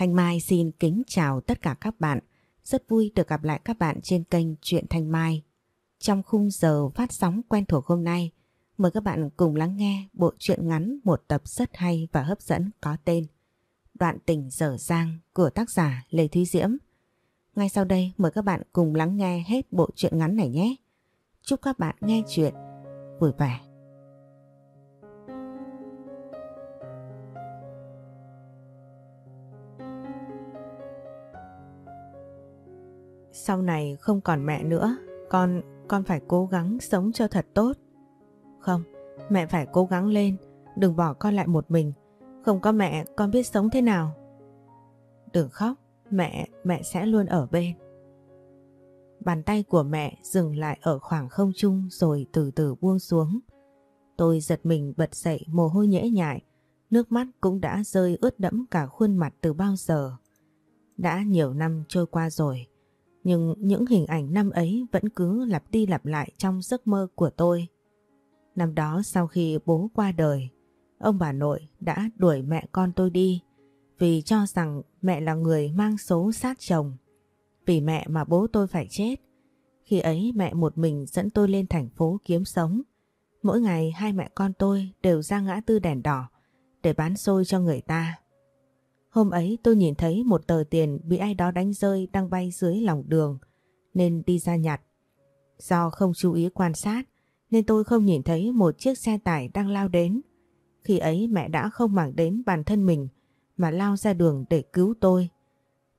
Thanh Mai xin kính chào tất cả các bạn. Rất vui được gặp lại các bạn trên kênh Truyện Thanh Mai. Trong khung giờ phát sóng quen thuộc hôm nay, mời các bạn cùng lắng nghe bộ truyện ngắn một tập rất hay và hấp dẫn có tên Đoạn tình dở dang của tác giả Lê Thúy Diễm. Ngay sau đây mời các bạn cùng lắng nghe hết bộ truyện ngắn này nhé. Chúc các bạn nghe chuyện vui vẻ. Sau này không còn mẹ nữa, con con phải cố gắng sống cho thật tốt. Không, mẹ phải cố gắng lên, đừng bỏ con lại một mình. Không có mẹ con biết sống thế nào. Đừng khóc, mẹ, mẹ sẽ luôn ở bên. Bàn tay của mẹ dừng lại ở khoảng không trung rồi từ từ buông xuống. Tôi giật mình bật dậy mồ hôi nhễ nhại, nước mắt cũng đã rơi ướt đẫm cả khuôn mặt từ bao giờ. Đã nhiều năm trôi qua rồi, nhưng những hình ảnh năm ấy vẫn cứ lặp đi lặp lại trong giấc mơ của tôi. Năm đó sau khi bố qua đời, ông bà nội đã đuổi mẹ con tôi đi vì cho rằng mẹ là người mang số sát chồng. Vì mẹ mà bố tôi phải chết. Khi ấy mẹ một mình dẫn tôi lên thành phố kiếm sống. Mỗi ngày hai mẹ con tôi đều ra ngã tư đèn đỏ để bán xôi cho người ta. Hôm ấy tôi nhìn thấy một tờ tiền bị ai đó đánh rơi đang bay dưới lòng đường, nên đi ra nhặt. Do không chú ý quan sát, nên tôi không nhìn thấy một chiếc xe tải đang lao đến. Khi ấy mẹ đã không màng đến bản thân mình, mà lao ra đường để cứu tôi.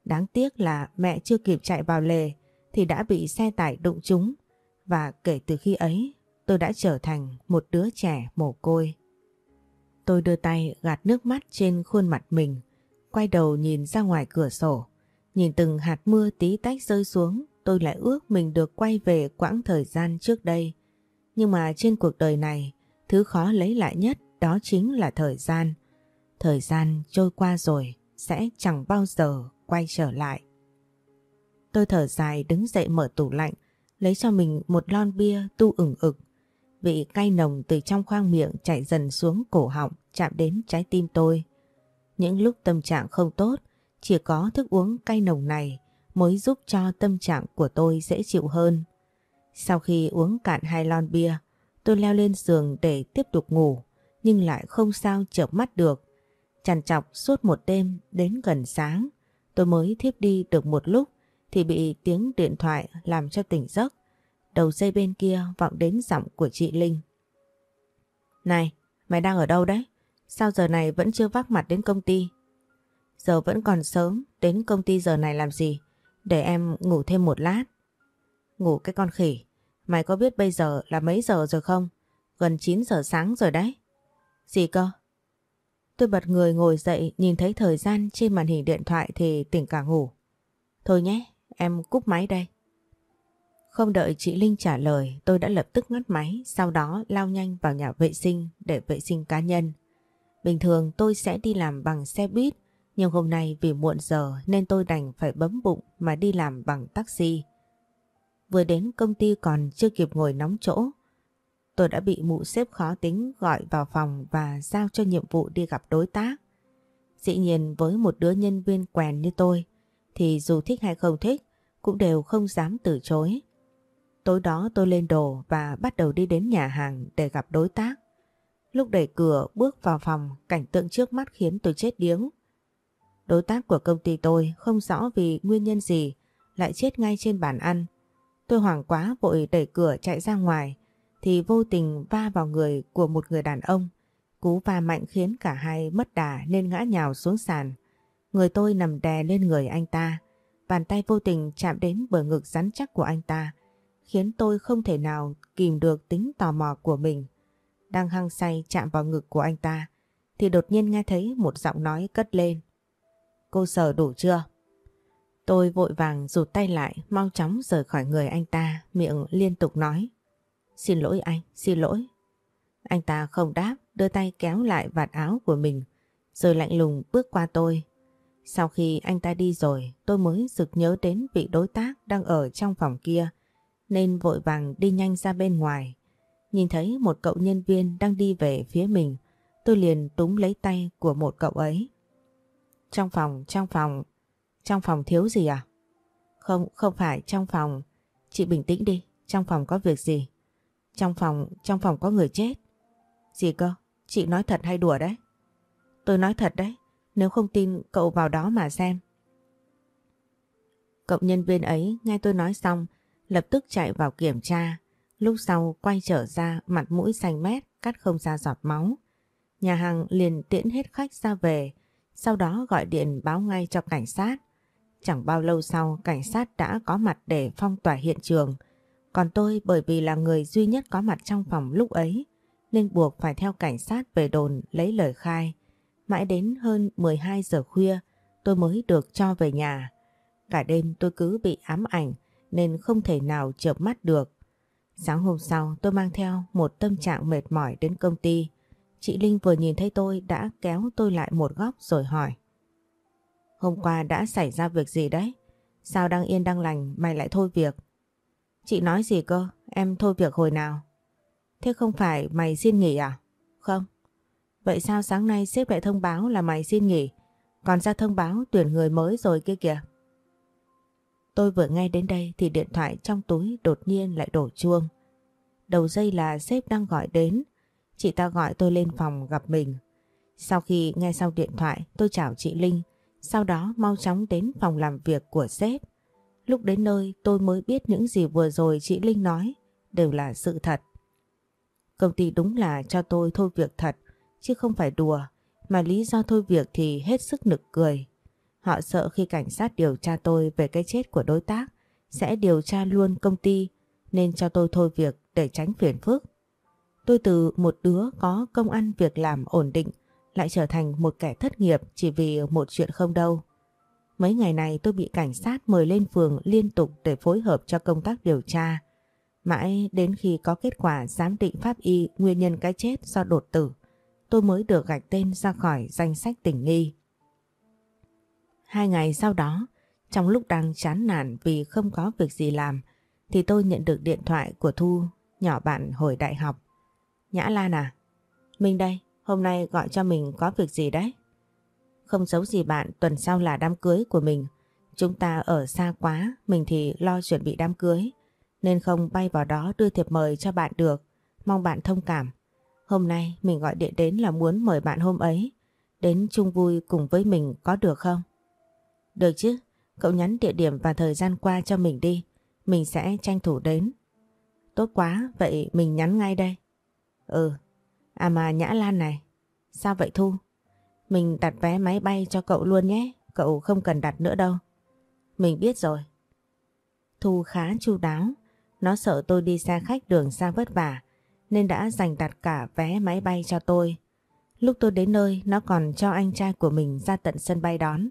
Đáng tiếc là mẹ chưa kịp chạy vào lề thì đã bị xe tải đụng trúng, và kể từ khi ấy, tôi đã trở thành một đứa trẻ mồ côi. Tôi đưa tay gạt nước mắt trên khuôn mặt mình quay đầu nhìn ra ngoài cửa sổ. Nhìn từng hạt mưa tí tách rơi xuống, tôi lại ước mình được quay về quãng thời gian trước đây. Nhưng mà trên cuộc đời này, thứ khó lấy lại nhất đó chính là thời gian. Thời gian trôi qua rồi, sẽ chẳng bao giờ quay trở lại. Tôi thở dài đứng dậy mở tủ lạnh, lấy cho mình một lon bia tu ửng ực. Vị cay nồng từ trong khoang miệng chạy dần xuống cổ họng, chạm đến trái tim tôi. Những lúc tâm trạng không tốt, chỉ có thức uống cay nồng này mới giúp cho tâm trạng của tôi dễ chịu hơn. Sau khi uống cạn hai lon bia, tôi leo lên giường để tiếp tục ngủ, nhưng lại không sao chợp mắt được. Chằn chọc suốt một đêm đến gần sáng, tôi mới thiếp đi được một lúc thì bị tiếng điện thoại làm cho tỉnh giấc. Đầu dây bên kia vọng đến giọng của chị Linh. Này, mày đang ở đâu đấy? Sao giờ này vẫn chưa vác mặt đến công ty? Giờ vẫn còn sớm, đến công ty giờ này làm gì? Để em ngủ thêm một lát. Ngủ cái con khỉ, mày có biết bây giờ là mấy giờ rồi không? Gần 9 giờ sáng rồi đấy. Gì cơ? Tôi bật người ngồi dậy nhìn thấy thời gian trên màn hình điện thoại thì tỉnh cả ngủ. Thôi nhé, em cúp máy đây. Không đợi chị Linh trả lời tôi đã lập tức ngắt máy sau đó lao nhanh vào nhà vệ sinh để vệ sinh cá nhân. Bình thường tôi sẽ đi làm bằng xe buýt, nhưng hôm nay vì muộn giờ nên tôi đành phải bấm bụng mà đi làm bằng taxi. Vừa đến công ty còn chưa kịp ngồi nóng chỗ. Tôi đã bị mụ xếp khó tính gọi vào phòng và giao cho nhiệm vụ đi gặp đối tác. Dĩ nhiên với một đứa nhân viên quèn như tôi thì dù thích hay không thích cũng đều không dám từ chối. Tối đó tôi lên đồ và bắt đầu đi đến nhà hàng để gặp đối tác. Lúc đẩy cửa bước vào phòng, cảnh tượng trước mắt khiến tôi chết điếng. Đối tác của công ty tôi không rõ vì nguyên nhân gì lại chết ngay trên bàn ăn. Tôi hoảng quá vội đẩy cửa chạy ra ngoài thì vô tình va vào người của một người đàn ông. Cú va mạnh khiến cả hai mất đà nên ngã nhào xuống sàn. Người tôi nằm đè lên người anh ta. Bàn tay vô tình chạm đến bờ ngực rắn chắc của anh ta khiến tôi không thể nào kìm được tính tò mò của mình đang hăng say chạm vào ngực của anh ta thì đột nhiên nghe thấy một giọng nói cất lên. Cô sờ đủ chưa? Tôi vội vàng rụt tay lại mau chóng rời khỏi người anh ta miệng liên tục nói. Xin lỗi anh, xin lỗi. Anh ta không đáp đưa tay kéo lại vạt áo của mình rồi lạnh lùng bước qua tôi. Sau khi anh ta đi rồi tôi mới sực nhớ đến vị đối tác đang ở trong phòng kia nên vội vàng đi nhanh ra bên ngoài Nhìn thấy một cậu nhân viên đang đi về phía mình, tôi liền túm lấy tay của một cậu ấy. Trong phòng, trong phòng, trong phòng thiếu gì à? Không, không phải trong phòng. Chị bình tĩnh đi, trong phòng có việc gì? Trong phòng, trong phòng có người chết. Gì cơ? Chị nói thật hay đùa đấy? Tôi nói thật đấy, nếu không tin cậu vào đó mà xem. Cậu nhân viên ấy nghe tôi nói xong, lập tức chạy vào kiểm tra. Lúc sau quay trở ra mặt mũi xanh mét, cắt không ra giọt máu. Nhà hàng liền tiễn hết khách ra về, sau đó gọi điện báo ngay cho cảnh sát. Chẳng bao lâu sau cảnh sát đã có mặt để phong tỏa hiện trường. Còn tôi bởi vì là người duy nhất có mặt trong phòng lúc ấy nên buộc phải theo cảnh sát về đồn lấy lời khai. Mãi đến hơn 12 giờ khuya tôi mới được cho về nhà. Cả đêm tôi cứ bị ám ảnh nên không thể nào chợp mắt được. Sáng hôm sau, tôi mang theo một tâm trạng mệt mỏi đến công ty. Chị Linh vừa nhìn thấy tôi đã kéo tôi lại một góc rồi hỏi. Hôm qua đã xảy ra việc gì đấy? Sao đang yên đang lành, mày lại thôi việc? Chị nói gì cơ? Em thôi việc hồi nào? Thế không phải mày xin nghỉ à? Không. Vậy sao sáng nay sếp lại thông báo là mày xin nghỉ? Còn ra thông báo tuyển người mới rồi kia kìa. Tôi vừa nghe đến đây thì điện thoại trong túi đột nhiên lại đổ chuông. Đầu dây là sếp đang gọi đến. Chị ta gọi tôi lên phòng gặp mình. Sau khi nghe xong điện thoại, tôi chào chị Linh. Sau đó mau chóng đến phòng làm việc của sếp. Lúc đến nơi, tôi mới biết những gì vừa rồi chị Linh nói, đều là sự thật. Công ty đúng là cho tôi thôi việc thật, chứ không phải đùa, mà lý do thôi việc thì hết sức nực cười. Họ sợ khi cảnh sát điều tra tôi về cái chết của đối tác sẽ điều tra luôn công ty nên cho tôi thôi việc để tránh phiền phức. Tôi từ một đứa có công ăn việc làm ổn định lại trở thành một kẻ thất nghiệp chỉ vì một chuyện không đâu. Mấy ngày này tôi bị cảnh sát mời lên phường liên tục để phối hợp cho công tác điều tra. Mãi đến khi có kết quả giám định pháp y nguyên nhân cái chết do đột tử, tôi mới được gạch tên ra khỏi danh sách tình nghi. Hai ngày sau đó, trong lúc đang chán nản vì không có việc gì làm, thì tôi nhận được điện thoại của Thu, nhỏ bạn hồi đại học. Nhã Lan à? Mình đây, hôm nay gọi cho mình có việc gì đấy? Không giấu gì bạn, tuần sau là đám cưới của mình. Chúng ta ở xa quá, mình thì lo chuẩn bị đám cưới, nên không bay vào đó đưa thiệp mời cho bạn được. Mong bạn thông cảm. Hôm nay mình gọi điện đến là muốn mời bạn hôm ấy, đến chung vui cùng với mình có được không? Được chứ, cậu nhắn địa điểm và thời gian qua cho mình đi, mình sẽ tranh thủ đến. Tốt quá, vậy mình nhắn ngay đây. Ừ, à mà Nhã Lan này, sao vậy Thu? Mình đặt vé máy bay cho cậu luôn nhé, cậu không cần đặt nữa đâu. Mình biết rồi. Thu khá chu đáo, nó sợ tôi đi xe khách đường xa vất vả nên đã dành đặt cả vé máy bay cho tôi. Lúc tôi đến nơi nó còn cho anh trai của mình ra tận sân bay đón.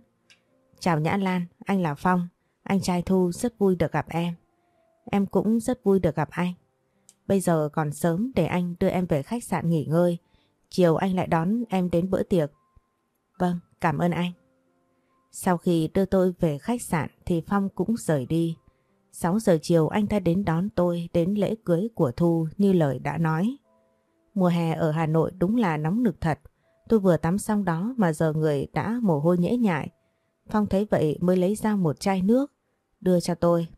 Chào Nhã Lan, anh là Phong. Anh trai Thu rất vui được gặp em. Em cũng rất vui được gặp anh. Bây giờ còn sớm để anh đưa em về khách sạn nghỉ ngơi. Chiều anh lại đón em đến bữa tiệc. Vâng, cảm ơn anh. Sau khi đưa tôi về khách sạn thì Phong cũng rời đi. 6 giờ chiều anh ta đến đón tôi đến lễ cưới của Thu như lời đã nói. Mùa hè ở Hà Nội đúng là nóng nực thật. Tôi vừa tắm xong đó mà giờ người đã mồ hôi nhễ nhại. Phong thấy vậy mới lấy ra một chai nước, đưa cho tôi.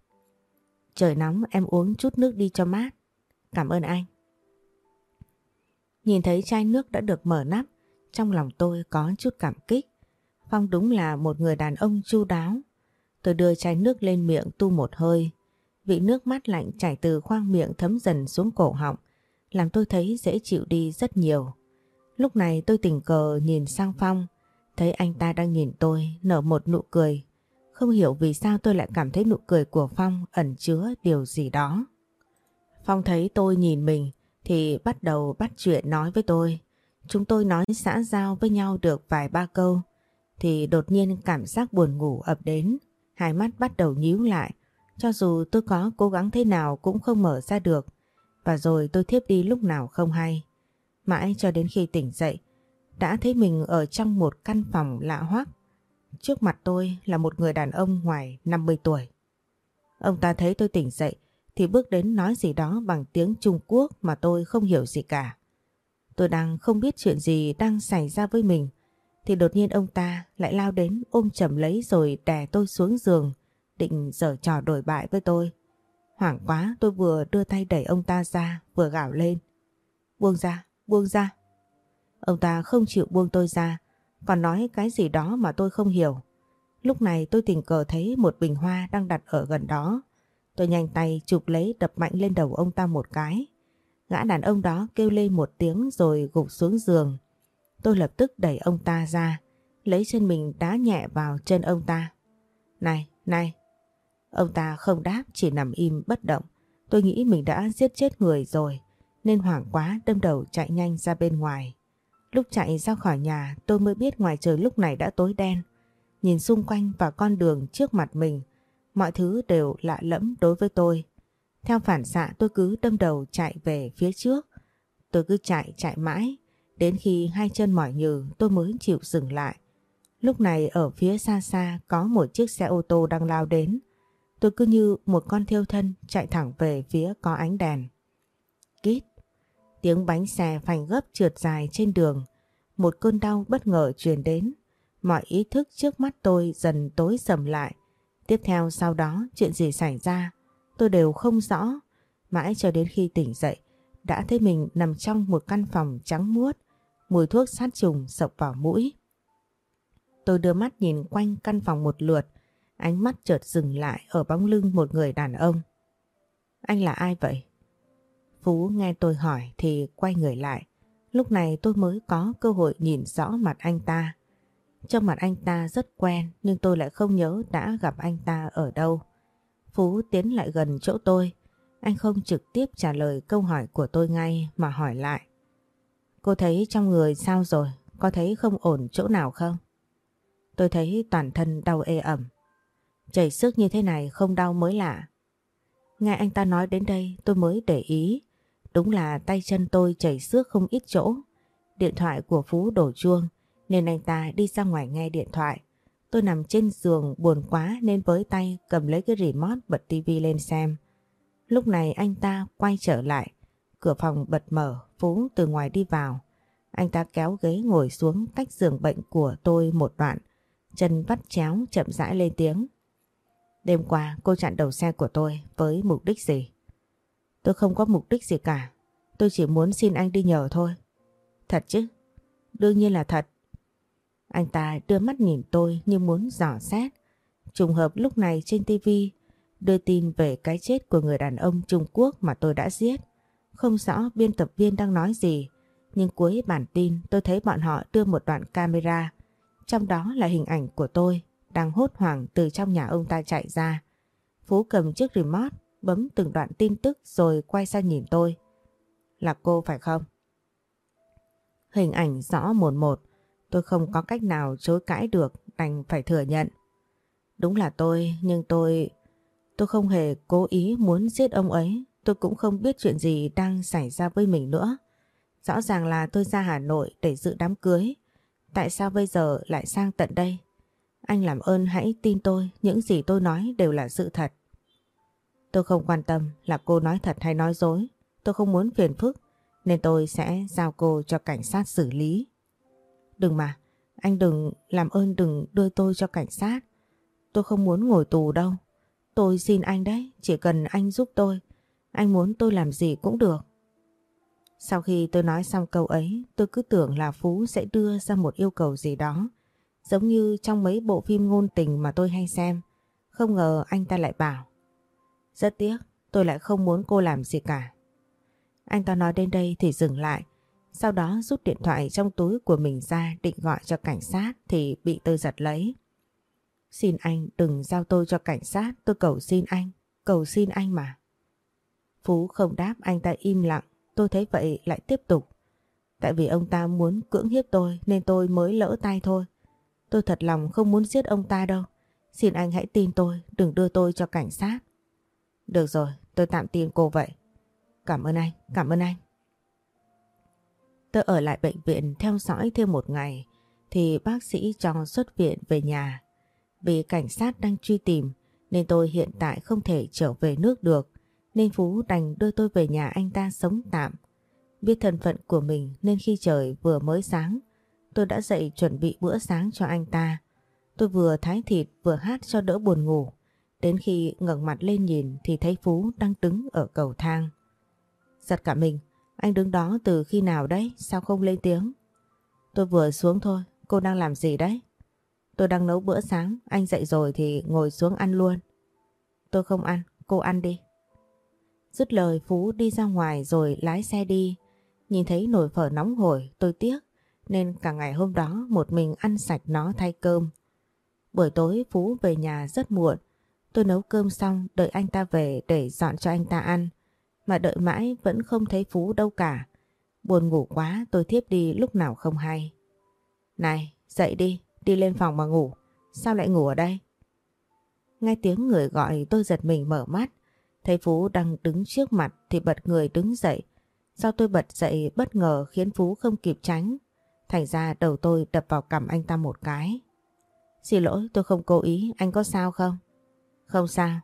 Trời nóng em uống chút nước đi cho mát. Cảm ơn anh. Nhìn thấy chai nước đã được mở nắp, trong lòng tôi có chút cảm kích. Phong đúng là một người đàn ông chu đáo. Tôi đưa chai nước lên miệng tu một hơi. Vị nước mát lạnh chảy từ khoang miệng thấm dần xuống cổ họng, làm tôi thấy dễ chịu đi rất nhiều. Lúc này tôi tình cờ nhìn sang Phong, Thấy anh ta đang nhìn tôi, nở một nụ cười. Không hiểu vì sao tôi lại cảm thấy nụ cười của Phong ẩn chứa điều gì đó. Phong thấy tôi nhìn mình thì bắt đầu bắt chuyện nói với tôi. Chúng tôi nói xã giao với nhau được vài ba câu, thì đột nhiên cảm giác buồn ngủ ập đến. Hai mắt bắt đầu nhíu lại. Cho dù tôi có cố gắng thế nào cũng không mở ra được. Và rồi tôi thiếp đi lúc nào không hay. Mãi cho đến khi tỉnh dậy đã thấy mình ở trong một căn phòng lạ hoắc. Trước mặt tôi là một người đàn ông ngoài 50 tuổi. Ông ta thấy tôi tỉnh dậy thì bước đến nói gì đó bằng tiếng Trung Quốc mà tôi không hiểu gì cả. Tôi đang không biết chuyện gì đang xảy ra với mình thì đột nhiên ông ta lại lao đến ôm chầm lấy rồi đè tôi xuống giường định giở trò đổi bại với tôi. Hoảng quá tôi vừa đưa tay đẩy ông ta ra vừa gào lên. Buông ra, buông ra. Ông ta không chịu buông tôi ra còn nói cái gì đó mà tôi không hiểu. Lúc này tôi tình cờ thấy một bình hoa đang đặt ở gần đó. Tôi nhanh tay chụp lấy đập mạnh lên đầu ông ta một cái. Gã đàn ông đó kêu lên một tiếng rồi gục xuống giường. Tôi lập tức đẩy ông ta ra, lấy chân mình đá nhẹ vào chân ông ta. Này, này! Ông ta không đáp chỉ nằm im bất động. Tôi nghĩ mình đã giết chết người rồi nên hoảng quá đâm đầu chạy nhanh ra bên ngoài. Lúc chạy ra khỏi nhà tôi mới biết ngoài trời lúc này đã tối đen. Nhìn xung quanh và con đường trước mặt mình, mọi thứ đều lạ lẫm đối với tôi. Theo phản xạ tôi cứ đâm đầu chạy về phía trước. Tôi cứ chạy chạy mãi, đến khi hai chân mỏi nhừ tôi mới chịu dừng lại. Lúc này ở phía xa xa có một chiếc xe ô tô đang lao đến. Tôi cứ như một con thiêu thân chạy thẳng về phía có ánh đèn. Tiếng bánh xe phanh gấp trượt dài trên đường. Một cơn đau bất ngờ truyền đến. Mọi ý thức trước mắt tôi dần tối sầm lại. Tiếp theo sau đó, chuyện gì xảy ra, tôi đều không rõ. Mãi cho đến khi tỉnh dậy, đã thấy mình nằm trong một căn phòng trắng muốt. Mùi thuốc sát trùng sộc vào mũi. Tôi đưa mắt nhìn quanh căn phòng một lượt. Ánh mắt chợt dừng lại ở bóng lưng một người đàn ông. Anh là ai vậy? Phú nghe tôi hỏi thì quay người lại. Lúc này tôi mới có cơ hội nhìn rõ mặt anh ta. Trong mặt anh ta rất quen, nhưng tôi lại không nhớ đã gặp anh ta ở đâu. Phú tiến lại gần chỗ tôi. Anh không trực tiếp trả lời câu hỏi của tôi ngay, mà hỏi lại. Cô thấy trong người sao rồi? Có thấy không ổn chỗ nào không? Tôi thấy toàn thân đau ê ẩm. Chảy sức như thế này không đau mới lạ. Nghe anh ta nói đến đây, tôi mới để ý. Đúng là tay chân tôi chảy xước không ít chỗ. Điện thoại của Phú đổ chuông nên anh ta đi ra ngoài nghe điện thoại. Tôi nằm trên giường buồn quá nên với tay cầm lấy cái remote bật tivi lên xem. Lúc này anh ta quay trở lại. Cửa phòng bật mở, Phú từ ngoài đi vào. Anh ta kéo ghế ngồi xuống cách giường bệnh của tôi một đoạn. Chân vắt chéo chậm rãi lên tiếng. Đêm qua cô chặn đầu xe của tôi với mục đích gì? Tôi không có mục đích gì cả. Tôi chỉ muốn xin anh đi nhờ thôi. Thật chứ? Đương nhiên là thật. Anh ta đưa mắt nhìn tôi như muốn dò xét. Trùng hợp lúc này trên TV đưa tin về cái chết của người đàn ông Trung Quốc mà tôi đã giết. Không rõ biên tập viên đang nói gì, nhưng cuối bản tin tôi thấy bọn họ đưa một đoạn camera, trong đó là hình ảnh của tôi đang hốt hoảng từ trong nhà ông ta chạy ra. Phú cầm chiếc remote bấm từng đoạn tin tức rồi quay sang nhìn tôi. Là cô phải không? Hình ảnh rõ một một, tôi không có cách nào chối cãi được, đành phải thừa nhận. Đúng là tôi, nhưng tôi... Tôi không hề cố ý muốn giết ông ấy, tôi cũng không biết chuyện gì đang xảy ra với mình nữa. Rõ ràng là tôi ra Hà Nội để dự đám cưới. Tại sao bây giờ lại sang tận đây? Anh làm ơn hãy tin tôi, những gì tôi nói đều là sự thật. Tôi không quan tâm là cô nói thật hay nói dối. Tôi không muốn phiền phức nên tôi sẽ giao cô cho cảnh sát xử lý. Đừng mà, anh đừng, làm ơn đừng đưa tôi cho cảnh sát. Tôi không muốn ngồi tù đâu. Tôi xin anh đấy, chỉ cần anh giúp tôi. Anh muốn tôi làm gì cũng được. Sau khi tôi nói xong câu ấy, tôi cứ tưởng là Phú sẽ đưa ra một yêu cầu gì đó. Giống như trong mấy bộ phim ngôn tình mà tôi hay xem. Không ngờ anh ta lại bảo rất tiếc, tôi lại không muốn cô làm gì cả. Anh ta nói đến đây thì dừng lại. Sau đó rút điện thoại trong túi của mình ra định gọi cho cảnh sát thì bị tôi giật lấy. Xin anh đừng giao tôi cho cảnh sát, tôi cầu xin anh, cầu xin anh mà. Phú không đáp anh ta im lặng, tôi thấy vậy lại tiếp tục. Tại vì ông ta muốn cưỡng hiếp tôi nên tôi mới lỡ tay thôi. Tôi thật lòng không muốn giết ông ta đâu. Xin anh hãy tin tôi, đừng đưa tôi cho cảnh sát. Được rồi, tôi tạm tin cô vậy. Cảm ơn anh, cảm ơn anh. Tôi ở lại bệnh viện theo dõi thêm một ngày thì bác sĩ cho xuất viện về nhà. Vì cảnh sát đang truy tìm nên tôi hiện tại không thể trở về nước được nên Phú đành đưa tôi về nhà anh ta sống tạm. Biết thân phận của mình nên khi trời vừa mới sáng tôi đã dậy chuẩn bị bữa sáng cho anh ta. Tôi vừa thái thịt vừa hát cho đỡ buồn ngủ. Đến khi ngẩng mặt lên nhìn thì thấy Phú đang đứng ở cầu thang. Giật cả mình, anh đứng đó từ khi nào đấy, sao không lên tiếng? Tôi vừa xuống thôi, cô đang làm gì đấy? Tôi đang nấu bữa sáng, anh dậy rồi thì ngồi xuống ăn luôn. Tôi không ăn, cô ăn đi. Dứt lời Phú đi ra ngoài rồi lái xe đi. Nhìn thấy nồi phở nóng hổi tôi tiếc nên cả ngày hôm đó một mình ăn sạch nó thay cơm. Buổi tối Phú về nhà rất muộn. Tôi nấu cơm xong đợi anh ta về để dọn cho anh ta ăn. Mà đợi mãi vẫn không thấy Phú đâu cả. Buồn ngủ quá tôi thiếp đi lúc nào không hay. Này, dậy đi, đi lên phòng mà ngủ. Sao lại ngủ ở đây? Nghe tiếng người gọi tôi giật mình mở mắt. Thấy Phú đang đứng trước mặt thì bật người đứng dậy. Sao tôi bật dậy bất ngờ khiến Phú không kịp tránh. Thành ra đầu tôi đập vào cằm anh ta một cái. Xin lỗi tôi không cố ý, anh có sao không? Không sao.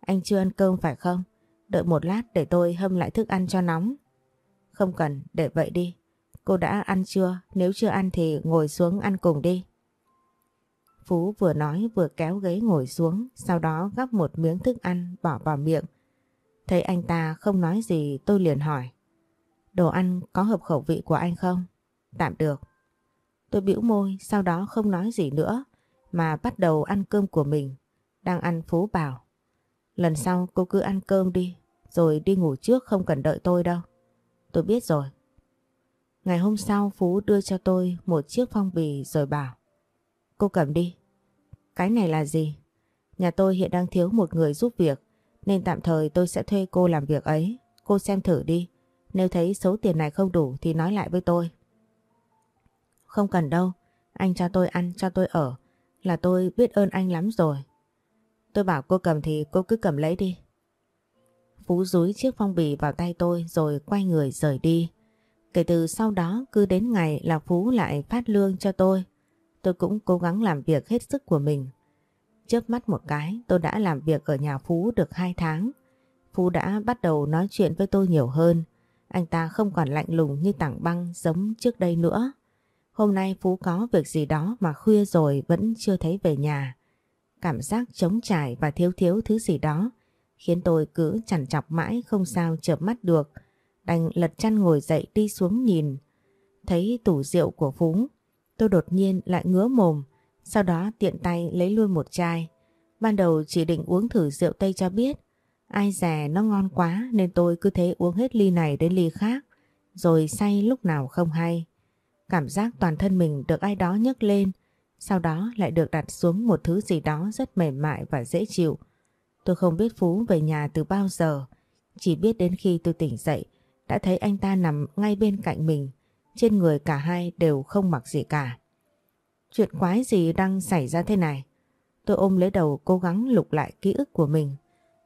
Anh chưa ăn cơm phải không? Đợi một lát để tôi hâm lại thức ăn cho nóng. Không cần, để vậy đi. Cô đã ăn chưa? Nếu chưa ăn thì ngồi xuống ăn cùng đi. Phú vừa nói vừa kéo ghế ngồi xuống, sau đó gắp một miếng thức ăn bỏ vào miệng. Thấy anh ta không nói gì tôi liền hỏi. Đồ ăn có hợp khẩu vị của anh không? Tạm được. Tôi bĩu môi sau đó không nói gì nữa mà bắt đầu ăn cơm của mình. Đang ăn Phú bảo. Lần sau cô cứ ăn cơm đi rồi đi ngủ trước không cần đợi tôi đâu. Tôi biết rồi. Ngày hôm sau Phú đưa cho tôi một chiếc phong bì rồi bảo Cô cầm đi. Cái này là gì? Nhà tôi hiện đang thiếu một người giúp việc nên tạm thời tôi sẽ thuê cô làm việc ấy. Cô xem thử đi. Nếu thấy số tiền này không đủ thì nói lại với tôi. Không cần đâu. Anh cho tôi ăn, cho tôi ở. Là tôi biết ơn anh lắm rồi. Tôi bảo cô cầm thì cô cứ cầm lấy đi. Phú dúi chiếc phong bì vào tay tôi rồi quay người rời đi. Kể từ sau đó, cứ đến ngày là Phú lại phát lương cho tôi. Tôi cũng cố gắng làm việc hết sức của mình. Chớp mắt một cái, tôi đã làm việc ở nhà Phú được 2 tháng. Phú đã bắt đầu nói chuyện với tôi nhiều hơn. Anh ta không còn lạnh lùng như tảng băng giống trước đây nữa. Hôm nay Phú có việc gì đó mà khuya rồi vẫn chưa thấy về nhà. Cảm giác trống trải và thiếu thiếu thứ gì đó khiến tôi cứ chằn chọc mãi không sao chợp mắt được. Đành lật chăn ngồi dậy đi xuống nhìn. Thấy tủ rượu của Phú, tôi đột nhiên lại ngứa mồm, sau đó tiện tay lấy luôn một chai. Ban đầu chỉ định uống thử rượu Tây cho biết, ai dè nó ngon quá nên tôi cứ thế uống hết ly này đến ly khác, rồi say lúc nào không hay. Cảm giác toàn thân mình được ai đó nhấc lên, sau đó lại được đặt xuống một thứ gì đó rất mềm mại và dễ chịu. Tôi không biết Phú về nhà từ bao giờ, chỉ biết đến khi tôi tỉnh dậy đã thấy anh ta nằm ngay bên cạnh mình, trên người cả hai đều không mặc gì cả. Chuyện quái gì đang xảy ra thế này? Tôi ôm lấy đầu cố gắng lục lại ký ức của mình.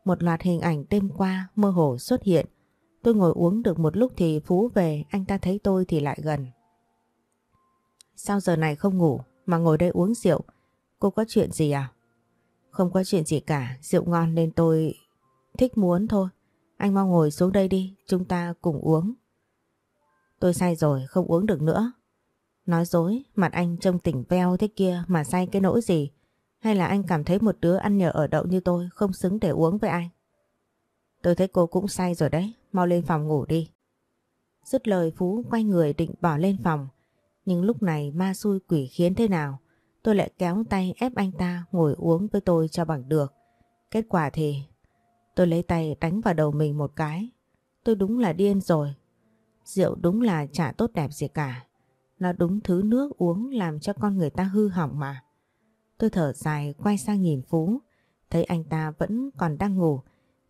Một loạt hình ảnh đêm qua mơ hồ xuất hiện. Tôi ngồi uống được một lúc thì Phú về, anh ta thấy tôi thì lại gần. Sao giờ này không ngủ mà ngồi đây uống rượu? Cô có chuyện gì à? Không có chuyện gì cả, rượu ngon nên tôi thích muốn thôi. Anh mau ngồi xuống đây đi, chúng ta cùng uống. Tôi say rồi, không uống được nữa. Nói dối, mặt anh trông tỉnh veo thế kia mà say cái nỗi gì? Hay là anh cảm thấy một đứa ăn nhờ ở đậu như tôi không xứng để uống với anh? Tôi thấy cô cũng say rồi đấy, mau lên phòng ngủ đi. Dứt lời Phú quay người định bỏ lên phòng. Nhưng lúc này ma xui quỷ khiến thế nào? Tôi lại kéo tay ép anh ta ngồi uống với tôi cho bằng được. Kết quả thì, tôi lấy tay đánh vào đầu mình một cái. Tôi đúng là điên rồi. Rượu đúng là chả tốt đẹp gì cả. Nó đúng thứ nước uống làm cho con người ta hư hỏng mà. Tôi thở dài quay sang nhìn Phú. Thấy anh ta vẫn còn đang ngủ,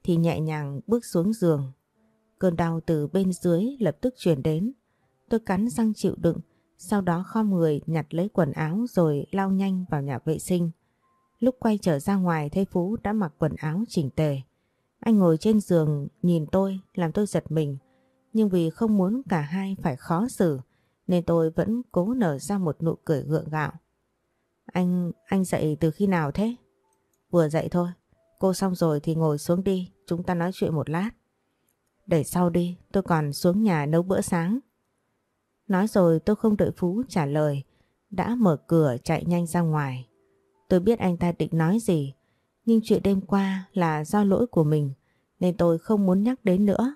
thì nhẹ nhàng bước xuống giường. Cơn đau từ bên dưới lập tức chuyển đến. Tôi cắn răng chịu đựng sau đó khom người nhặt lấy quần áo rồi lao nhanh vào nhà vệ sinh. Lúc quay trở ra ngoài thấy Phú đã mặc quần áo chỉnh tề. Anh ngồi trên giường nhìn tôi làm tôi giật mình. Nhưng vì không muốn cả hai phải khó xử nên tôi vẫn cố nở ra một nụ cười gượng gạo. Anh, anh dậy từ khi nào thế? Vừa dậy thôi. Cô xong rồi thì ngồi xuống đi, chúng ta nói chuyện một lát. Để sau đi, tôi còn xuống nhà nấu bữa sáng. Nói rồi tôi không đợi Phú trả lời, đã mở cửa chạy nhanh ra ngoài. Tôi biết anh ta định nói gì, nhưng chuyện đêm qua là do lỗi của mình nên tôi không muốn nhắc đến nữa.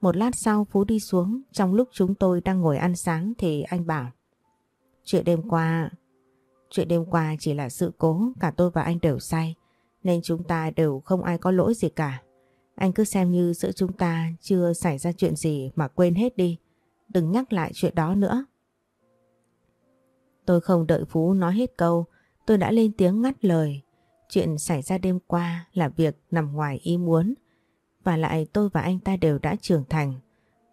Một lát sau Phú đi xuống, trong lúc chúng tôi đang ngồi ăn sáng thì anh bảo Chuyện đêm qua... Chuyện đêm qua chỉ là sự cố, cả tôi và anh đều say, nên chúng ta đều không ai có lỗi gì cả. Anh cứ xem như giữa chúng ta chưa xảy ra chuyện gì mà quên hết đi. Đừng nhắc lại chuyện đó nữa. Tôi không đợi Phú nói hết câu, tôi đã lên tiếng ngắt lời. Chuyện xảy ra đêm qua là việc nằm ngoài ý muốn. Và lại tôi và anh ta đều đã trưởng thành,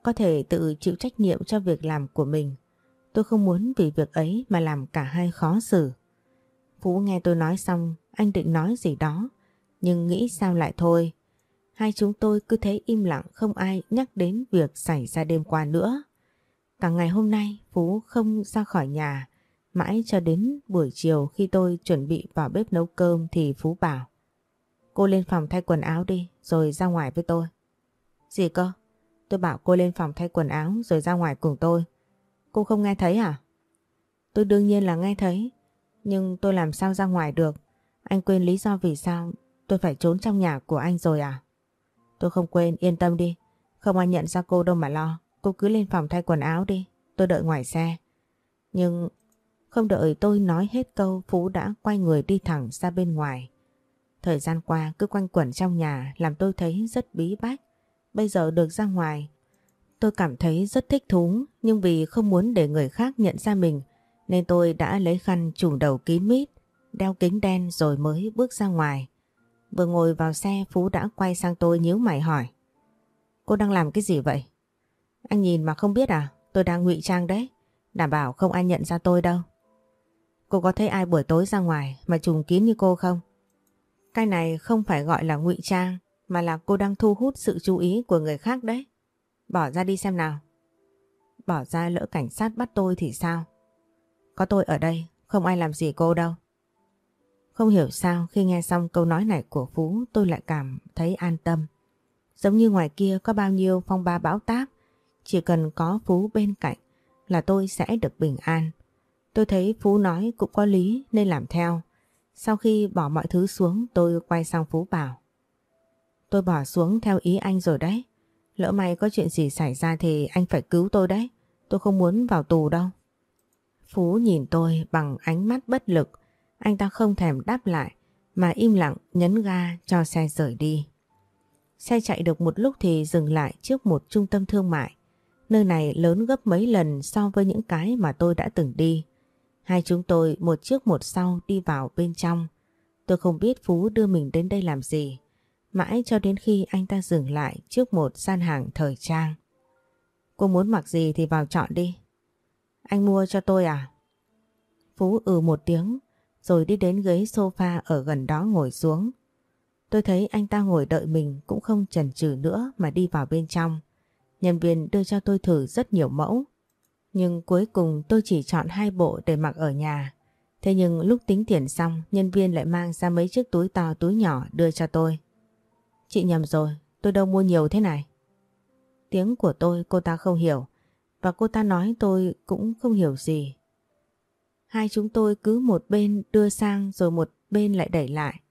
có thể tự chịu trách nhiệm cho việc làm của mình. Tôi không muốn vì việc ấy mà làm cả hai khó xử. Phú nghe tôi nói xong, anh định nói gì đó, nhưng nghĩ sao lại thôi. Hai chúng tôi cứ thế im lặng không ai nhắc đến việc xảy ra đêm qua nữa. Cả ngày hôm nay Phú không ra khỏi nhà, mãi cho đến buổi chiều khi tôi chuẩn bị vào bếp nấu cơm thì Phú bảo Cô lên phòng thay quần áo đi rồi ra ngoài với tôi. Gì cơ? Tôi bảo cô lên phòng thay quần áo rồi ra ngoài cùng tôi. Cô không nghe thấy à? Tôi đương nhiên là nghe thấy. Nhưng tôi làm sao ra ngoài được? Anh quên lý do vì sao tôi phải trốn trong nhà của anh rồi à? Tôi không quên, yên tâm đi. Không ai nhận ra cô đâu mà lo. Cô cứ lên phòng thay quần áo đi. Tôi đợi ngoài xe. Nhưng không đợi tôi nói hết câu Phú đã quay người đi thẳng ra bên ngoài. Thời gian qua cứ quanh quẩn trong nhà làm tôi thấy rất bí bách. Bây giờ được ra ngoài, tôi cảm thấy rất thích thú nhưng vì không muốn để người khác nhận ra mình nên tôi đã lấy khăn trùm đầu kín mít, đeo kính đen rồi mới bước ra ngoài. Vừa ngồi vào xe Phú đã quay sang tôi nhíu mày hỏi. Cô đang làm cái gì vậy? Anh nhìn mà không biết à? Tôi đang ngụy trang đấy. Đảm bảo không ai nhận ra tôi đâu. Cô có thấy ai buổi tối ra ngoài mà trùng kín như cô không? Cái này không phải gọi là ngụy trang mà là cô đang thu hút sự chú ý của người khác đấy. Bỏ ra đi xem nào. Bỏ ra lỡ cảnh sát bắt tôi thì sao? Có tôi ở đây, không ai làm gì cô đâu. Không hiểu sao khi nghe xong câu nói này của Phú tôi lại cảm thấy an tâm. Giống như ngoài kia có bao nhiêu phong ba bão táp, chỉ cần có Phú bên cạnh là tôi sẽ được bình an. Tôi thấy Phú nói cũng có lý nên làm theo. Sau khi bỏ mọi thứ xuống, tôi quay sang Phú bảo. Tôi bỏ xuống theo ý anh rồi đấy. Lỡ may có chuyện gì xảy ra thì anh phải cứu tôi đấy. Tôi không muốn vào tù đâu. Phú nhìn tôi bằng ánh mắt bất lực. Anh ta không thèm đáp lại, mà im lặng nhấn ga cho xe rời đi. Xe chạy được một lúc thì dừng lại trước một trung tâm thương mại. Nơi này lớn gấp mấy lần so với những cái mà tôi đã từng đi. Hai chúng tôi một trước một sau đi vào bên trong. Tôi không biết Phú đưa mình đến đây làm gì. Mãi cho đến khi anh ta dừng lại trước một gian hàng thời trang. Cô muốn mặc gì thì vào chọn đi. Anh mua cho tôi à? Phú ừ một tiếng, rồi đi đến ghế sofa ở gần đó ngồi xuống. Tôi thấy anh ta ngồi đợi mình cũng không chần chừ nữa mà đi vào bên trong. Nhân viên đưa cho tôi thử rất nhiều mẫu. Nhưng cuối cùng tôi chỉ chọn hai bộ để mặc ở nhà. Thế nhưng lúc tính tiền xong, nhân viên lại mang ra mấy chiếc túi to túi nhỏ đưa cho tôi. Chị nhầm rồi, tôi đâu mua nhiều thế này. Tiếng của tôi cô ta không hiểu, và cô ta nói tôi cũng không hiểu gì. Hai chúng tôi cứ một bên đưa sang rồi một bên lại đẩy lại.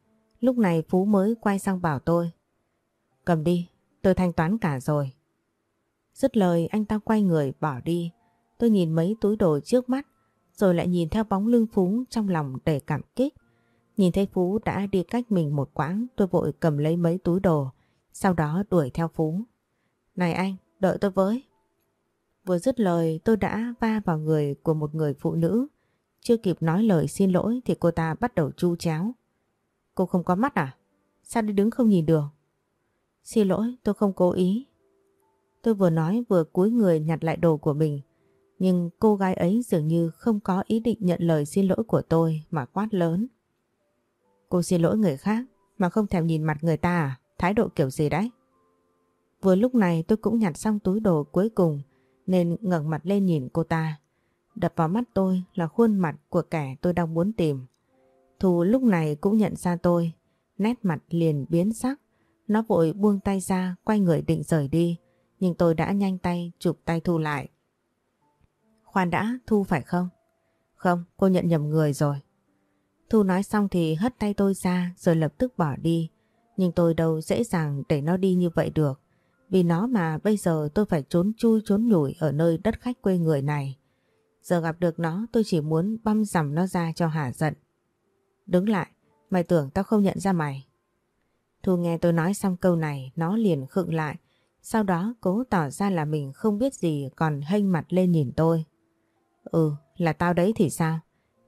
Lúc này Phú mới quay sang bảo tôi. Cầm đi, tôi thanh toán cả rồi. Dứt lời anh ta quay người bỏ đi. Tôi nhìn mấy túi đồ trước mắt rồi lại nhìn theo bóng lưng Phú trong lòng đầy cảm kích. Nhìn thấy Phú đã đi cách mình một quãng tôi vội cầm lấy mấy túi đồ sau đó đuổi theo Phú. Này anh, đợi tôi với. Vừa dứt lời tôi đã va vào người của một người phụ nữ. Chưa kịp nói lời xin lỗi thì cô ta bắt đầu chu cháo. Cô không có mắt à? Sao đi đứng không nhìn được? Xin lỗi, tôi không cố ý. Tôi vừa nói vừa cúi người nhặt lại đồ của mình. Nhưng cô gái ấy dường như không có ý định nhận lời xin lỗi của tôi mà quát lớn. Cô xin lỗi người khác mà không thèm nhìn mặt người ta à? Thái độ kiểu gì đấy? Vừa lúc này tôi cũng nhặt xong túi đồ cuối cùng nên ngẩng mặt lên nhìn cô ta. Đập vào mắt tôi là khuôn mặt của kẻ tôi đang muốn tìm. Thù lúc này cũng nhận ra tôi, nét mặt liền biến sắc. Nó vội buông tay ra, quay người định rời đi, nhưng tôi đã nhanh tay chụp tay Thu lại. Khoan đã, Thu phải không? Không, cô nhận nhầm người rồi. Thu nói xong thì hất tay tôi ra rồi lập tức bỏ đi. Nhưng tôi đâu dễ dàng để nó đi như vậy được. Vì nó mà bây giờ tôi phải trốn chui trốn nhủi ở nơi đất khách quê người này. Giờ gặp được nó tôi chỉ muốn băm rằm nó ra cho hả giận. Đứng lại, mày tưởng tao không nhận ra mày. Thu nghe tôi nói xong câu này nó liền khựng lại. Sau đó cố tỏ ra là mình không biết gì còn hênh mặt lên nhìn tôi. Ừ, là tao đấy thì sao?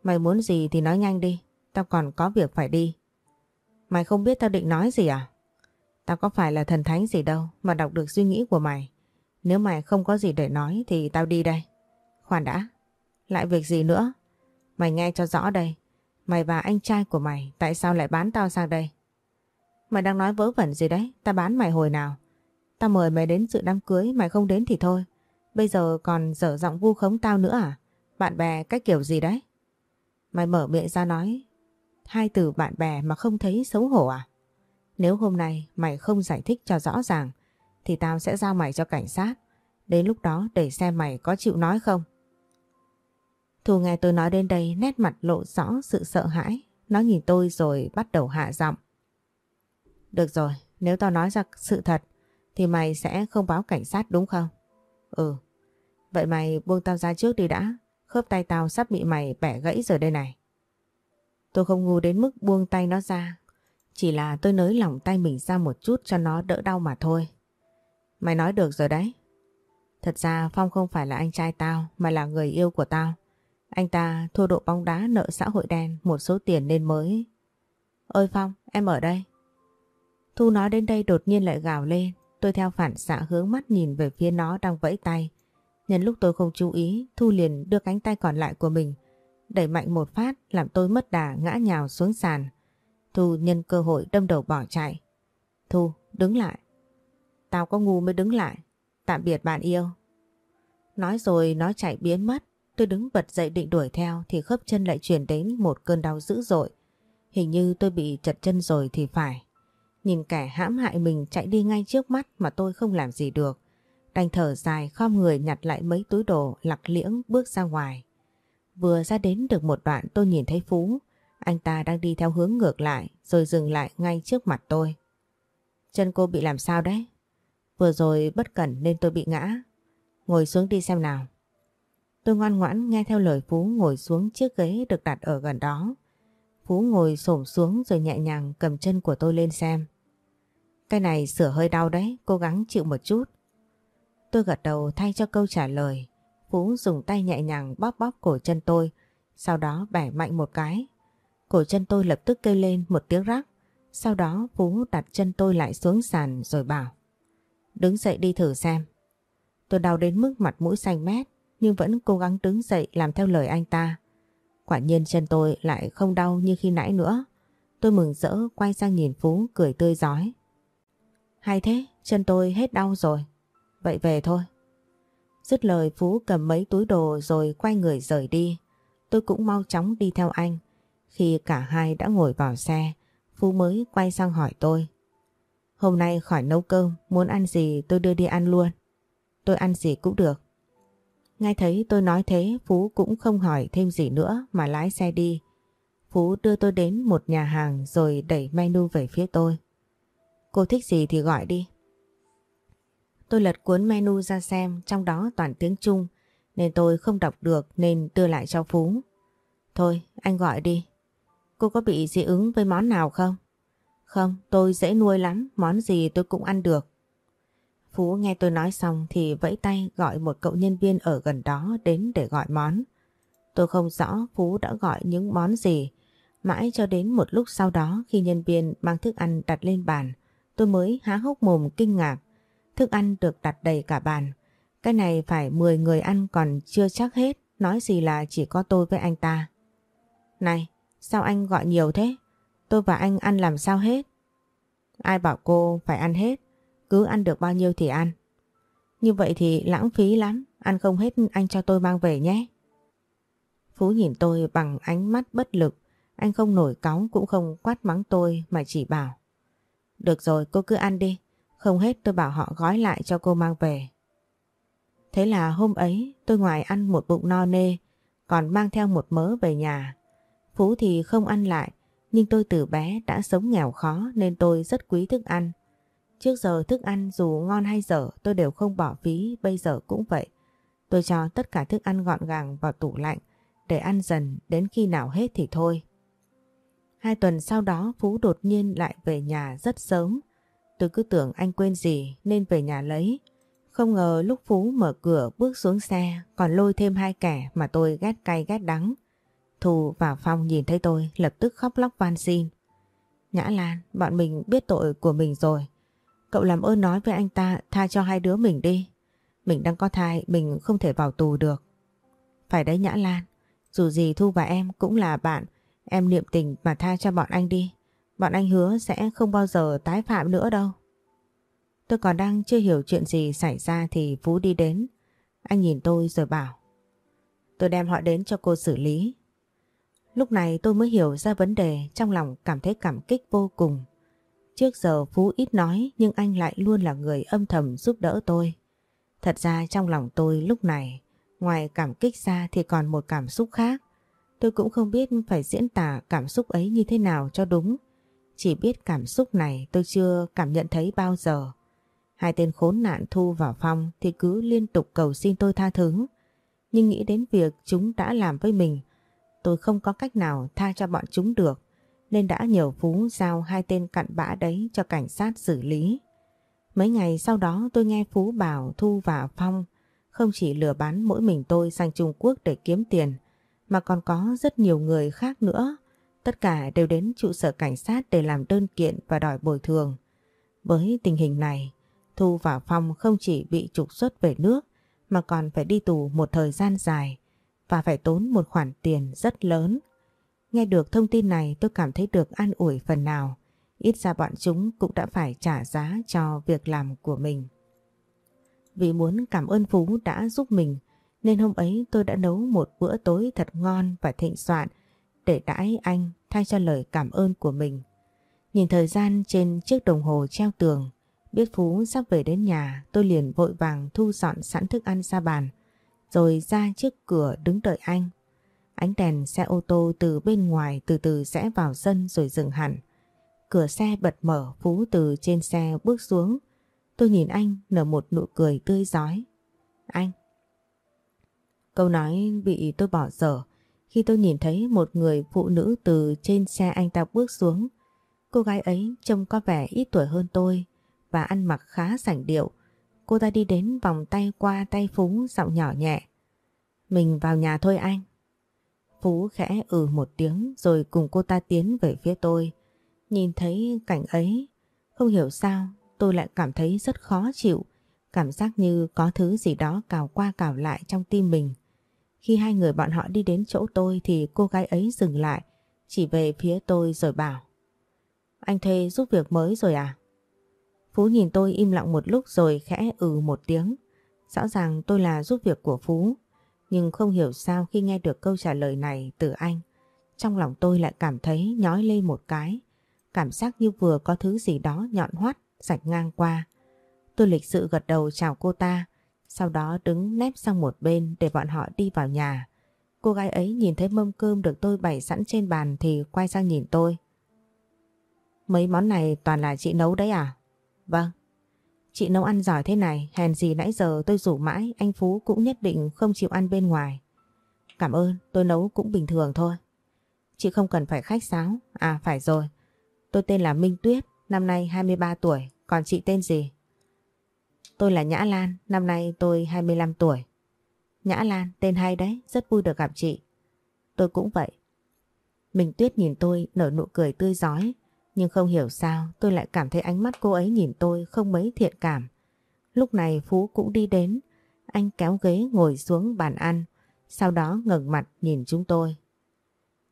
Mày muốn gì thì nói nhanh đi, tao còn có việc phải đi. Mày không biết tao định nói gì à? Tao có phải là thần thánh gì đâu mà đọc được suy nghĩ của mày. Nếu mày không có gì để nói thì tao đi đây. Khoan đã. Lại việc gì nữa? Mày nghe cho rõ đây. Mày và anh trai của mày tại sao lại bán tao sang đây? Mày đang nói vớ vẩn gì đấy? Tao bán mày hồi nào? Tao mời mày đến dự đám cưới mày không đến thì thôi. Bây giờ còn dở giọng vu khống tao nữa à? Bạn bè cái kiểu gì đấy? Mày mở miệng ra nói hai từ bạn bè mà không thấy xấu hổ à? Nếu hôm nay mày không giải thích cho rõ ràng thì tao sẽ giao mày cho cảnh sát. Đến lúc đó để xem mày có chịu nói không. thù nghe tôi nói đến đây nét mặt lộ rõ sự sợ hãi. Nó nhìn tôi rồi bắt đầu hạ giọng. Được rồi, nếu tao nói ra sự thật thì mày sẽ không báo cảnh sát đúng không? Ừ. Vậy mày buông tao ra trước đi đã. Khớp tay tao sắp bị mày bẻ gãy rồi đây này. Tôi không ngu đến mức buông tay nó ra. Chỉ là tôi nới lỏng tay mình ra một chút cho nó đỡ đau mà thôi. Mày nói được rồi đấy. Thật ra Phong không phải là anh trai tao mà là người yêu của tao. Anh ta thua độ bóng đá nợ xã hội đen một số tiền nên mới. Ơi Phong, em ở đây. Thu nói đến đây đột nhiên lại gào lên. Tôi theo phản xạ hướng mắt nhìn về phía nó đang vẫy tay. Nhân lúc tôi không chú ý, Thu liền đưa cánh tay còn lại của mình, đẩy mạnh một phát làm tôi mất đà ngã nhào xuống sàn. Thu nhân cơ hội đâm đầu bỏ chạy. Thu, đứng lại. Tao có ngu mới đứng lại. Tạm biệt bạn yêu. Nói rồi nó chạy biến mất. Tôi đứng bật dậy định đuổi theo thì khớp chân lại chuyển đến một cơn đau dữ dội. Hình như tôi bị chật chân rồi thì phải. Nhìn kẻ hãm hại mình chạy đi ngay trước mắt mà tôi không làm gì được. Đành thở dài khom người nhặt lại mấy túi đồ lặc liễng bước ra ngoài. Vừa ra đến được một đoạn tôi nhìn thấy Phú. Anh ta đang đi theo hướng ngược lại, rồi dừng lại ngay trước mặt tôi. Chân cô bị làm sao đấy? Vừa rồi bất cẩn nên tôi bị ngã. Ngồi xuống đi xem nào. Tôi ngoan ngoãn nghe theo lời Phú ngồi xuống chiếc ghế được đặt ở gần đó. Phú ngồi xổm xuống rồi nhẹ nhàng cầm chân của tôi lên xem. Cái này sửa hơi đau đấy, cố gắng chịu một chút. Tôi gật đầu thay cho câu trả lời. Phú dùng tay nhẹ nhàng bóp bóp cổ chân tôi, sau đó bẻ mạnh một cái. Cổ chân tôi lập tức kêu lên một tiếng rắc. Sau đó Phú đặt chân tôi lại xuống sàn rồi bảo. Đứng dậy đi thử xem. Tôi đau đến mức mặt mũi xanh mét nhưng vẫn cố gắng đứng dậy làm theo lời anh ta. Quả nhiên chân tôi lại không đau như khi nãy nữa. Tôi mừng rỡ quay sang nhìn Phú cười tươi giói. Hay thế, chân tôi hết đau rồi. Vậy về thôi. Dứt lời Phú cầm mấy túi đồ rồi quay người rời đi. Tôi cũng mau chóng đi theo anh. Khi cả hai đã ngồi vào xe, Phú mới quay sang hỏi tôi. Hôm nay khỏi nấu cơm, muốn ăn gì tôi đưa đi ăn luôn. Tôi ăn gì cũng được. Ngay thấy tôi nói thế, Phú cũng không hỏi thêm gì nữa mà lái xe đi. Phú đưa tôi đến một nhà hàng rồi đẩy menu về phía tôi. Cô thích gì thì gọi đi. Tôi lật cuốn menu ra xem trong đó toàn tiếng Trung nên tôi không đọc được nên đưa lại cho Phú. Thôi anh gọi đi. Cô có bị dị ứng với món nào không? Không, tôi dễ nuôi lắm, món gì tôi cũng ăn được. Phú nghe tôi nói xong thì vẫy tay gọi một cậu nhân viên ở gần đó đến để gọi món. Tôi không rõ Phú đã gọi những món gì. Mãi cho đến một lúc sau đó khi nhân viên mang thức ăn đặt lên bàn, tôi mới há hốc mồm kinh ngạc. Thức ăn được đặt đầy cả bàn. Cái này phải 10 người ăn còn chưa chắc hết, nói gì là chỉ có tôi với anh ta. Này, sao anh gọi nhiều thế? Tôi và anh ăn làm sao hết? Ai bảo cô phải ăn hết? Cứ ăn được bao nhiêu thì ăn. Như vậy thì lãng phí lắm, ăn không hết anh cho tôi mang về nhé. Phú nhìn tôi bằng ánh mắt bất lực, anh không nổi cáu cũng không quát mắng tôi mà chỉ bảo. Được rồi cô cứ ăn đi, không hết tôi bảo họ gói lại cho cô mang về. Thế là hôm ấy tôi ngoài ăn một bụng no nê, còn mang theo một mớ về nhà. Phú thì không ăn lại, nhưng tôi từ bé đã sống nghèo khó nên tôi rất quý thức ăn. Trước giờ thức ăn dù ngon hay dở tôi đều không bỏ phí, bây giờ cũng vậy. Tôi cho tất cả thức ăn gọn gàng vào tủ lạnh để ăn dần đến khi nào hết thì thôi. Hai tuần sau đó Phú đột nhiên lại về nhà rất sớm. Tôi cứ tưởng anh quên gì nên về nhà lấy. Không ngờ lúc Phú mở cửa bước xuống xe còn lôi thêm hai kẻ mà tôi ghét cay ghét đắng. Thù và Phong nhìn thấy tôi lập tức khóc lóc van xin. Nhã Lan, bọn mình biết tội của mình rồi. Cậu làm ơn nói với anh ta tha cho hai đứa mình đi. Mình đang có thai, mình không thể vào tù được. Phải đấy Nhã Lan, dù gì Thu và em cũng là bạn, em niệm tình mà tha cho bọn anh đi. Bọn anh hứa sẽ không bao giờ tái phạm nữa đâu. Tôi còn đang chưa hiểu chuyện gì xảy ra thì Phú đi đến. Anh nhìn tôi rồi bảo. Tôi đem họ đến cho cô xử lý. Lúc này tôi mới hiểu ra vấn đề, trong lòng cảm thấy cảm kích vô cùng. Trước giờ Phú ít nói, nhưng anh lại luôn là người âm thầm giúp đỡ tôi. Thật ra trong lòng tôi lúc này, ngoài cảm kích ra thì còn một cảm xúc khác. Tôi cũng không biết phải diễn tả cảm xúc ấy như thế nào cho đúng. Chỉ biết cảm xúc này tôi chưa cảm nhận thấy bao giờ. Hai tên khốn nạn Thu và Phong thì cứ liên tục cầu xin tôi tha thứ. Nhưng nghĩ đến việc chúng đã làm với mình, tôi không có cách nào tha cho bọn chúng được. Nên đã nhờ Phú giao hai tên cặn bã đấy cho cảnh sát xử lý. Mấy ngày sau đó tôi nghe Phú bảo Thu và Phong không chỉ lừa bán mỗi mình tôi sang Trung Quốc để kiếm tiền, mà còn có rất nhiều người khác nữa. Tất cả đều đến trụ sở cảnh sát để làm đơn kiện và đòi bồi thường. Với tình hình này, Thu và Phong không chỉ bị trục xuất về nước mà còn phải đi tù một thời gian dài và phải tốn một khoản tiền rất lớn. Nghe được thông tin này tôi cảm thấy được an ủi phần nào. Ít ra bọn chúng cũng đã phải trả giá cho việc làm của mình. Vì muốn cảm ơn Phú đã giúp mình nên hôm ấy tôi đã nấu một bữa tối thật ngon và thịnh soạn để đãi anh thay cho lời cảm ơn của mình. Nhìn thời gian trên chiếc đồng hồ treo tường, biết Phú sắp về đến nhà tôi liền vội vàng thu dọn sẵn thức ăn ra bàn rồi ra trước cửa đứng đợi anh. Ánh đèn xe ô tô từ bên ngoài từ từ rẽ vào sân rồi dừng hẳn. Cửa xe bật mở Phú từ trên xe bước xuống. Tôi nhìn anh nở một nụ cười tươi giói. Anh. Câu nói bị tôi bỏ dở khi tôi nhìn thấy một người phụ nữ từ trên xe anh ta bước xuống. Cô gái ấy trông có vẻ ít tuổi hơn tôi và ăn mặc khá sảnh điệu. Cô ta đi đến vòng tay qua tay Phú giọng nhỏ nhẹ. Mình vào nhà thôi anh. Phú khẽ ừ một tiếng rồi cùng cô ta tiến về phía tôi. Nhìn thấy cảnh ấy, không hiểu sao tôi lại cảm thấy rất khó chịu. Cảm giác như có thứ gì đó cào qua cào lại trong tim mình. Khi hai người bọn họ đi đến chỗ tôi thì cô gái ấy dừng lại, chỉ về phía tôi rồi bảo. Anh thuê giúp việc mới rồi à? Phú nhìn tôi im lặng một lúc rồi khẽ ừ một tiếng. Rõ ràng tôi là giúp việc của Phú, nhưng không hiểu sao khi nghe được câu trả lời này từ anh, trong lòng tôi lại cảm thấy nhói lên một cái. Cảm giác như vừa có thứ gì đó nhọn hoắt, sạch ngang qua. Tôi lịch sự gật đầu chào cô ta, sau đó đứng nép sang một bên để bọn họ đi vào nhà. Cô gái ấy nhìn thấy mâm cơm được tôi bày sẵn trên bàn thì quay sang nhìn tôi. Mấy món này toàn là chị nấu đấy à? Vâng. Chị nấu ăn giỏi thế này, hèn gì nãy giờ tôi rủ mãi, anh Phú cũng nhất định không chịu ăn bên ngoài. Cảm ơn, tôi nấu cũng bình thường thôi. Chị không cần phải khách sáo. À phải rồi, tôi tên là Minh Tuyết, năm nay 23 tuổi, còn chị tên gì? Tôi là Nhã Lan, năm nay tôi 25 tuổi. Nhã Lan, tên hay đấy, rất vui được gặp chị. Tôi cũng vậy. mình Tuyết nhìn tôi nở nụ cười tươi giói, nhưng không hiểu sao tôi lại cảm thấy ánh mắt cô ấy nhìn tôi không mấy thiện cảm. Lúc này Phú cũng đi đến, anh kéo ghế ngồi xuống bàn ăn, sau đó ngẩng mặt nhìn chúng tôi.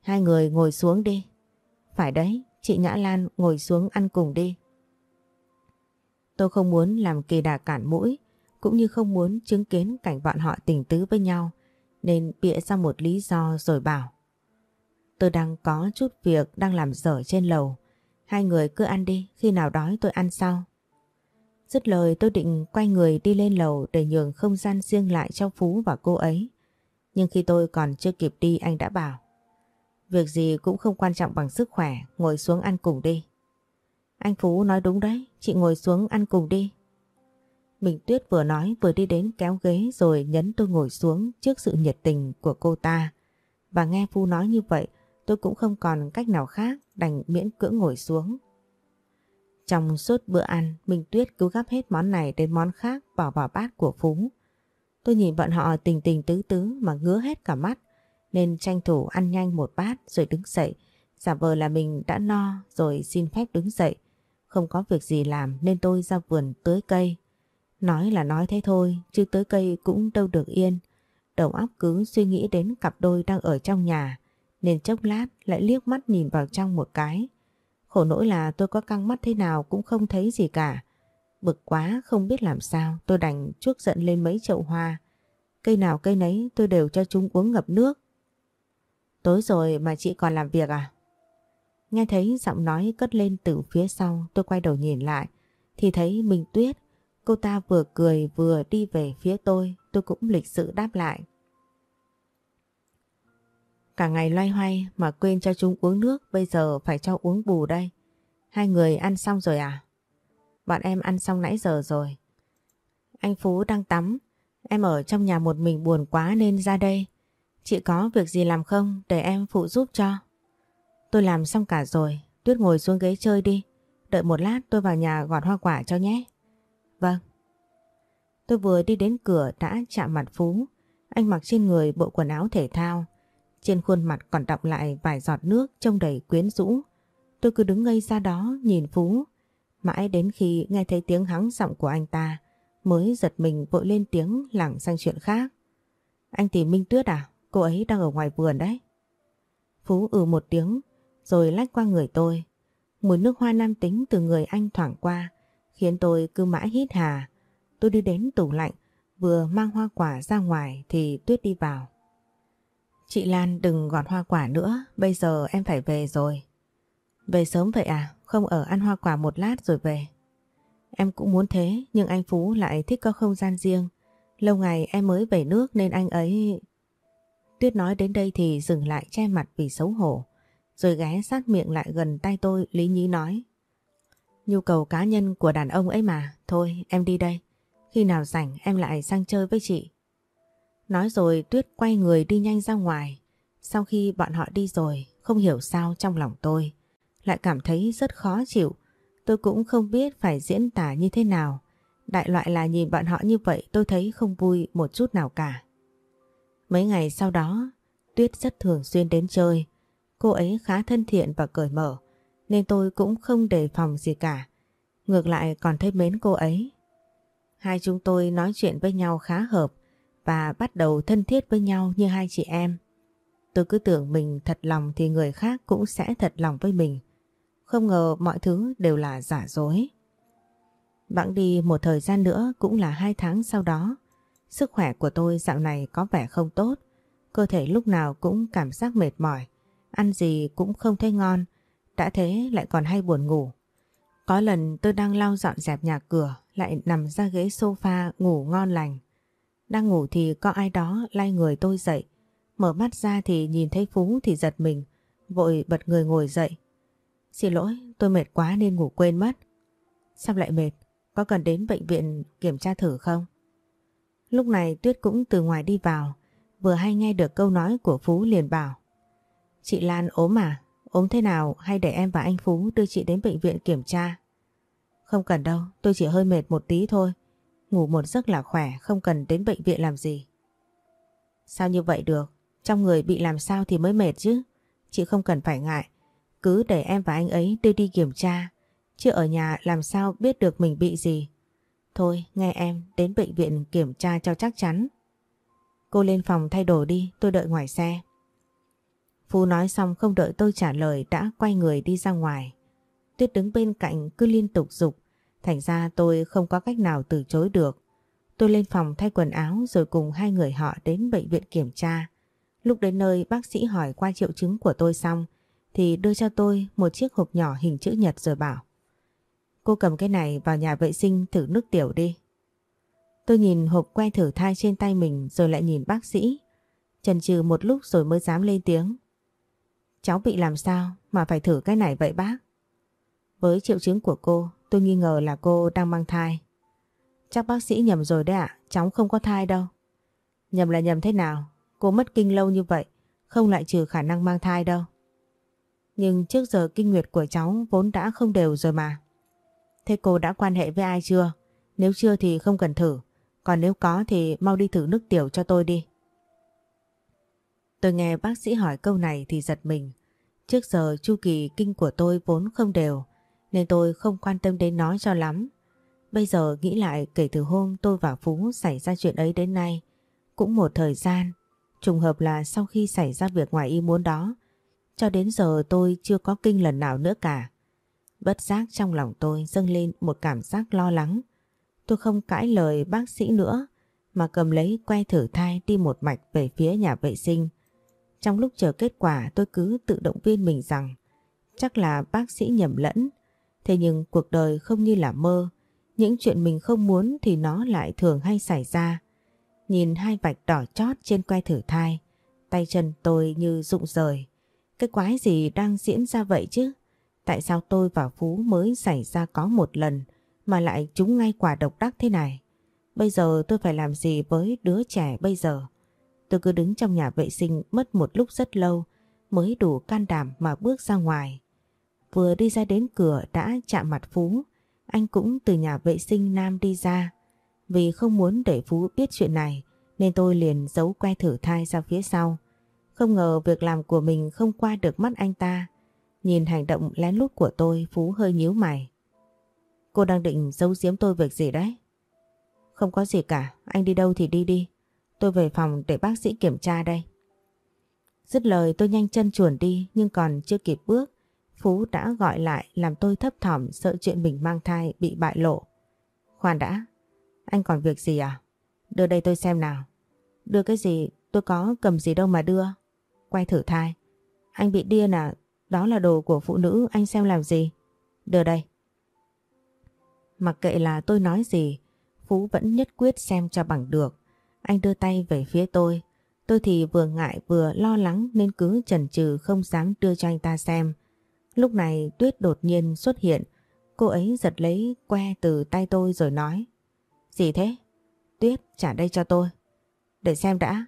Hai người ngồi xuống đi. Phải đấy, chị Nhã Lan ngồi xuống ăn cùng đi. Tôi không muốn làm kỳ đà cản mũi, cũng như không muốn chứng kiến cảnh bọn họ tình tứ với nhau, nên bịa ra một lý do rồi bảo. Tôi đang có chút việc đang làm dở trên lầu, hai người cứ ăn đi, khi nào đói tôi ăn sau. Dứt lời tôi định quay người đi lên lầu để nhường không gian riêng lại cho Phú và cô ấy. Nhưng khi tôi còn chưa kịp đi anh đã bảo. Việc gì cũng không quan trọng bằng sức khỏe, ngồi xuống ăn cùng đi. Anh Phú nói đúng đấy, chị ngồi xuống ăn cùng đi. Mình Tuyết vừa nói vừa đi đến kéo ghế rồi nhấn tôi ngồi xuống trước sự nhiệt tình của cô ta. Và nghe Phú nói như vậy tôi cũng không còn cách nào khác đành miễn cưỡng ngồi xuống. Trong suốt bữa ăn, Minh Tuyết cứ gắp hết món này đến món khác bỏ vào bát của Phú. Tôi nhìn bọn họ tình tình tứ tứ mà ngứa hết cả mắt, nên tranh thủ ăn nhanh một bát rồi đứng dậy, giả vờ là mình đã no rồi xin phép đứng dậy. Không có việc gì làm nên tôi ra vườn tưới cây. Nói là nói thế thôi, chứ tưới cây cũng đâu được yên. Đầu óc cứ suy nghĩ đến cặp đôi đang ở trong nhà, nên chốc lát lại liếc mắt nhìn vào trong một cái. Khổ nỗi là tôi có căng mắt thế nào cũng không thấy gì cả. Bực quá không biết làm sao tôi đành chuốc giận lên mấy chậu hoa. Cây nào cây nấy tôi đều cho chúng uống ngập nước. Tối rồi mà chị còn làm việc à? Nghe thấy giọng nói cất lên từ phía sau, tôi quay đầu nhìn lại, thì thấy Minh Tuyết. Cô ta vừa cười vừa đi về phía tôi tôi cũng lịch sự đáp lại. Cả ngày loay hoay mà quên cho chúng uống nước, bây giờ phải cho uống bù đây. Hai người ăn xong rồi à? Bọn em ăn xong nãy giờ rồi. Anh Phú đang tắm. Em ở trong nhà một mình buồn quá nên ra đây. Chị có việc gì làm không để em phụ giúp cho? Tôi làm xong cả rồi. Tuyết ngồi xuống ghế chơi đi. Đợi một lát tôi vào nhà gọt hoa quả cho nhé. Vâng. Tôi vừa đi đến cửa đã chạm mặt Phú. Anh mặc trên người bộ quần áo thể thao. Trên khuôn mặt còn đọng lại vài giọt nước trông đầy quyến rũ. Tôi cứ đứng ngây ra đó nhìn Phú. Mãi đến khi nghe thấy tiếng hắng giọng của anh ta, mới giật mình vội lên tiếng lảng sang chuyện khác. Anh tìm Minh Tuyết à? Cô ấy đang ở ngoài vườn đấy. Phú ừ một tiếng rồi lách qua người tôi. Mùi nước hoa nam tính từ người anh thoảng qua khiến tôi cứ mãi hít hà. Tôi đi đến tủ lạnh vừa mang hoa quả ra ngoài thì Tuyết đi vào. Chị Lan đừng gọt hoa quả nữa, bây giờ em phải về rồi. Về sớm vậy à? Không ở ăn hoa quả một lát rồi về. Em cũng muốn thế, nhưng anh Phú lại thích có không gian riêng. Lâu ngày em mới về nước nên anh ấy... Tuyết nói đến đây thì dừng lại che mặt vì xấu hổ. Rồi ghé sát miệng lại gần tay tôi lý nhí nói. Nhu cầu cá nhân của đàn ông ấy mà. Thôi em đi đây. Khi nào rảnh em lại sang chơi với chị. Nói rồi Tuyết quay người đi nhanh ra ngoài. Sau khi bọn họ đi rồi, không hiểu sao trong lòng tôi lại cảm thấy rất khó chịu. Tôi cũng không biết phải diễn tả như thế nào. Đại loại là nhìn bọn họ như vậy tôi thấy không vui một chút nào cả. Mấy ngày sau đó, Tuyết rất thường xuyên đến chơi. Cô ấy khá thân thiện và cởi mở, nên tôi cũng không đề phòng gì cả. Ngược lại còn thấy mến cô ấy. Hai chúng tôi nói chuyện với nhau khá hợp, và bắt đầu thân thiết với nhau như hai chị em. Tôi cứ tưởng mình thật lòng thì người khác cũng sẽ thật lòng với mình. Không ngờ mọi thứ đều là giả dối. Bẵng đi một thời gian nữa cũng là hai tháng sau đó. Sức khỏe của tôi dạo này có vẻ không tốt. Cơ thể lúc nào cũng cảm giác mệt mỏi. Ăn gì cũng không thấy ngon. Đã thế lại còn hay buồn ngủ. Có lần tôi đang lau dọn dẹp nhà cửa lại nằm ra ghế sofa ngủ ngon lành. Đang ngủ thì có ai đó lay người tôi dậy. Mở mắt ra thì nhìn thấy Phú thì giật mình, vội bật người ngồi dậy. Xin lỗi, tôi mệt quá nên ngủ quên mất. Sao lại mệt? Có cần đến bệnh viện kiểm tra thử không? Lúc này Tuyết cũng từ ngoài đi vào, vừa hay nghe được câu nói của Phú liền bảo. Chị Lan ốm à? Ốm thế nào hay để em và anh Phú đưa chị đến bệnh viện kiểm tra? Không cần đâu, tôi chỉ hơi mệt một tí thôi. Ngủ một giấc là khỏe, không cần đến bệnh viện làm gì. Sao như vậy được? Trong người bị làm sao thì mới mệt chứ. Chị không cần phải ngại. Cứ để em và anh ấy đưa đi kiểm tra. Chứ ở nhà làm sao biết được mình bị gì. Thôi, nghe em, đến bệnh viện kiểm tra cho chắc chắn. Cô lên phòng thay đồ đi, tôi đợi ngoài xe. Phú nói xong không đợi tôi trả lời đã quay người đi ra ngoài. Tuyết đứng bên cạnh cứ liên tục dục Thành ra tôi không có cách nào từ chối được. Tôi lên phòng thay quần áo rồi cùng hai người họ đến bệnh viện kiểm tra. Lúc đến nơi, bác sĩ hỏi qua triệu chứng của tôi xong, thì đưa cho tôi một chiếc hộp nhỏ hình chữ nhật rồi bảo, Cô cầm cái này vào nhà vệ sinh thử nước tiểu đi. Tôi nhìn hộp que thử thai trên tay mình rồi lại nhìn bác sĩ. Chần chừ một lúc rồi mới dám lên tiếng. Cháu bị làm sao mà phải thử cái này vậy bác? Với triệu chứng của cô, tôi nghi ngờ là cô đang mang thai. Chắc bác sĩ nhầm rồi đấy ạ, cháu không có thai đâu. Nhầm là nhầm thế nào? Cô mất kinh lâu như vậy, không lại trừ khả năng mang thai đâu. Nhưng trước giờ kinh nguyệt của cháu vốn đã không đều rồi mà. Thế cô đã quan hệ với ai chưa? Nếu chưa thì không cần thử. Còn nếu có thì mau đi thử nước tiểu cho tôi đi. Tôi nghe bác sĩ hỏi câu này thì giật mình. Trước giờ chu kỳ kinh của tôi vốn không đều, nên tôi không quan tâm đến nó cho lắm. Bây giờ nghĩ lại kể từ hôm tôi và Phú xảy ra chuyện ấy đến nay, cũng một thời gian, trùng hợp là sau khi xảy ra việc ngoài ý muốn đó, cho đến giờ tôi chưa có kinh lần nào nữa cả. Bất giác trong lòng tôi dâng lên một cảm giác lo lắng. Tôi không cãi lời bác sĩ nữa, mà cầm lấy que thử thai đi một mạch về phía nhà vệ sinh. Trong lúc chờ kết quả tôi cứ tự động viên mình rằng chắc là bác sĩ nhầm lẫn. Thế nhưng cuộc đời không như là mơ. Những chuyện mình không muốn thì nó lại thường hay xảy ra. Nhìn hai vạch đỏ chót trên que thử thai, tay chân tôi như rụng rời. Cái quái gì đang diễn ra vậy chứ? Tại sao tôi và Phú mới xảy ra có một lần mà lại trúng ngay quả độc đắc thế này? Bây giờ tôi phải làm gì với đứa trẻ bây giờ? Tôi cứ đứng trong nhà vệ sinh mất một lúc rất lâu mới đủ can đảm mà bước ra ngoài. Vừa đi ra đến cửa đã chạm mặt Phú, anh cũng từ nhà vệ sinh Nam đi ra. Vì không muốn để Phú biết chuyện này nên tôi liền giấu que thử thai ra phía sau. Không ngờ việc làm của mình không qua được mắt anh ta. Nhìn hành động lén lút của tôi Phú hơi nhíu mày. Cô đang định giấu giếm tôi việc gì đấy? Không có gì cả, anh đi đâu thì đi đi. Tôi về phòng để bác sĩ kiểm tra đây. Dứt lời tôi nhanh chân chuồn đi nhưng còn chưa kịp bước. Phú đã gọi lại làm tôi thấp thỏm sợ chuyện mình mang thai bị bại lộ. Khoan đã, anh còn việc gì à? Đưa đây tôi xem nào. Đưa cái gì? Tôi có cầm gì đâu mà đưa. Quay thử thai. Anh bị điên à? Đó là đồ của phụ nữ, anh xem làm gì? Đưa đây. Mặc kệ là tôi nói gì, Phú vẫn nhất quyết xem cho bằng được. Anh đưa tay về phía tôi. Tôi thì vừa ngại vừa lo lắng nên cứ chần chừ không dám đưa cho anh ta xem. Lúc này Tuyết đột nhiên xuất hiện. Cô ấy giật lấy que từ tay tôi rồi nói. Gì thế? Tuyết trả đây cho tôi. Để xem đã.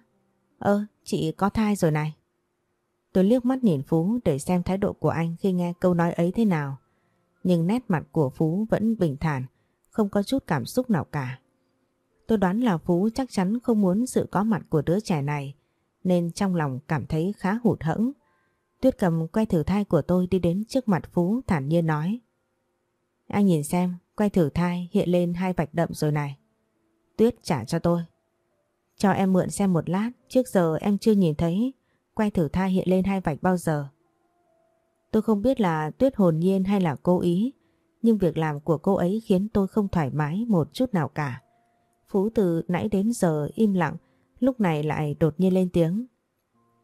Ơ, chị có thai rồi này. Tôi liếc mắt nhìn Phú để xem thái độ của anh khi nghe câu nói ấy thế nào. Nhưng nét mặt của Phú vẫn bình thản, không có chút cảm xúc nào cả. Tôi đoán là Phú chắc chắn không muốn sự có mặt của đứa trẻ này, nên trong lòng cảm thấy khá hụt hẫng. Tuyết cầm quay thử thai của tôi đi đến trước mặt Phú thản nhiên nói. Anh nhìn xem, quay thử thai hiện lên hai vạch đậm rồi này. Tuyết trả cho tôi. Cho em mượn xem một lát, trước giờ em chưa nhìn thấy quay thử thai hiện lên hai vạch bao giờ. Tôi không biết là Tuyết hồn nhiên hay là cố ý, nhưng việc làm của cô ấy khiến tôi không thoải mái một chút nào cả. Phú từ nãy đến giờ im lặng, lúc này lại đột nhiên lên tiếng.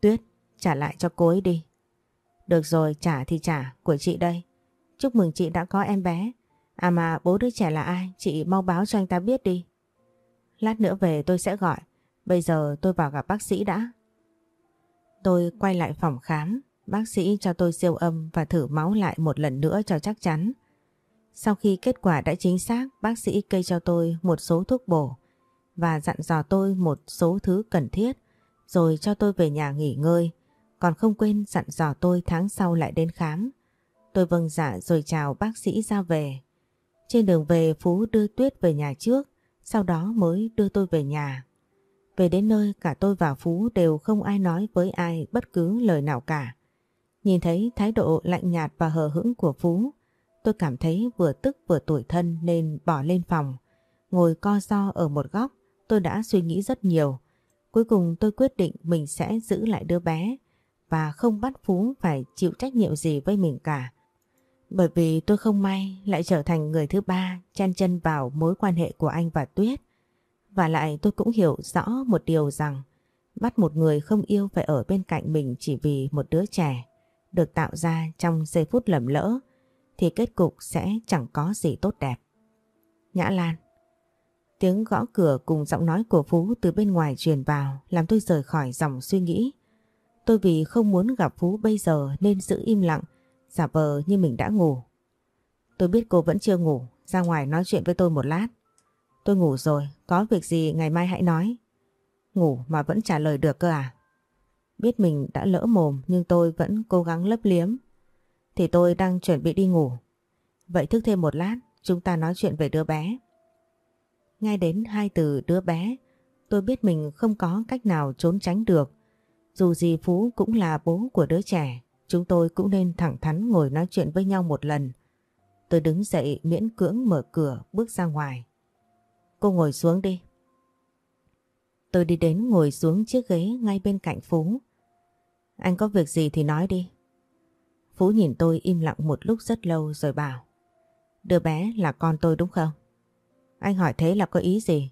Tuyết, trả lại cho cô ấy đi. Được rồi, trả thì trả, của chị đây. Chúc mừng chị đã có em bé. À mà bố đứa trẻ là ai, chị mau báo cho anh ta biết đi. Lát nữa về tôi sẽ gọi, bây giờ tôi vào gặp bác sĩ đã. Tôi quay lại phòng khám, bác sĩ cho tôi siêu âm và thử máu lại một lần nữa cho chắc chắn. Sau khi kết quả đã chính xác, bác sĩ kê cho tôi một số thuốc bổ và dặn dò tôi một số thứ cần thiết rồi cho tôi về nhà nghỉ ngơi. Còn không quên dặn dò tôi tháng sau lại đến khám. Tôi vâng dạ rồi chào bác sĩ ra về. Trên đường về Phú đưa Tuyết về nhà trước, sau đó mới đưa tôi về nhà. Về đến nơi cả tôi và Phú đều không ai nói với ai bất cứ lời nào cả. Nhìn thấy thái độ lạnh nhạt và hờ hững của Phú, tôi cảm thấy vừa tức vừa tủi thân nên bỏ lên phòng. Ngồi co do ở một góc, tôi đã suy nghĩ rất nhiều. Cuối cùng tôi quyết định mình sẽ giữ lại đứa bé và không bắt Phú phải chịu trách nhiệm gì với mình cả. Bởi vì tôi không may lại trở thành người thứ ba chen chân vào mối quan hệ của anh và Tuyết. Và lại tôi cũng hiểu rõ một điều rằng bắt một người không yêu phải ở bên cạnh mình chỉ vì một đứa trẻ được tạo ra trong giây phút lầm lỡ thì kết cục sẽ chẳng có gì tốt đẹp. Nhã Lan Tiếng gõ cửa cùng giọng nói của Phú từ bên ngoài truyền vào làm tôi rời khỏi dòng suy nghĩ. Tôi vì không muốn gặp Phú bây giờ nên giữ im lặng, giả vờ như mình đã ngủ. Tôi biết cô vẫn chưa ngủ, ra ngoài nói chuyện với tôi một lát. Tôi ngủ rồi, có việc gì ngày mai hãy nói. Ngủ mà vẫn trả lời được cơ à? Biết mình đã lỡ mồm nhưng tôi vẫn cố gắng lấp liếm. Thì tôi đang chuẩn bị đi ngủ. Vậy thức thêm một lát, chúng ta nói chuyện về đứa bé. Ngay đến hai từ đứa bé, tôi biết mình không có cách nào trốn tránh được. Dù gì Phú cũng là bố của đứa trẻ, chúng tôi cũng nên thẳng thắn ngồi nói chuyện với nhau một lần. Tôi đứng dậy miễn cưỡng mở cửa bước ra ngoài. Cô ngồi xuống đi. Tôi đi đến ngồi xuống chiếc ghế ngay bên cạnh Phú. Anh có việc gì thì nói đi. Phú nhìn tôi im lặng một lúc rất lâu rồi bảo. Đứa bé là con tôi đúng không? Anh hỏi thế là có ý gì?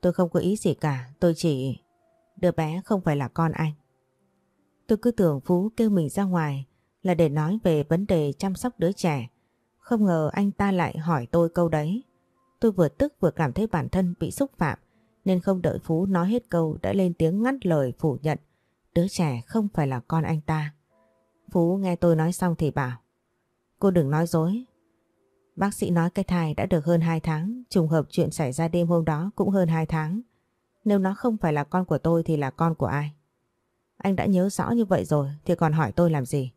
Tôi không có ý gì cả, tôi chỉ... Đứa bé không phải là con anh. Tôi cứ tưởng Phú kêu mình ra ngoài là để nói về vấn đề chăm sóc đứa trẻ. Không ngờ anh ta lại hỏi tôi câu đấy. Tôi vừa tức vừa cảm thấy bản thân bị xúc phạm nên không đợi Phú nói hết câu đã lên tiếng ngắt lời phủ nhận đứa trẻ không phải là con anh ta. Phú nghe tôi nói xong thì bảo Cô đừng nói dối. Bác sĩ nói cái thai đã được hơn 2 tháng, trùng hợp chuyện xảy ra đêm hôm đó cũng hơn 2 tháng. Nếu nó không phải là con của tôi thì là con của ai? Anh đã nhớ rõ như vậy rồi thì còn hỏi tôi làm gì?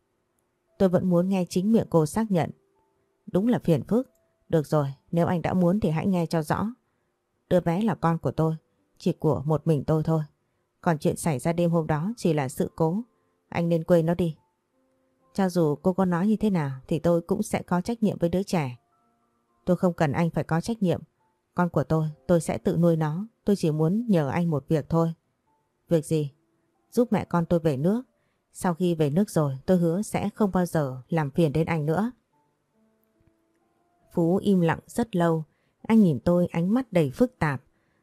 Tôi vẫn muốn nghe chính miệng cô xác nhận. Đúng là phiền phức. Được rồi, nếu anh đã muốn thì hãy nghe cho rõ. Đứa bé là con của tôi, chỉ của một mình tôi thôi. Còn chuyện xảy ra đêm hôm đó chỉ là sự cố. Anh nên quên nó đi. Cho dù cô có nói như thế nào thì tôi cũng sẽ có trách nhiệm với đứa trẻ. Tôi không cần anh phải có trách nhiệm. Con của tôi, tôi sẽ tự nuôi nó. Tôi chỉ muốn nhờ anh một việc thôi. Việc gì? Giúp mẹ con tôi về nước. Sau khi về nước rồi tôi hứa sẽ không bao giờ làm phiền đến anh nữa. Phú im lặng rất lâu. Anh nhìn tôi ánh mắt đầy phức tạp.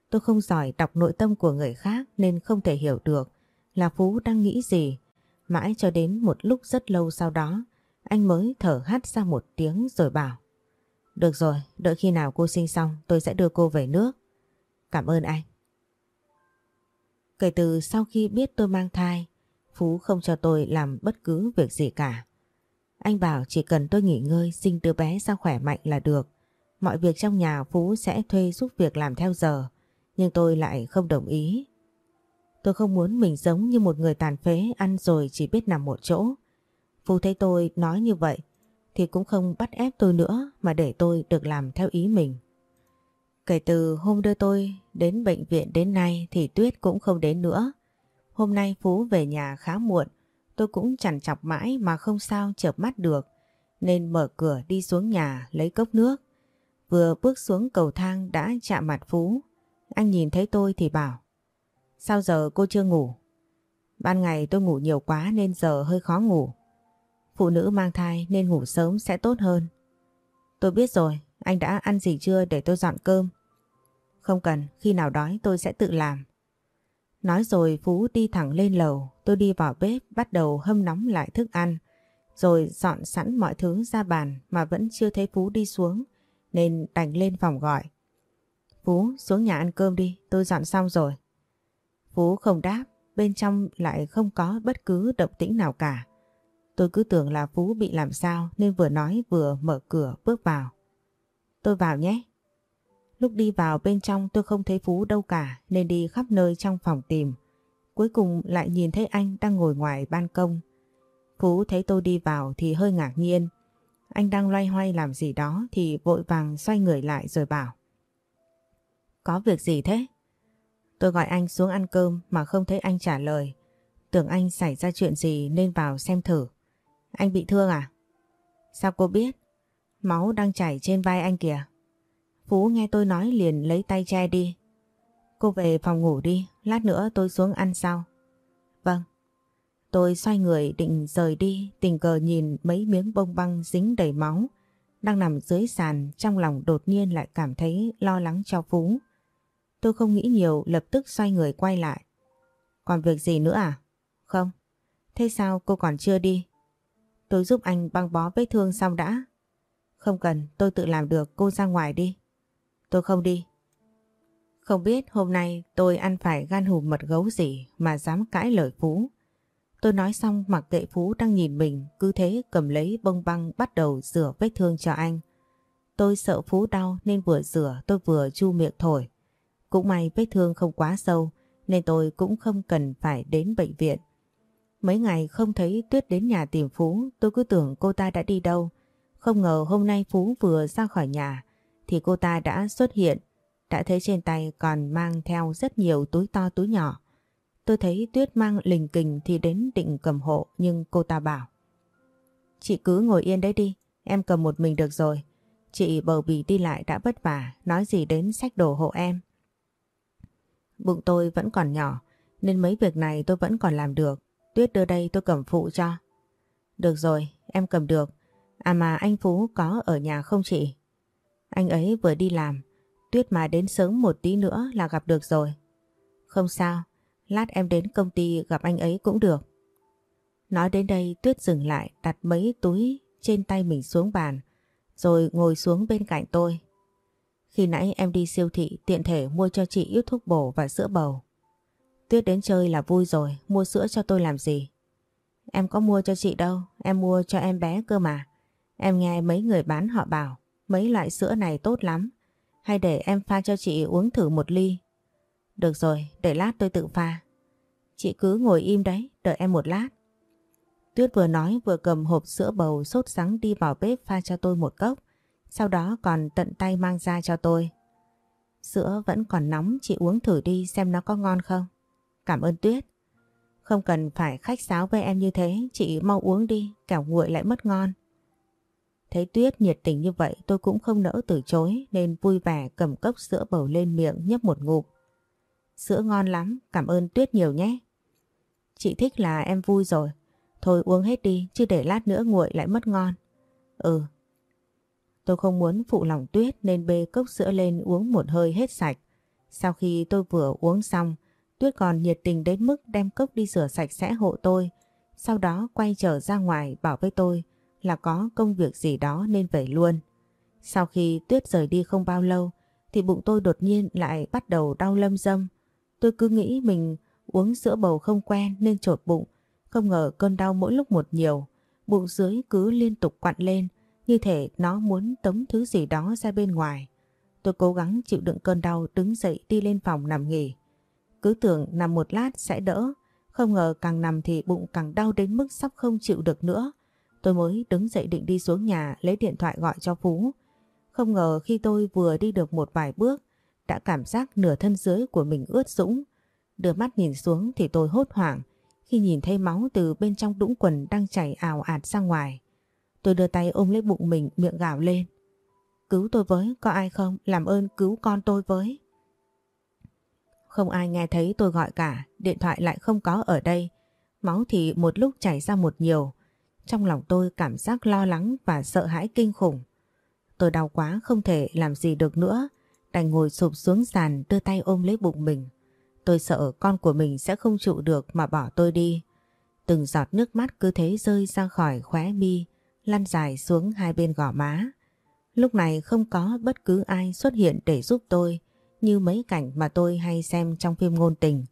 Tôi không giỏi đọc nội tâm của người khác nên không thể hiểu được là Phú đang nghĩ gì. Mãi cho đến một lúc rất lâu sau đó, anh mới thở hắt ra một tiếng rồi bảo. Được rồi, đợi khi nào cô sinh xong tôi sẽ đưa cô về nước. Cảm ơn anh. Kể từ sau khi biết tôi mang thai, Phú không cho tôi làm bất cứ việc gì cả. Anh bảo chỉ cần tôi nghỉ ngơi sinh đứa bé ra khỏe mạnh là được. Mọi việc trong nhà Phú sẽ thuê giúp việc làm theo giờ nhưng tôi lại không đồng ý. Tôi không muốn mình giống như một người tàn phế ăn rồi chỉ biết nằm một chỗ. Phú thấy tôi nói như vậy thì cũng không bắt ép tôi nữa mà để tôi được làm theo ý mình. Kể từ hôm đưa tôi đến bệnh viện đến nay thì Tuyết cũng không đến nữa. Hôm nay Phú về nhà khá muộn, tôi cũng chẳng chọc mãi mà không sao chợp mắt được, nên mở cửa đi xuống nhà lấy cốc nước. Vừa bước xuống cầu thang đã chạm mặt Phú. Anh nhìn thấy tôi thì bảo Sao giờ cô chưa ngủ? Ban ngày tôi ngủ nhiều quá nên giờ hơi khó ngủ. Phụ nữ mang thai nên ngủ sớm sẽ tốt hơn. Tôi biết rồi, anh đã ăn gì chưa để tôi dọn cơm? Không cần, khi nào đói tôi sẽ tự làm. Nói rồi Phú đi thẳng lên lầu, tôi đi vào bếp bắt đầu hâm nóng lại thức ăn. Rồi dọn sẵn mọi thứ ra bàn mà vẫn chưa thấy Phú đi xuống nên đành lên phòng gọi. Phú xuống nhà ăn cơm đi, tôi dọn xong rồi. Phú không đáp, bên trong lại không có bất cứ động tĩnh nào cả. Tôi cứ tưởng là Phú bị làm sao nên vừa nói vừa mở cửa bước vào. Tôi vào nhé. Lúc đi vào bên trong tôi không thấy Phú đâu cả nên đi khắp nơi trong phòng tìm. Cuối cùng lại nhìn thấy anh đang ngồi ngoài ban công. Phú thấy tôi đi vào thì hơi ngạc nhiên. Anh đang loay hoay làm gì đó thì vội vàng xoay người lại rồi bảo. Có việc gì thế? Tôi gọi anh xuống ăn cơm mà không thấy anh trả lời. Tưởng anh xảy ra chuyện gì nên vào xem thử. Anh bị thương à? Sao cô biết? Máu đang chảy trên vai anh kìa. Phú nghe tôi nói liền lấy tay che đi. Cô về phòng ngủ đi, lát nữa tôi xuống ăn sau. Vâng. Tôi xoay người định rời đi, tình cờ nhìn mấy miếng bông băng dính đầy máu. Đang nằm dưới sàn, trong lòng đột nhiên lại cảm thấy lo lắng cho Phú. Tôi không nghĩ nhiều lập tức xoay người quay lại. Còn việc gì nữa à? Không. Thế sao cô còn chưa đi? Tôi giúp anh băng bó vết thương xong đã. Không cần, tôi tự làm được, cô ra ngoài đi. Tôi không đi. Không biết hôm nay tôi ăn phải gan hùm mật gấu gì mà dám cãi lời Phú. Tôi nói xong mặc kệ Phú đang nhìn mình cứ thế cầm lấy bông băng bắt đầu rửa vết thương cho anh. Tôi sợ Phú đau nên vừa rửa tôi vừa chu miệng thổi. Cũng may vết thương không quá sâu nên tôi cũng không cần phải đến bệnh viện. Mấy ngày không thấy Tuyết đến nhà tìm Phú tôi cứ tưởng cô ta đã đi đâu. Không ngờ hôm nay Phú vừa ra khỏi nhà thì cô ta đã xuất hiện. Đã thấy trên tay còn mang theo rất nhiều túi to túi nhỏ. Tôi thấy Tuyết mang lình kình thì đến định cầm hộ nhưng cô ta bảo. Chị cứ ngồi yên đấy đi, em cầm một mình được rồi. Chị bầu bì đi lại đã vất vả, nói gì đến sách đồ hộ em. Bụng tôi vẫn còn nhỏ, nên mấy việc này tôi vẫn còn làm được. Tuyết đưa đây tôi cầm phụ cho. Được rồi, em cầm được. À mà anh Phú có ở nhà không chị? Anh ấy vừa đi làm, Tuyết mà đến sớm một tí nữa là gặp được rồi. Không sao, lát em đến công ty gặp anh ấy cũng được. Nói đến đây Tuyết dừng lại đặt mấy túi trên tay mình xuống bàn rồi ngồi xuống bên cạnh tôi. Khi nãy em đi siêu thị tiện thể mua cho chị ít thuốc bổ và sữa bầu. Tuyết đến chơi là vui rồi, mua sữa cho tôi làm gì? Em có mua cho chị đâu, em mua cho em bé cơ mà. Em nghe mấy người bán họ bảo mấy loại sữa này tốt lắm. Hay để em pha cho chị uống thử một ly. Được rồi, để lát tôi tự pha. Chị cứ ngồi im đấy, đợi em một lát. Tuyết vừa nói vừa cầm hộp sữa bầu sốt sắng đi vào bếp pha cho tôi một cốc. Sau đó còn tận tay mang ra cho tôi. Sữa vẫn còn nóng, chị uống thử đi xem nó có ngon không. Cảm ơn Tuyết. Không cần phải khách sáo với em như thế, chị mau uống đi, kẻo nguội lại mất ngon. Thấy Tuyết nhiệt tình như vậy tôi cũng không nỡ từ chối nên vui vẻ cầm cốc sữa bầu lên miệng nhấp một ngụm. Sữa ngon lắm, cảm ơn Tuyết nhiều nhé. Chị thích là em vui rồi. Thôi uống hết đi chứ để lát nữa nguội lại mất ngon. Ừ. Tôi không muốn phụ lòng Tuyết nên bê cốc sữa lên uống một hơi hết sạch. Sau khi tôi vừa uống xong, Tuyết còn nhiệt tình đến mức đem cốc đi rửa sạch sẽ hộ tôi. Sau đó quay trở ra ngoài bảo với tôi là có công việc gì đó nên về luôn. Sau khi Tuyết rời đi không bao lâu, thì bụng tôi đột nhiên lại bắt đầu đau lâm dâm. Tôi cứ nghĩ mình uống sữa bầu không quen nên trột bụng. Không ngờ cơn đau mỗi lúc một nhiều. Bụng dưới cứ liên tục quặn lên, như thể nó muốn tống thứ gì đó ra bên ngoài. Tôi cố gắng chịu đựng cơn đau đứng dậy đi lên phòng nằm nghỉ. Cứ tưởng nằm một lát sẽ đỡ. Không ngờ càng nằm thì bụng càng đau đến mức sắp không chịu được nữa. Tôi mới đứng dậy định đi xuống nhà lấy điện thoại gọi cho Phú. Không ngờ khi tôi vừa đi được một vài bước đã cảm giác nửa thân dưới của mình ướt sũng. Đưa mắt nhìn xuống thì tôi hốt hoảng khi nhìn thấy máu từ bên trong đũng quần đang chảy ào ạt ra ngoài. Tôi đưa tay ôm lấy bụng mình miệng gào lên. Cứu tôi với, có ai không? Làm ơn cứu con tôi với. Không ai nghe thấy tôi gọi cả, điện thoại lại không có ở đây. Máu thì một lúc chảy ra một nhiều. Trong lòng tôi cảm giác lo lắng và sợ hãi kinh khủng. Tôi đau quá không thể làm gì được nữa, đành ngồi sụp xuống sàn đưa tay ôm lấy bụng mình. Tôi sợ con của mình sẽ không chịu được mà bỏ tôi đi. Từng giọt nước mắt cứ thế rơi ra khỏi khóe mi, lăn dài xuống hai bên gò má. Lúc này không có bất cứ ai xuất hiện để giúp tôi như mấy cảnh mà tôi hay xem trong phim ngôn tình.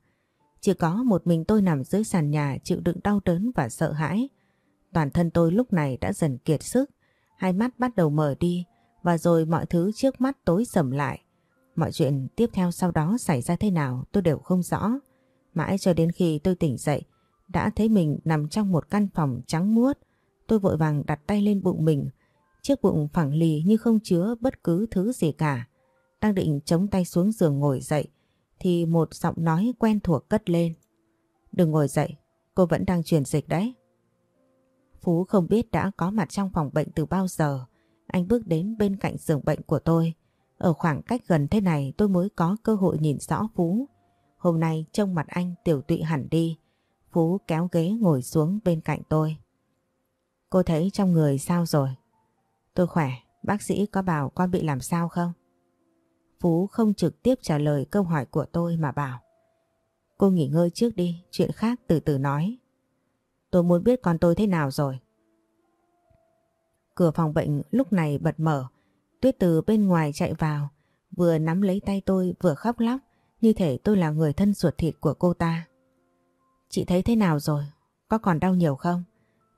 Chỉ có một mình tôi nằm dưới sàn nhà chịu đựng đau đớn và sợ hãi. Toàn thân tôi lúc này đã dần kiệt sức, hai mắt bắt đầu mở đi và rồi mọi thứ trước mắt tối sầm lại. Mọi chuyện tiếp theo sau đó xảy ra thế nào tôi đều không rõ. Mãi cho đến khi tôi tỉnh dậy, đã thấy mình nằm trong một căn phòng trắng muốt. Tôi vội vàng đặt tay lên bụng mình, chiếc bụng phẳng lì như không chứa bất cứ thứ gì cả. Đang định chống tay xuống giường ngồi dậy, thì một giọng nói quen thuộc cất lên. Đừng ngồi dậy, cô vẫn đang truyền dịch đấy. Phú không biết đã có mặt trong phòng bệnh từ bao giờ. Anh bước đến bên cạnh giường bệnh của tôi. Ở khoảng cách gần thế này tôi mới có cơ hội nhìn rõ Phú. Hôm nay trông mặt anh tiểu tụy hẳn đi. Phú kéo ghế ngồi xuống bên cạnh tôi. Cô thấy trong người sao rồi? Tôi khỏe, bác sĩ có bảo con bị làm sao không? Phú không trực tiếp trả lời câu hỏi của tôi mà bảo. Cô nghỉ ngơi trước đi, chuyện khác từ từ nói. Tôi muốn biết con tôi thế nào rồi. Cửa phòng bệnh lúc này bật mở. Tuyết từ bên ngoài chạy vào, vừa nắm lấy tay tôi vừa khóc lóc, như thể tôi là người thân ruột thịt của cô ta. Chị thấy thế nào rồi? Có còn đau nhiều không?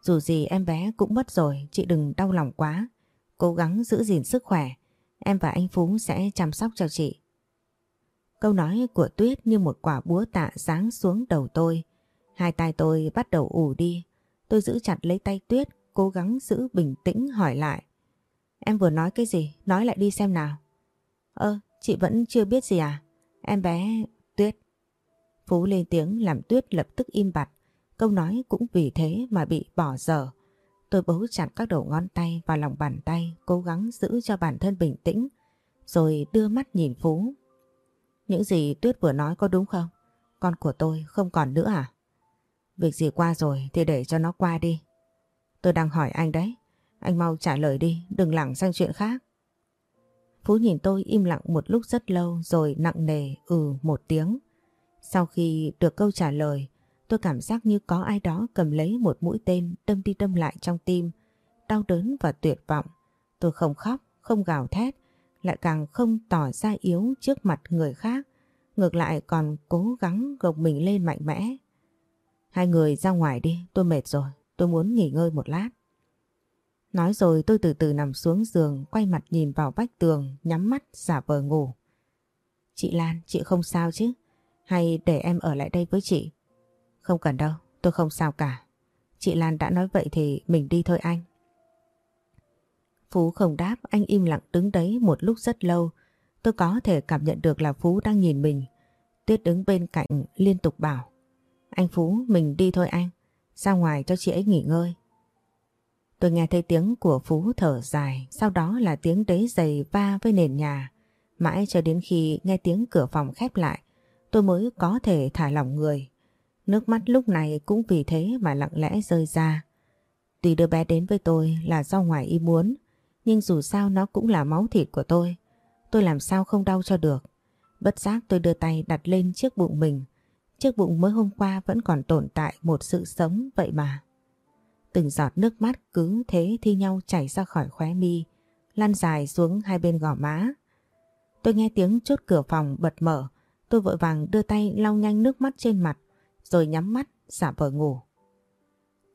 Dù gì em bé cũng mất rồi, chị đừng đau lòng quá. Cố gắng giữ gìn sức khỏe, em và anh Phú sẽ chăm sóc cho chị. Câu nói của Tuyết như một quả búa tạ giáng xuống đầu tôi. Hai tay tôi bắt đầu ủ đi. Tôi giữ chặt lấy tay Tuyết, cố gắng giữ bình tĩnh hỏi lại. Em vừa nói cái gì? Nói lại đi xem nào. Ơ, chị vẫn chưa biết gì à? Em bé... Tuyết. Phú lên tiếng làm Tuyết lập tức im bặt. Câu nói cũng vì thế mà bị bỏ dở. Tôi bấu chặt các đầu ngón tay vào lòng bàn tay, cố gắng giữ cho bản thân bình tĩnh, rồi đưa mắt nhìn Phú. Những gì Tuyết vừa nói có đúng không? Con của tôi không còn nữa à? Việc gì qua rồi thì để cho nó qua đi. Tôi đang hỏi anh đấy. Anh mau trả lời đi, đừng lảng sang chuyện khác. Phú nhìn tôi im lặng một lúc rất lâu rồi nặng nề ừ một tiếng. Sau khi được câu trả lời, tôi cảm giác như có ai đó cầm lấy một mũi tên đâm đi đâm lại trong tim, đau đớn và tuyệt vọng. Tôi không khóc, không gào thét, lại càng không tỏ ra yếu trước mặt người khác, ngược lại còn cố gắng gồng mình lên mạnh mẽ. Hai người ra ngoài đi, tôi mệt rồi, tôi muốn nghỉ ngơi một lát. Nói rồi tôi từ từ nằm xuống giường, quay mặt nhìn vào vách tường, nhắm mắt giả vờ ngủ. Chị Lan, chị không sao chứ? Hay để em ở lại đây với chị? Không cần đâu, tôi không sao cả. Chị Lan đã nói vậy thì mình đi thôi anh. Phú không đáp, anh im lặng đứng đấy một lúc rất lâu. Tôi có thể cảm nhận được là Phú đang nhìn mình. Tuyết đứng bên cạnh liên tục bảo. Anh Phú, mình đi thôi anh. Ra ngoài cho chị ấy nghỉ ngơi. Tôi nghe thấy tiếng của Phú thở dài, sau đó là tiếng đế giày va với nền nhà. Mãi cho đến khi nghe tiếng cửa phòng khép lại, tôi mới có thể thả lỏng người. Nước mắt lúc này cũng vì thế mà lặng lẽ rơi ra. Tuy đứa bé đến với tôi là do ngoài ý muốn, nhưng dù sao nó cũng là máu thịt của tôi. Tôi làm sao không đau cho được. Bất giác tôi đưa tay đặt lên chiếc bụng mình. Chiếc bụng mới hôm qua vẫn còn tồn tại một sự sống vậy mà. Từng giọt nước mắt cứ thế thi nhau chảy ra khỏi khóe mi, lăn dài xuống hai bên gò má. Tôi nghe tiếng chốt cửa phòng bật mở, tôi vội vàng đưa tay lau nhanh nước mắt trên mặt, rồi nhắm mắt giả vờ ngủ.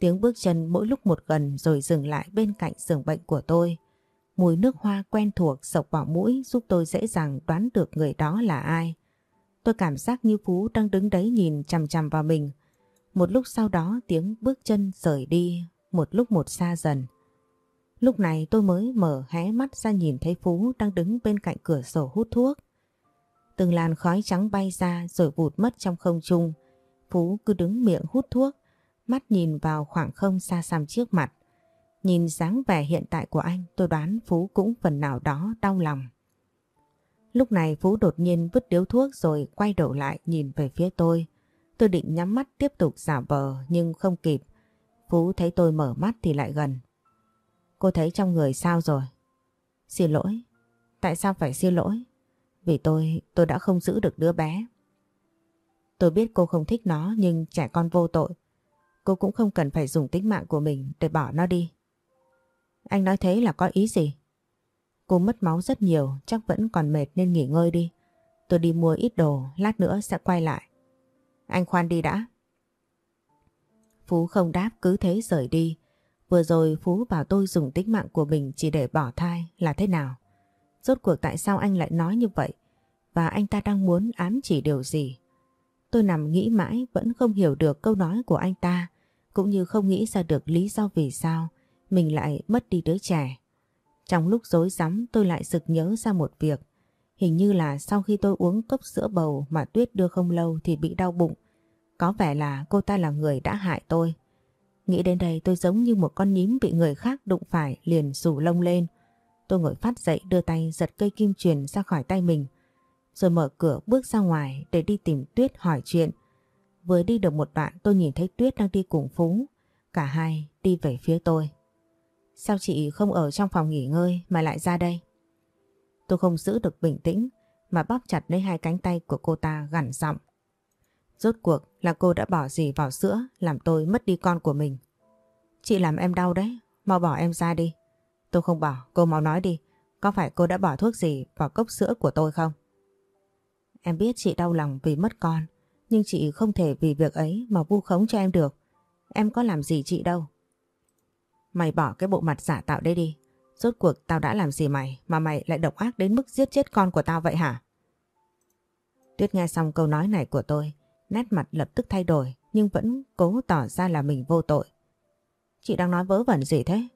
Tiếng bước chân mỗi lúc một gần rồi dừng lại bên cạnh giường bệnh của tôi. Mùi nước hoa quen thuộc sộc vào mũi giúp tôi dễ dàng đoán được người đó là ai. Tôi cảm giác như Phú đang đứng đấy nhìn chằm chằm vào mình. Một lúc sau đó tiếng bước chân rời đi, một lúc một xa dần. Lúc này tôi mới mở hé mắt ra nhìn thấy Phú đang đứng bên cạnh cửa sổ hút thuốc. Từng làn khói trắng bay ra rồi vụt mất trong không trung. Phú cứ đứng miệng hút thuốc, mắt nhìn vào khoảng không xa xăm trước mặt. Nhìn dáng vẻ hiện tại của anh tôi đoán Phú cũng phần nào đó đau lòng. Lúc này Phú đột nhiên vứt điếu thuốc rồi quay đầu lại nhìn về phía tôi. Tôi định nhắm mắt tiếp tục giả vờ nhưng không kịp. Phú thấy tôi mở mắt thì lại gần. Cô thấy trong người sao rồi? Xin lỗi. Tại sao phải xin lỗi? Vì tôi, tôi đã không giữ được đứa bé. Tôi biết cô không thích nó nhưng trẻ con vô tội. Cô cũng không cần phải dùng tính mạng của mình để bỏ nó đi. Anh nói thế là có ý gì? Cô mất máu rất nhiều, chắc vẫn còn mệt nên nghỉ ngơi đi. Tôi đi mua ít đồ, lát nữa sẽ quay lại. Anh khoan đi đã. Phú không đáp cứ thế rời đi. Vừa rồi Phú bảo tôi dùng tính mạng của mình chỉ để bỏ thai là thế nào? Rốt cuộc tại sao anh lại nói như vậy? Và anh ta đang muốn ám chỉ điều gì? Tôi nằm nghĩ mãi vẫn không hiểu được câu nói của anh ta, cũng như không nghĩ ra được lý do vì sao mình lại mất đi đứa trẻ. Trong lúc rối rắm tôi lại sực nhớ ra một việc. Hình như là sau khi tôi uống cốc sữa bầu mà Tuyết đưa không lâu thì bị đau bụng. Có vẻ là cô ta là người đã hại tôi. Nghĩ đến đây tôi giống như một con nhím bị người khác đụng phải liền rủ lông lên. Tôi ngồi phát dậy đưa tay giật cây kim truyền ra khỏi tay mình. Rồi mở cửa bước ra ngoài để đi tìm Tuyết hỏi chuyện. Vừa đi được một đoạn tôi nhìn thấy Tuyết đang đi cùng Phú. Cả hai đi về phía tôi. Sao chị không ở trong phòng nghỉ ngơi mà lại ra đây? Tôi không giữ được bình tĩnh mà bóp chặt lấy hai cánh tay của cô ta gằn giọng. Rốt cuộc là cô đã bỏ gì vào sữa làm tôi mất đi con của mình. Chị làm em đau đấy, mau bỏ em ra đi. Tôi không bỏ, cô mau nói đi. Có phải cô đã bỏ thuốc gì vào cốc sữa của tôi không? Em biết chị đau lòng vì mất con, nhưng chị không thể vì việc ấy mà vu khống cho em được. Em có làm gì chị đâu. Mày bỏ cái bộ mặt giả tạo đây đi. Rốt cuộc tao đã làm gì mày mà mày lại độc ác đến mức giết chết con của tao vậy hả? Tuyết nghe xong câu nói này của tôi, nét mặt lập tức thay đổi nhưng vẫn cố tỏ ra là mình vô tội. Chị đang nói vớ vẩn gì thế?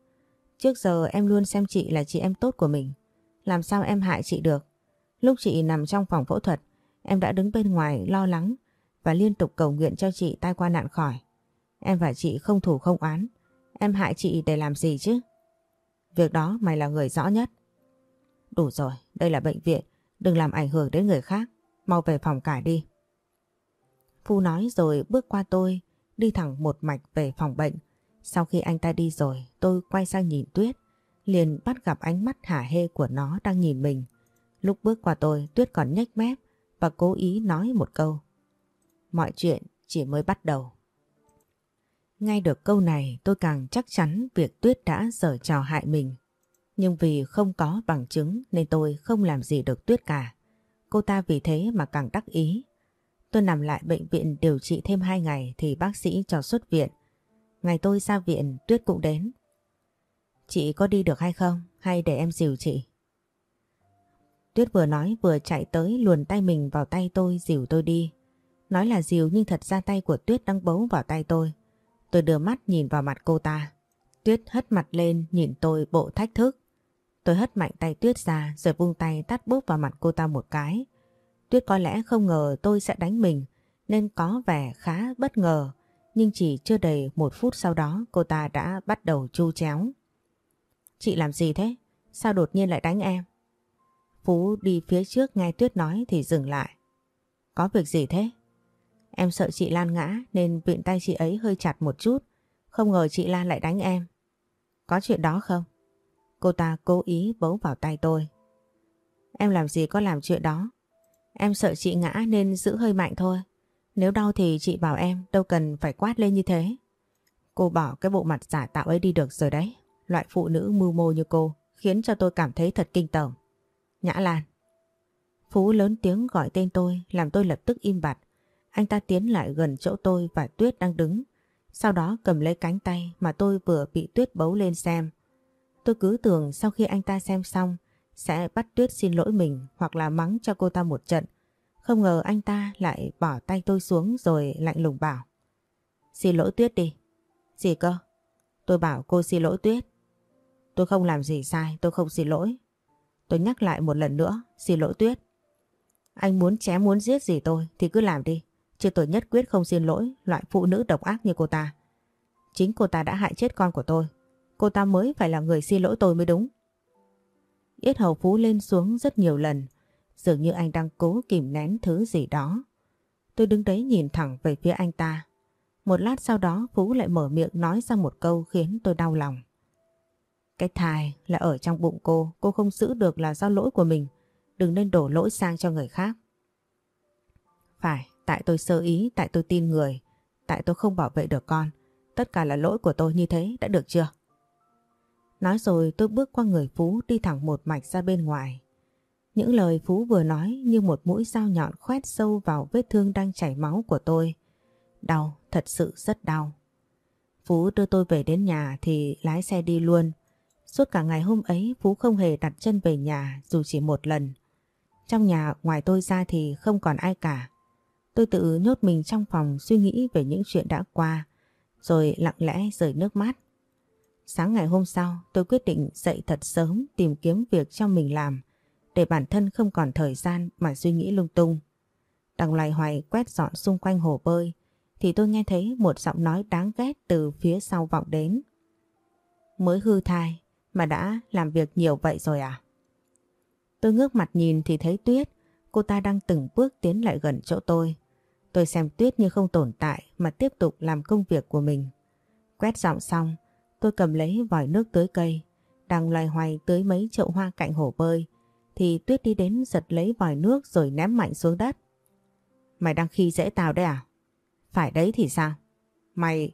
Trước giờ em luôn xem chị là chị em tốt của mình. Làm sao em hại chị được? Lúc chị nằm trong phòng phẫu thuật, em đã đứng bên ngoài lo lắng và liên tục cầu nguyện cho chị tai qua nạn khỏi. Em và chị không thủ không oán. Em hại chị để làm gì chứ? Việc đó mày là người rõ nhất. Đủ rồi, đây là bệnh viện. Đừng làm ảnh hưởng đến người khác. Mau về phòng cải đi. Phu nói rồi bước qua tôi, đi thẳng một mạch về phòng bệnh. Sau khi anh ta đi rồi, tôi quay sang nhìn Tuyết, liền bắt gặp ánh mắt hả hê của nó đang nhìn mình. Lúc bước qua tôi, Tuyết còn nhếch mép và cố ý nói một câu. Mọi chuyện chỉ mới bắt đầu. Ngay được câu này, tôi càng chắc chắn việc Tuyết đã giở trò hại mình. Nhưng vì không có bằng chứng nên tôi không làm gì được Tuyết cả. Cô ta vì thế mà càng đắc ý. Tôi nằm lại bệnh viện điều trị thêm 2 ngày thì bác sĩ cho xuất viện. Ngày tôi ra viện, Tuyết cũng đến. Chị có đi được hay không? Hay để em dìu chị? Tuyết vừa nói vừa chạy tới luồn tay mình vào tay tôi, dìu tôi đi. Nói là dìu nhưng thật ra tay của Tuyết đang bấu vào tay tôi. Tôi đưa mắt nhìn vào mặt cô ta. Tuyết hất mặt lên nhìn tôi bộ thách thức. Tôi hất mạnh tay Tuyết ra rồi vung tay tắt bốp vào mặt cô ta một cái. Tuyết có lẽ không ngờ tôi sẽ đánh mình, nên có vẻ khá bất ngờ. Nhưng chỉ chưa đầy một phút sau đó, cô ta đã bắt đầu chu chéo. Chị làm gì thế? Sao đột nhiên lại đánh em? Phú đi phía trước nghe Tuyết nói thì dừng lại. Có việc gì thế? Em sợ chị Lan ngã nên viện tay chị ấy hơi chặt một chút. Không ngờ chị Lan lại đánh em. Có chuyện đó không? Cô ta cố ý bấu vào tay tôi. Em làm gì có làm chuyện đó. Em sợ chị ngã nên giữ hơi mạnh thôi. Nếu đau thì chị bảo em đâu cần phải quát lên như thế. Cô bỏ cái bộ mặt giả tạo ấy đi được rồi đấy. Loại phụ nữ mưu mô như cô khiến cho tôi cảm thấy thật kinh tởm. Nhã Lan. Phú lớn tiếng gọi tên tôi làm tôi lập tức im bặt. Anh ta tiến lại gần chỗ tôi và Tuyết đang đứng. Sau đó cầm lấy cánh tay mà tôi vừa bị Tuyết bấu lên xem. Tôi cứ tưởng sau khi anh ta xem xong sẽ bắt Tuyết xin lỗi mình hoặc là mắng cho cô ta một trận. Không ngờ anh ta lại bỏ tay tôi xuống rồi lạnh lùng bảo. Xin lỗi Tuyết đi. Gì cơ? Tôi bảo cô xin lỗi Tuyết. Tôi không làm gì sai, tôi không xin lỗi. Tôi nhắc lại một lần nữa, xin lỗi Tuyết. Anh muốn chém muốn giết gì tôi thì cứ làm đi. Chứ tôi nhất quyết không xin lỗi loại phụ nữ độc ác như cô ta. Chính cô ta đã hại chết con của tôi. Cô ta mới phải là người xin lỗi tôi mới đúng. Yết hầu Phú lên xuống rất nhiều lần. Dường như anh đang cố kìm nén thứ gì đó. Tôi đứng đấy nhìn thẳng về phía anh ta. Một lát sau đó Phú lại mở miệng nói ra một câu khiến tôi đau lòng. Cái thai là ở trong bụng cô, cô không giữ được là do lỗi của mình. Đừng nên đổ lỗi sang cho người khác. Phải, tại tôi sơ ý, tại tôi tin người, tại tôi không bảo vệ được con. Tất cả là lỗi của tôi như thế, đã được chưa? Nói rồi tôi bước qua người Phú đi thẳng một mạch ra bên ngoài. Những lời Phú vừa nói như một mũi dao nhọn khoét sâu vào vết thương đang chảy máu của tôi. Đau, thật sự rất đau. Phú đưa tôi về đến nhà thì lái xe đi luôn. Suốt cả ngày hôm ấy Phú không hề đặt chân về nhà dù chỉ một lần. Trong nhà ngoài tôi ra thì không còn ai cả. Tôi tự nhốt mình trong phòng suy nghĩ về những chuyện đã qua, rồi lặng lẽ rời nước mắt. Sáng ngày hôm sau tôi quyết định dậy thật sớm tìm kiếm việc cho mình làm để bản thân không còn thời gian mà suy nghĩ lung tung. Đang loài hoài quét dọn xung quanh hồ bơi thì tôi nghe thấy một giọng nói đáng ghét từ phía sau vọng đến. Mới hư thai mà đã làm việc nhiều vậy rồi à? Tôi ngước mặt nhìn thì thấy Tuyết, cô ta đang từng bước tiến lại gần chỗ tôi. Tôi xem Tuyết như không tồn tại mà tiếp tục làm công việc của mình. Quét dọn xong, tôi cầm lấy vòi nước tưới cây, đang loài hoài tưới mấy chậu hoa cạnh hồ bơi, thì Tuyết đi đến giật lấy vòi nước rồi ném mạnh xuống đất. Mày đang khi dễ tao đấy à? Phải đấy thì sao? Mày...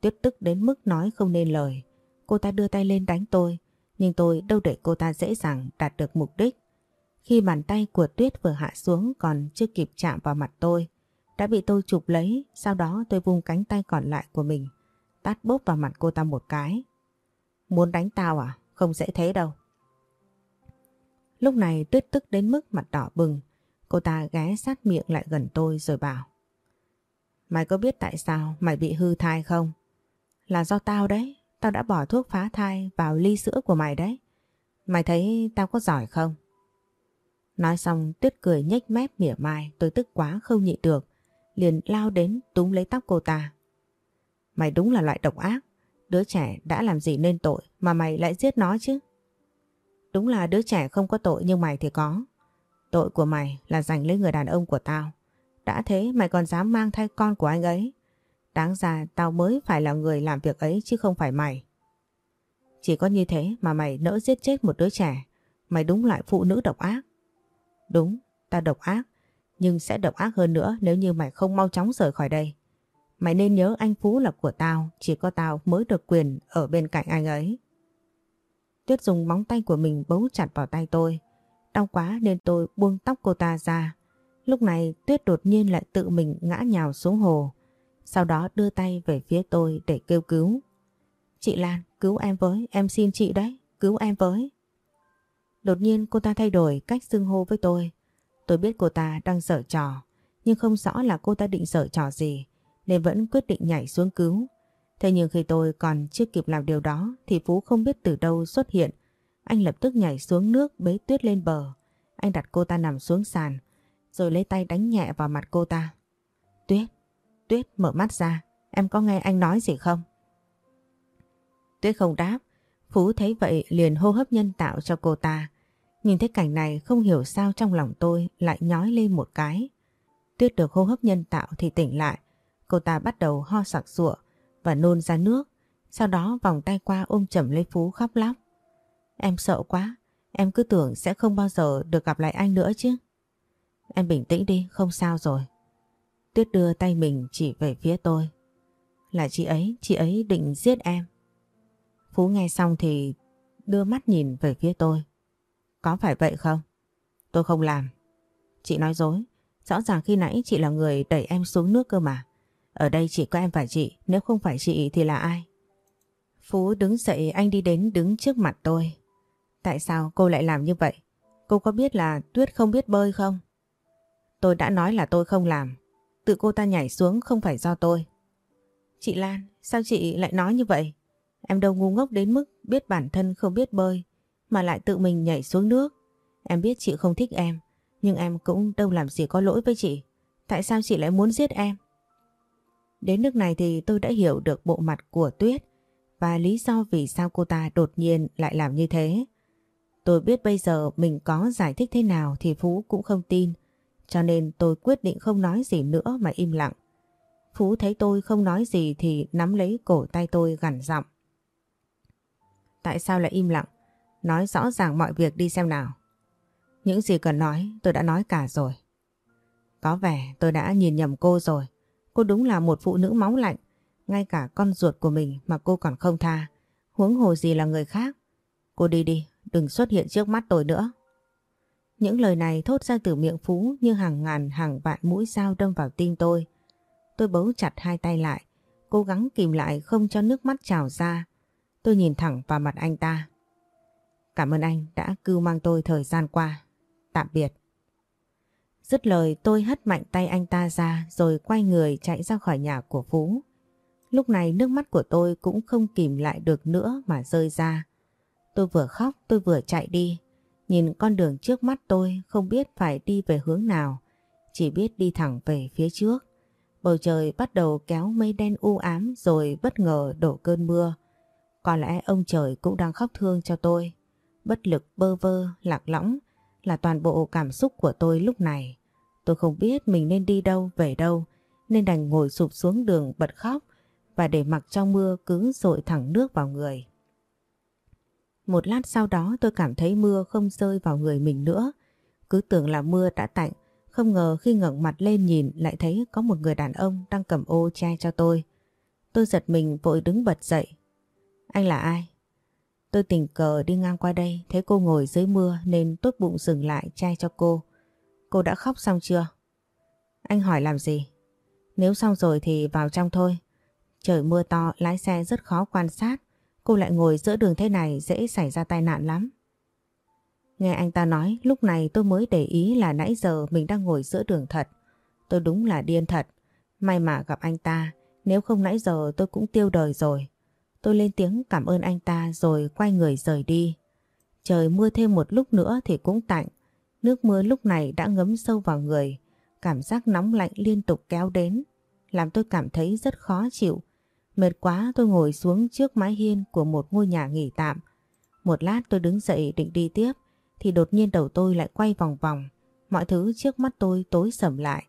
Tuyết tức đến mức nói không nên lời. Cô ta đưa tay lên đánh tôi, Nhưng tôi đâu để cô ta dễ dàng đạt được mục đích. Khi bàn tay của Tuyết vừa hạ xuống còn chưa kịp chạm vào mặt tôi, đã bị tôi chụp lấy, sau đó tôi vung cánh tay còn lại của mình, tát bốp vào mặt cô ta một cái. Muốn đánh tao à? Không dễ thế đâu. Lúc này Tuyết tức đến mức mặt đỏ bừng, cô ta ghé sát miệng lại gần tôi rồi bảo. Mày có biết tại sao mày bị hư thai không? Là do tao đấy, tao đã bỏ thuốc phá thai vào ly sữa của mày đấy. Mày thấy tao có giỏi không? Nói xong, Tuyết cười nhếch mép mỉa mai, tôi tức quá không nhịn được. Liền lao đến túm lấy tóc cô ta. Mày đúng là loại độc ác. Đứa trẻ đã làm gì nên tội mà mày lại giết nó chứ? Đúng là đứa trẻ không có tội nhưng mày thì có. Tội của mày là giành lấy người đàn ông của tao. Đã thế mày còn dám mang thai con của anh ấy. Đáng ra tao mới phải là người làm việc ấy chứ không phải mày. Chỉ có như thế mà mày nỡ giết chết một đứa trẻ. Mày đúng loại phụ nữ độc ác. Đúng, tao độc ác. Nhưng sẽ độc ác hơn nữa nếu như mày không mau chóng rời khỏi đây. Mày nên nhớ anh Phú là của tao, chỉ có tao mới được quyền ở bên cạnh anh ấy. Tuyết dùng móng tay của mình bấu chặt vào tay tôi. Đau quá nên tôi buông tóc cô ta ra. Lúc này Tuyết đột nhiên lại tự mình ngã nhào xuống hồ. Sau đó đưa tay về phía tôi để kêu cứu. Chị Lan, cứu em với, em xin chị đấy, cứu em với. Đột nhiên cô ta thay đổi cách xưng hô với tôi. Tôi biết cô ta đang sợ trò, nhưng không rõ là cô ta định sợ trò gì, nên vẫn quyết định nhảy xuống cứu. Thế nhưng khi tôi còn chưa kịp làm điều đó thì Phú không biết từ đâu xuất hiện. Anh lập tức nhảy xuống nước bế tuyết lên bờ. Anh đặt cô ta nằm xuống sàn, rồi lấy tay đánh nhẹ vào mặt cô ta. Tuyết, mở mắt ra, em có nghe anh nói gì không? Tuyết không đáp, Phú thấy vậy liền hô hấp nhân tạo cho cô ta. Nhìn thấy cảnh này không hiểu sao trong lòng tôi lại nhói lên một cái. Tuyết được hô hấp nhân tạo thì tỉnh lại. Cô ta bắt đầu ho sặc sụa và nôn ra nước. Sau đó vòng tay qua ôm chầm lấy Phú khóc lóc. Em sợ quá, em cứ tưởng sẽ không bao giờ được gặp lại anh nữa chứ. Em bình tĩnh đi, không sao rồi. Tuyết đưa tay mình chỉ về phía tôi. Là chị ấy, chị ấy định giết em. Phú nghe xong thì đưa mắt nhìn về phía tôi. Có phải vậy không? Tôi không làm. Chị nói dối. Rõ ràng khi nãy chị là người đẩy em xuống nước cơ mà. Ở đây chỉ có em và chị. Nếu không phải chị thì là ai? Phú đứng dậy anh đi đến đứng trước mặt tôi. Tại sao cô lại làm như vậy? Cô có biết là Tuyết không biết bơi không? Tôi đã nói là tôi không làm. Tự cô ta nhảy xuống không phải do tôi. Chị Lan, sao chị lại nói như vậy? Em đâu ngu ngốc đến mức biết bản thân không biết bơi mà lại tự mình nhảy xuống nước. Em biết chị không thích em, nhưng em cũng đâu làm gì có lỗi với chị. Tại sao chị lại muốn giết em? Đến nước này thì tôi đã hiểu được bộ mặt của Tuyết và lý do vì sao cô ta đột nhiên lại làm như thế. Tôi biết bây giờ mình có giải thích thế nào thì Phú cũng không tin, cho nên tôi quyết định không nói gì nữa mà im lặng. Phú thấy tôi không nói gì thì nắm lấy cổ tay tôi gằn giọng. Tại sao lại im lặng? Nói rõ ràng mọi việc đi xem nào. Những gì cần nói tôi đã nói cả rồi. Có vẻ tôi đã nhìn nhầm cô rồi. Cô đúng là một phụ nữ máu lạnh. Ngay cả con ruột của mình mà cô còn không tha. Huống hồ gì là người khác. Cô đi đi, đừng xuất hiện trước mắt tôi nữa. Những lời này thốt ra từ miệng Phú như hàng ngàn hàng vạn mũi dao đâm vào tim tôi. Tôi bấu chặt hai tay lại, cố gắng kìm lại không cho nước mắt trào ra. Tôi nhìn thẳng vào mặt anh ta. Cảm ơn anh đã cưu mang tôi thời gian qua. Tạm biệt. Dứt lời tôi hất mạnh tay anh ta ra rồi quay người chạy ra khỏi nhà của Phú. Lúc này nước mắt của tôi cũng không kìm lại được nữa mà rơi ra. Tôi vừa khóc tôi vừa chạy đi. Nhìn con đường trước mắt tôi không biết phải đi về hướng nào. Chỉ biết đi thẳng về phía trước. Bầu trời bắt đầu kéo mây đen u ám rồi bất ngờ đổ cơn mưa. Có lẽ ông trời cũng đang khóc thương cho tôi bất lực bơ vơ, lạc lõng là toàn bộ cảm xúc của tôi lúc này. Tôi không biết mình nên đi đâu, về đâu, nên đành ngồi sụp xuống đường bật khóc và để mặc cho mưa cứ rội thẳng nước vào người. Một lát sau đó tôi cảm thấy mưa không rơi vào người mình nữa. Cứ tưởng là mưa đã tạnh, không ngờ khi ngẩng mặt lên nhìn lại thấy có một người đàn ông đang cầm ô che cho tôi. Tôi giật mình vội đứng bật dậy. Anh là ai? Tôi tình cờ đi ngang qua đây thấy cô ngồi dưới mưa nên tốt bụng dừng lại che cho cô. Cô đã khóc xong chưa? Anh hỏi làm gì? Nếu xong rồi thì vào trong thôi. Trời mưa to lái xe rất khó quan sát. Cô lại ngồi giữa đường thế này dễ xảy ra tai nạn lắm. Nghe anh ta nói lúc này tôi mới để ý là nãy giờ mình đang ngồi giữa đường thật. Tôi đúng là điên thật. May mà gặp anh ta, nếu không nãy giờ tôi cũng tiêu đời rồi. Tôi lên tiếng cảm ơn anh ta rồi quay người rời đi. Trời mưa thêm một lúc nữa thì cũng tạnh. Nước mưa lúc này đã ngấm sâu vào người. Cảm giác nóng lạnh liên tục kéo đến. Làm tôi cảm thấy rất khó chịu. Mệt quá tôi ngồi xuống trước mái hiên của một ngôi nhà nghỉ tạm. Một lát tôi đứng dậy định đi tiếp, thì đột nhiên đầu tôi lại quay vòng vòng. Mọi thứ trước mắt tôi tối sầm lại.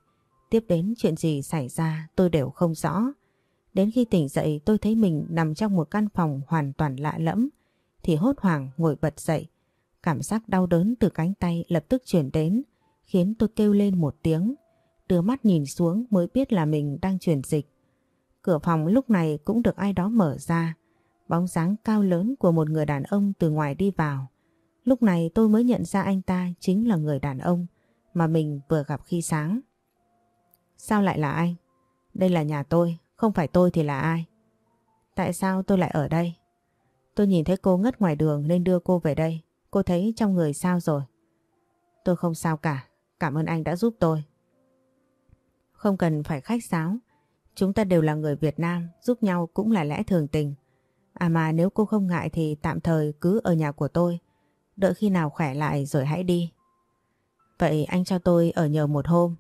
Tiếp đến chuyện gì xảy ra tôi đều không rõ. Đến khi tỉnh dậy tôi thấy mình nằm trong một căn phòng hoàn toàn lạ lẫm, thì hốt hoảng ngồi bật dậy. Cảm giác đau đớn từ cánh tay lập tức chuyển đến, khiến tôi kêu lên một tiếng. Đưa mắt nhìn xuống mới biết là mình đang chuyển dịch. Cửa phòng lúc này cũng được ai đó mở ra. Bóng dáng cao lớn của một người đàn ông từ ngoài đi vào. Lúc này tôi mới nhận ra anh ta chính là người đàn ông mà mình vừa gặp khi sáng. Sao lại là anh? Đây là nhà tôi, không phải tôi thì là ai? Tại sao tôi lại ở đây? Tôi nhìn thấy cô ngất ngoài đường nên đưa cô về đây. Cô thấy trong người sao rồi? Tôi không sao cả, cảm ơn anh đã giúp tôi. Không cần phải khách sáo, chúng ta đều là người Việt Nam, giúp nhau cũng là lẽ thường tình. À mà nếu cô không ngại thì tạm thời cứ ở nhà của tôi, đợi khi nào khỏe lại rồi hãy đi. Vậy anh cho tôi ở nhờ một hôm.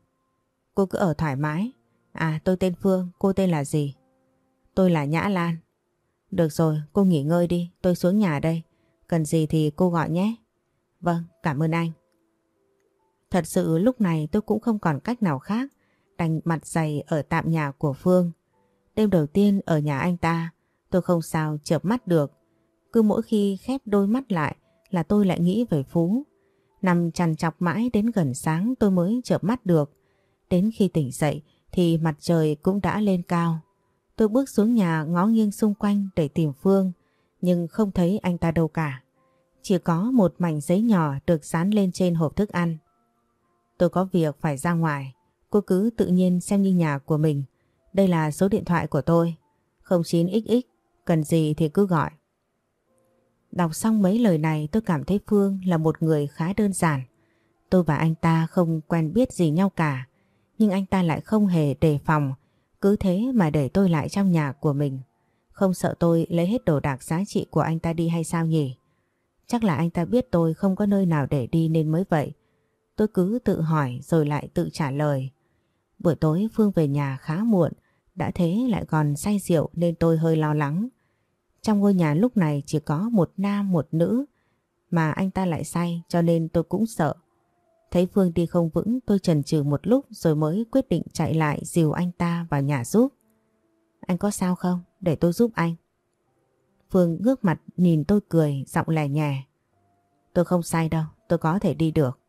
Cô cứ ở thoải mái. À tôi tên Phương, cô tên là gì? Tôi là Nhã Lan. Được rồi, cô nghỉ ngơi đi, tôi xuống nhà đây. Cần gì thì cô gọi nhé. Vâng, cảm ơn anh. Thật sự lúc này tôi cũng không còn cách nào khác đành mặt dày ở tạm nhà của Phương. Đêm đầu tiên ở nhà anh ta, tôi không sao chợp mắt được. Cứ mỗi khi khép đôi mắt lại là tôi lại nghĩ về Phú. Nằm chằn chọc mãi đến gần sáng tôi mới chợp mắt được. Đến khi tỉnh dậy thì mặt trời cũng đã lên cao. Tôi bước xuống nhà ngó nghiêng xung quanh để tìm Phương, nhưng không thấy anh ta đâu cả. Chỉ có một mảnh giấy nhỏ được dán lên trên hộp thức ăn. Tôi có việc phải ra ngoài, cô cứ tự nhiên xem như nhà của mình. Đây là số điện thoại của tôi, 09XX, cần gì thì cứ gọi. Đọc xong mấy lời này tôi cảm thấy Phương là một người khá đơn giản. Tôi và anh ta không quen biết gì nhau cả, nhưng anh ta lại không hề đề phòng, cứ thế mà để tôi lại trong nhà của mình. Không sợ tôi lấy hết đồ đạc giá trị của anh ta đi hay sao nhỉ? Chắc là anh ta biết tôi không có nơi nào để đi nên mới vậy. Tôi cứ tự hỏi rồi lại tự trả lời. Buổi tối Phương về nhà khá muộn, đã thế lại còn say rượu nên tôi hơi lo lắng. Trong ngôi nhà lúc này chỉ có một nam một nữ mà anh ta lại say cho nên tôi cũng sợ. Thấy Phương đi không vững tôi chần chừ một lúc rồi mới quyết định chạy lại dìu anh ta vào nhà giúp. Anh có sao không? Để tôi giúp anh. Phương ngước mặt nhìn tôi cười giọng lè nhẹ. Tôi không say đâu, tôi có thể đi được.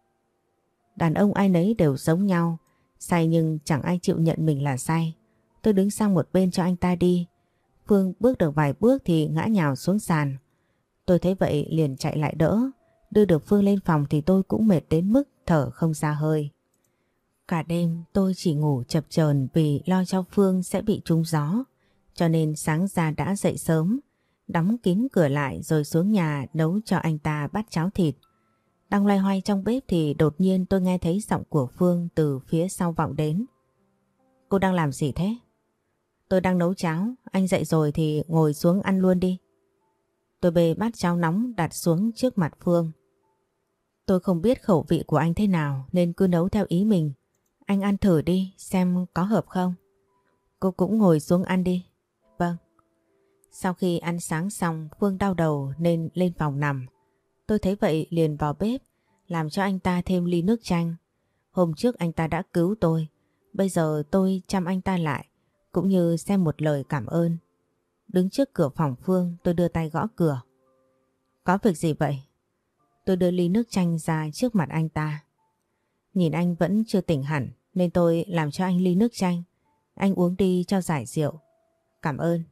Đàn ông ai nấy đều giống nhau, say nhưng chẳng ai chịu nhận mình là say. Tôi đứng sang một bên cho anh ta đi. Phương bước được vài bước thì ngã nhào xuống sàn. Tôi thấy vậy liền chạy lại đỡ. Đưa được Phương lên phòng thì tôi cũng mệt đến mức thở không ra hơi. Cả đêm tôi chỉ ngủ chập chờn vì lo cho Phương sẽ bị trúng gió. Cho nên sáng ra đã dậy sớm, đóng kín cửa lại rồi xuống nhà nấu cho anh ta bát cháo thịt. Đang loay hoay trong bếp thì đột nhiên tôi nghe thấy giọng của Phương từ phía sau vọng đến. Cô đang làm gì thế? Tôi đang nấu cháo, anh dậy rồi thì ngồi xuống ăn luôn đi. Tôi bê bát cháo nóng đặt xuống trước mặt Phương. Tôi không biết khẩu vị của anh thế nào nên cứ nấu theo ý mình. Anh ăn thử đi xem có hợp không. Cô cũng ngồi xuống ăn đi. Vâng. Sau khi ăn sáng xong Phương đau đầu nên lên phòng nằm. Tôi thấy vậy liền vào bếp, làm cho anh ta thêm ly nước chanh. Hôm trước anh ta đã cứu tôi. Bây giờ tôi chăm anh ta lại, cũng như xem một lời cảm ơn. Đứng trước cửa phòng Phương, tôi đưa tay gõ cửa. Có việc gì vậy? Tôi đưa ly nước chanh ra trước mặt anh ta. Nhìn anh vẫn chưa tỉnh hẳn, nên tôi làm cho anh ly nước chanh. Anh uống đi cho giải rượu. Cảm ơn.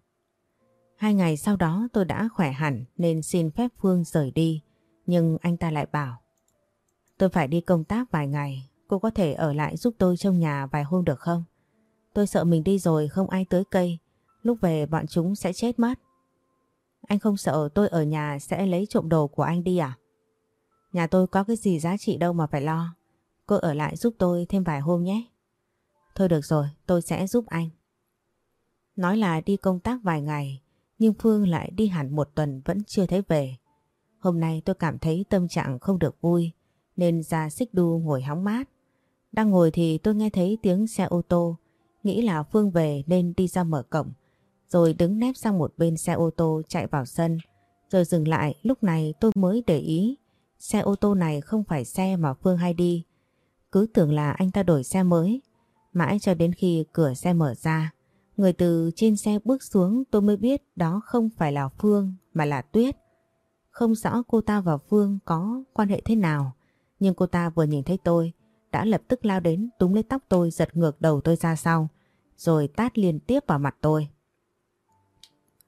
Hai ngày sau đó tôi đã khỏe hẳn, nên xin phép Phương rời đi. Nhưng anh ta lại bảo, Tôi phải đi công tác vài ngày, Cô có thể ở lại giúp tôi trong nhà vài hôm được không? Tôi sợ mình đi rồi không ai tới cây, Lúc về bọn chúng sẽ chết mất Anh không sợ tôi ở nhà sẽ lấy trộm đồ của anh đi à? Nhà tôi có cái gì giá trị đâu mà phải lo, Cô ở lại giúp tôi thêm vài hôm nhé Thôi được rồi, tôi sẽ giúp anh Nói là đi công tác vài ngày, Nhưng Phương lại đi hẳn một tuần vẫn chưa thấy về Hôm nay tôi cảm thấy tâm trạng không được vui nên ra xích đu ngồi hóng mát. Đang ngồi thì tôi nghe thấy tiếng xe ô tô, nghĩ là Phương về nên đi ra mở cổng, rồi đứng nép sang một bên xe ô tô chạy vào sân, rồi dừng lại lúc này tôi mới để ý xe ô tô này không phải xe mà Phương hay đi. Cứ tưởng là anh ta đổi xe mới, mãi cho đến khi cửa xe mở ra, người từ trên xe bước xuống tôi mới biết đó không phải là Phương mà là Tuyết. Không rõ cô ta và Phương có quan hệ thế nào, nhưng cô ta vừa nhìn thấy tôi, đã lập tức lao đến túm lấy tóc tôi giật ngược đầu tôi ra sau, rồi tát liên tiếp vào mặt tôi.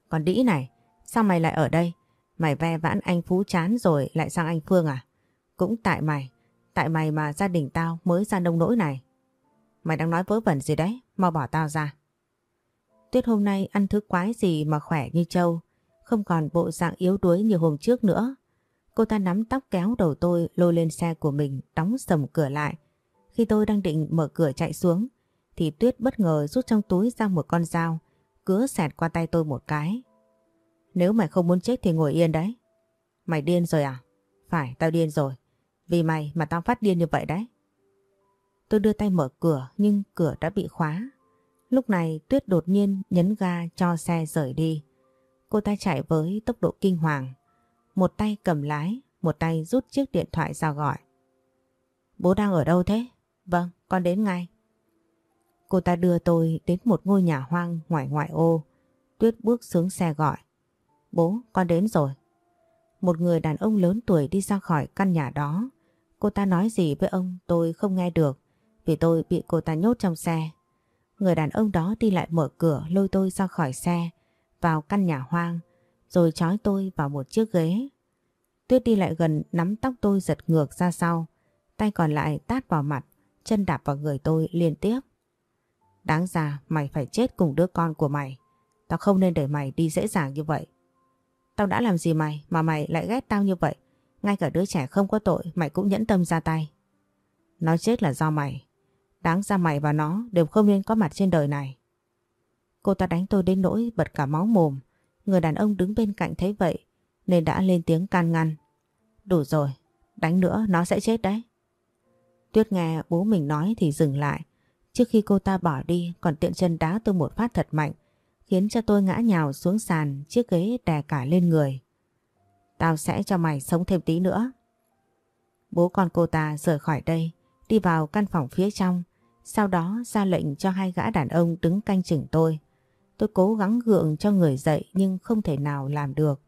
Còn đĩ này, sao mày lại ở đây? Mày ve vãn anh Phú chán rồi lại sang anh Phương à? Cũng tại mày, tại mày mà gia đình tao mới ra nông nỗi này. Mày đang nói vớ vẩn gì đấy, mau bỏ tao ra. Tuyết hôm nay ăn thứ quái gì mà khỏe như trâu, không còn bộ dạng yếu đuối như hôm trước nữa. Cô ta nắm tóc kéo đầu tôi lôi lên xe của mình đóng sầm cửa lại. Khi tôi đang định mở cửa chạy xuống thì Tuyết bất ngờ rút trong túi ra một con dao cứa xẹt qua tay tôi một cái. Nếu mày không muốn chết thì ngồi yên đấy. Mày điên rồi à? Phải, tao điên rồi. Vì mày mà tao phát điên như vậy đấy. Tôi đưa tay mở cửa nhưng cửa đã bị khóa. Lúc này Tuyết đột nhiên nhấn ga cho xe rời đi. Cô ta chạy với tốc độ kinh hoàng. Một tay cầm lái, một tay rút chiếc điện thoại ra gọi. Bố đang ở đâu thế? Vâng, con đến ngay. Cô ta đưa tôi đến một ngôi nhà hoang ngoài ngoại ô. Tuyết bước xuống xe gọi. Bố, con đến rồi. Một người đàn ông lớn tuổi đi ra khỏi căn nhà đó. Cô ta nói gì với ông tôi không nghe được vì tôi bị cô ta nhốt trong xe. Người đàn ông đó đi lại mở cửa lôi tôi ra khỏi xe vào căn nhà hoang rồi trói tôi vào một chiếc ghế. Tuyết đi lại gần nắm tóc tôi giật ngược ra sau, tay còn lại tát vào mặt, chân đạp vào người tôi liên tiếp. Đáng ra mày phải chết cùng đứa con của mày, tao không nên để mày đi dễ dàng như vậy. Tao đã làm gì mày mà mày lại ghét tao như vậy, ngay cả đứa trẻ không có tội mày cũng nhẫn tâm ra tay. Nó chết là do mày, đáng ra mày và nó đều không nên có mặt trên đời này. Cô ta đánh tôi đến nỗi bật cả máu mồm, Người đàn ông đứng bên cạnh thấy vậy nên đã lên tiếng can ngăn. Đủ rồi, đánh nữa nó sẽ chết đấy. Tuyết nghe bố mình nói thì dừng lại. Trước khi cô ta bỏ đi còn tiện chân đá tôi một phát thật mạnh khiến cho tôi ngã nhào xuống sàn chiếc ghế đè cả lên người. Tao sẽ cho mày sống thêm tí nữa. Bố con cô ta rời khỏi đây đi vào căn phòng phía trong sau đó ra lệnh cho hai gã đàn ông đứng canh chừng tôi. Tôi cố gắng gượng cho người dậy nhưng không thể nào làm được.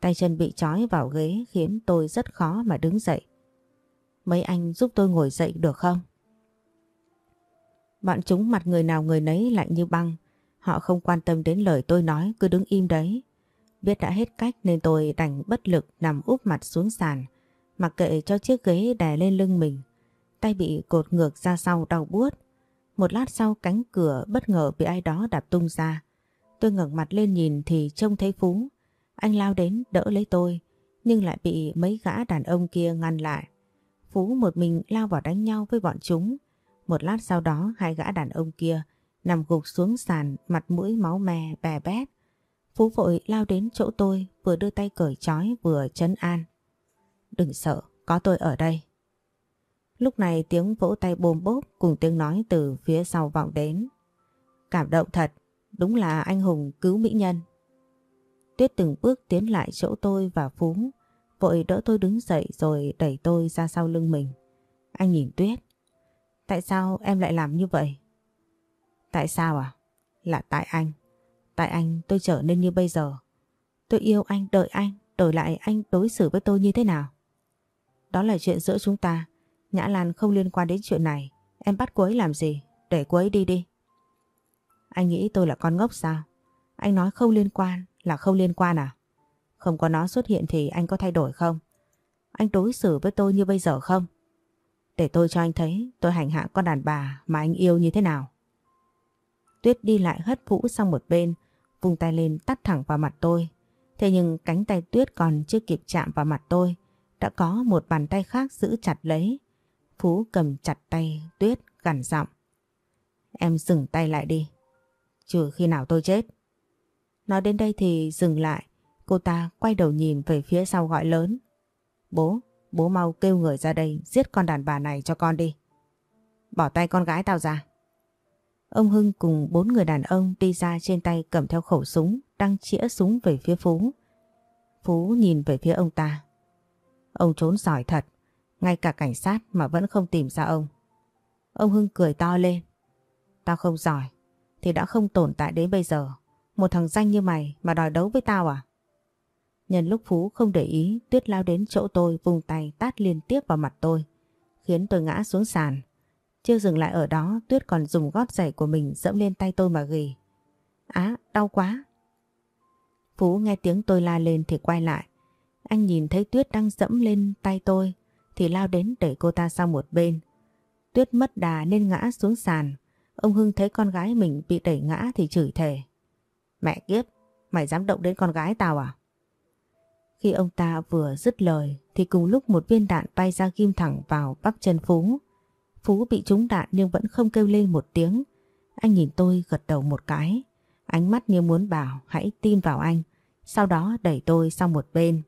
Tay chân bị trói vào ghế khiến tôi rất khó mà đứng dậy. Mấy anh giúp tôi ngồi dậy được không? Bọn chúng mặt người nào người nấy lạnh như băng. Họ không quan tâm đến lời tôi nói, cứ đứng im đấy. Biết đã hết cách nên tôi đành bất lực nằm úp mặt xuống sàn. Mặc kệ cho chiếc ghế đè lên lưng mình. Tay bị cột ngược ra sau đau buốt. Một lát sau cánh cửa bất ngờ bị ai đó đạp tung ra. Tôi ngẩng mặt lên nhìn thì trông thấy Phú. Anh lao đến đỡ lấy tôi, nhưng lại bị mấy gã đàn ông kia ngăn lại. Phú một mình lao vào đánh nhau với bọn chúng. Một lát sau đó hai gã đàn ông kia nằm gục xuống sàn mặt mũi máu me bè bét. Phú vội lao đến chỗ tôi vừa đưa tay cởi trói vừa chấn an. Đừng sợ, có tôi ở đây. Lúc này tiếng vỗ tay bồm bốp cùng tiếng nói từ phía sau vọng đến. Cảm động thật, đúng là anh hùng cứu mỹ nhân. Tuyết từng bước tiến lại chỗ tôi và Phú, vội đỡ tôi đứng dậy rồi đẩy tôi ra sau lưng mình. Anh nhìn Tuyết. Tại sao em lại làm như vậy? Tại sao à? Là tại anh. Tại anh tôi trở nên như bây giờ. Tôi yêu anh, đợi anh, đổi lại anh đối xử với tôi như thế nào? Đó là chuyện giữa chúng ta. Nhã Lan không liên quan đến chuyện này. Em bắt cô ấy làm gì? Để cô ấy đi đi. Anh nghĩ tôi là con ngốc sao? Anh nói không liên quan là không liên quan à? Không có nó xuất hiện thì anh có thay đổi không? Anh đối xử với tôi như bây giờ không? Để tôi cho anh thấy tôi hành hạ con đàn bà mà anh yêu như thế nào. Tuyết đi lại hất Vũ sang một bên, vung tay lên tắt thẳng vào mặt tôi. Thế nhưng cánh tay Tuyết còn chưa kịp chạm vào mặt tôi, đã có một bàn tay khác giữ chặt lấy. Phú cầm chặt tay Tuyết gằn giọng. Em dừng tay lại đi, trừ khi nào tôi chết. Nói đến đây thì dừng lại, cô ta quay đầu nhìn về phía sau gọi lớn. Bố, bố mau kêu người ra đây giết con đàn bà này cho con đi. Bỏ tay con gái tao ra. Ông Hưng cùng bốn người đàn ông đi ra trên tay cầm theo khẩu súng, đang chĩa súng về phía Phú. Phú nhìn về phía ông ta. Ông trốn giỏi thật, ngay cả cảnh sát mà vẫn không tìm ra ông. Ông Hưng cười to lên. Tao không giỏi, thì đã không tồn tại đến bây giờ. Một thằng danh như mày mà đòi đấu với tao à? Nhân lúc Phú không để ý, Tuyết lao đến chỗ tôi vùng tay tát liên tiếp vào mặt tôi, khiến tôi ngã xuống sàn. Chưa dừng lại ở đó, Tuyết còn dùng gót giày của mình dẫm lên tay tôi mà ghi. Á, đau quá. Phú nghe tiếng tôi la lên thì quay lại. Anh nhìn thấy Tuyết đang dẫm lên tay tôi thì lao đến đẩy cô ta sang một bên. Tuyết mất đà nên ngã xuống sàn. Ông Hưng thấy con gái mình bị đẩy ngã thì chửi thề. Mẹ kiếp, mày dám động đến con gái tao à? Khi ông ta vừa dứt lời thì cùng lúc một viên đạn bay ra ghim thẳng vào bắp chân Phú. Phú bị trúng đạn nhưng vẫn không kêu lên một tiếng. Anh nhìn tôi gật đầu một cái. Ánh mắt như muốn bảo hãy tin vào anh. Sau đó đẩy tôi sang một bên.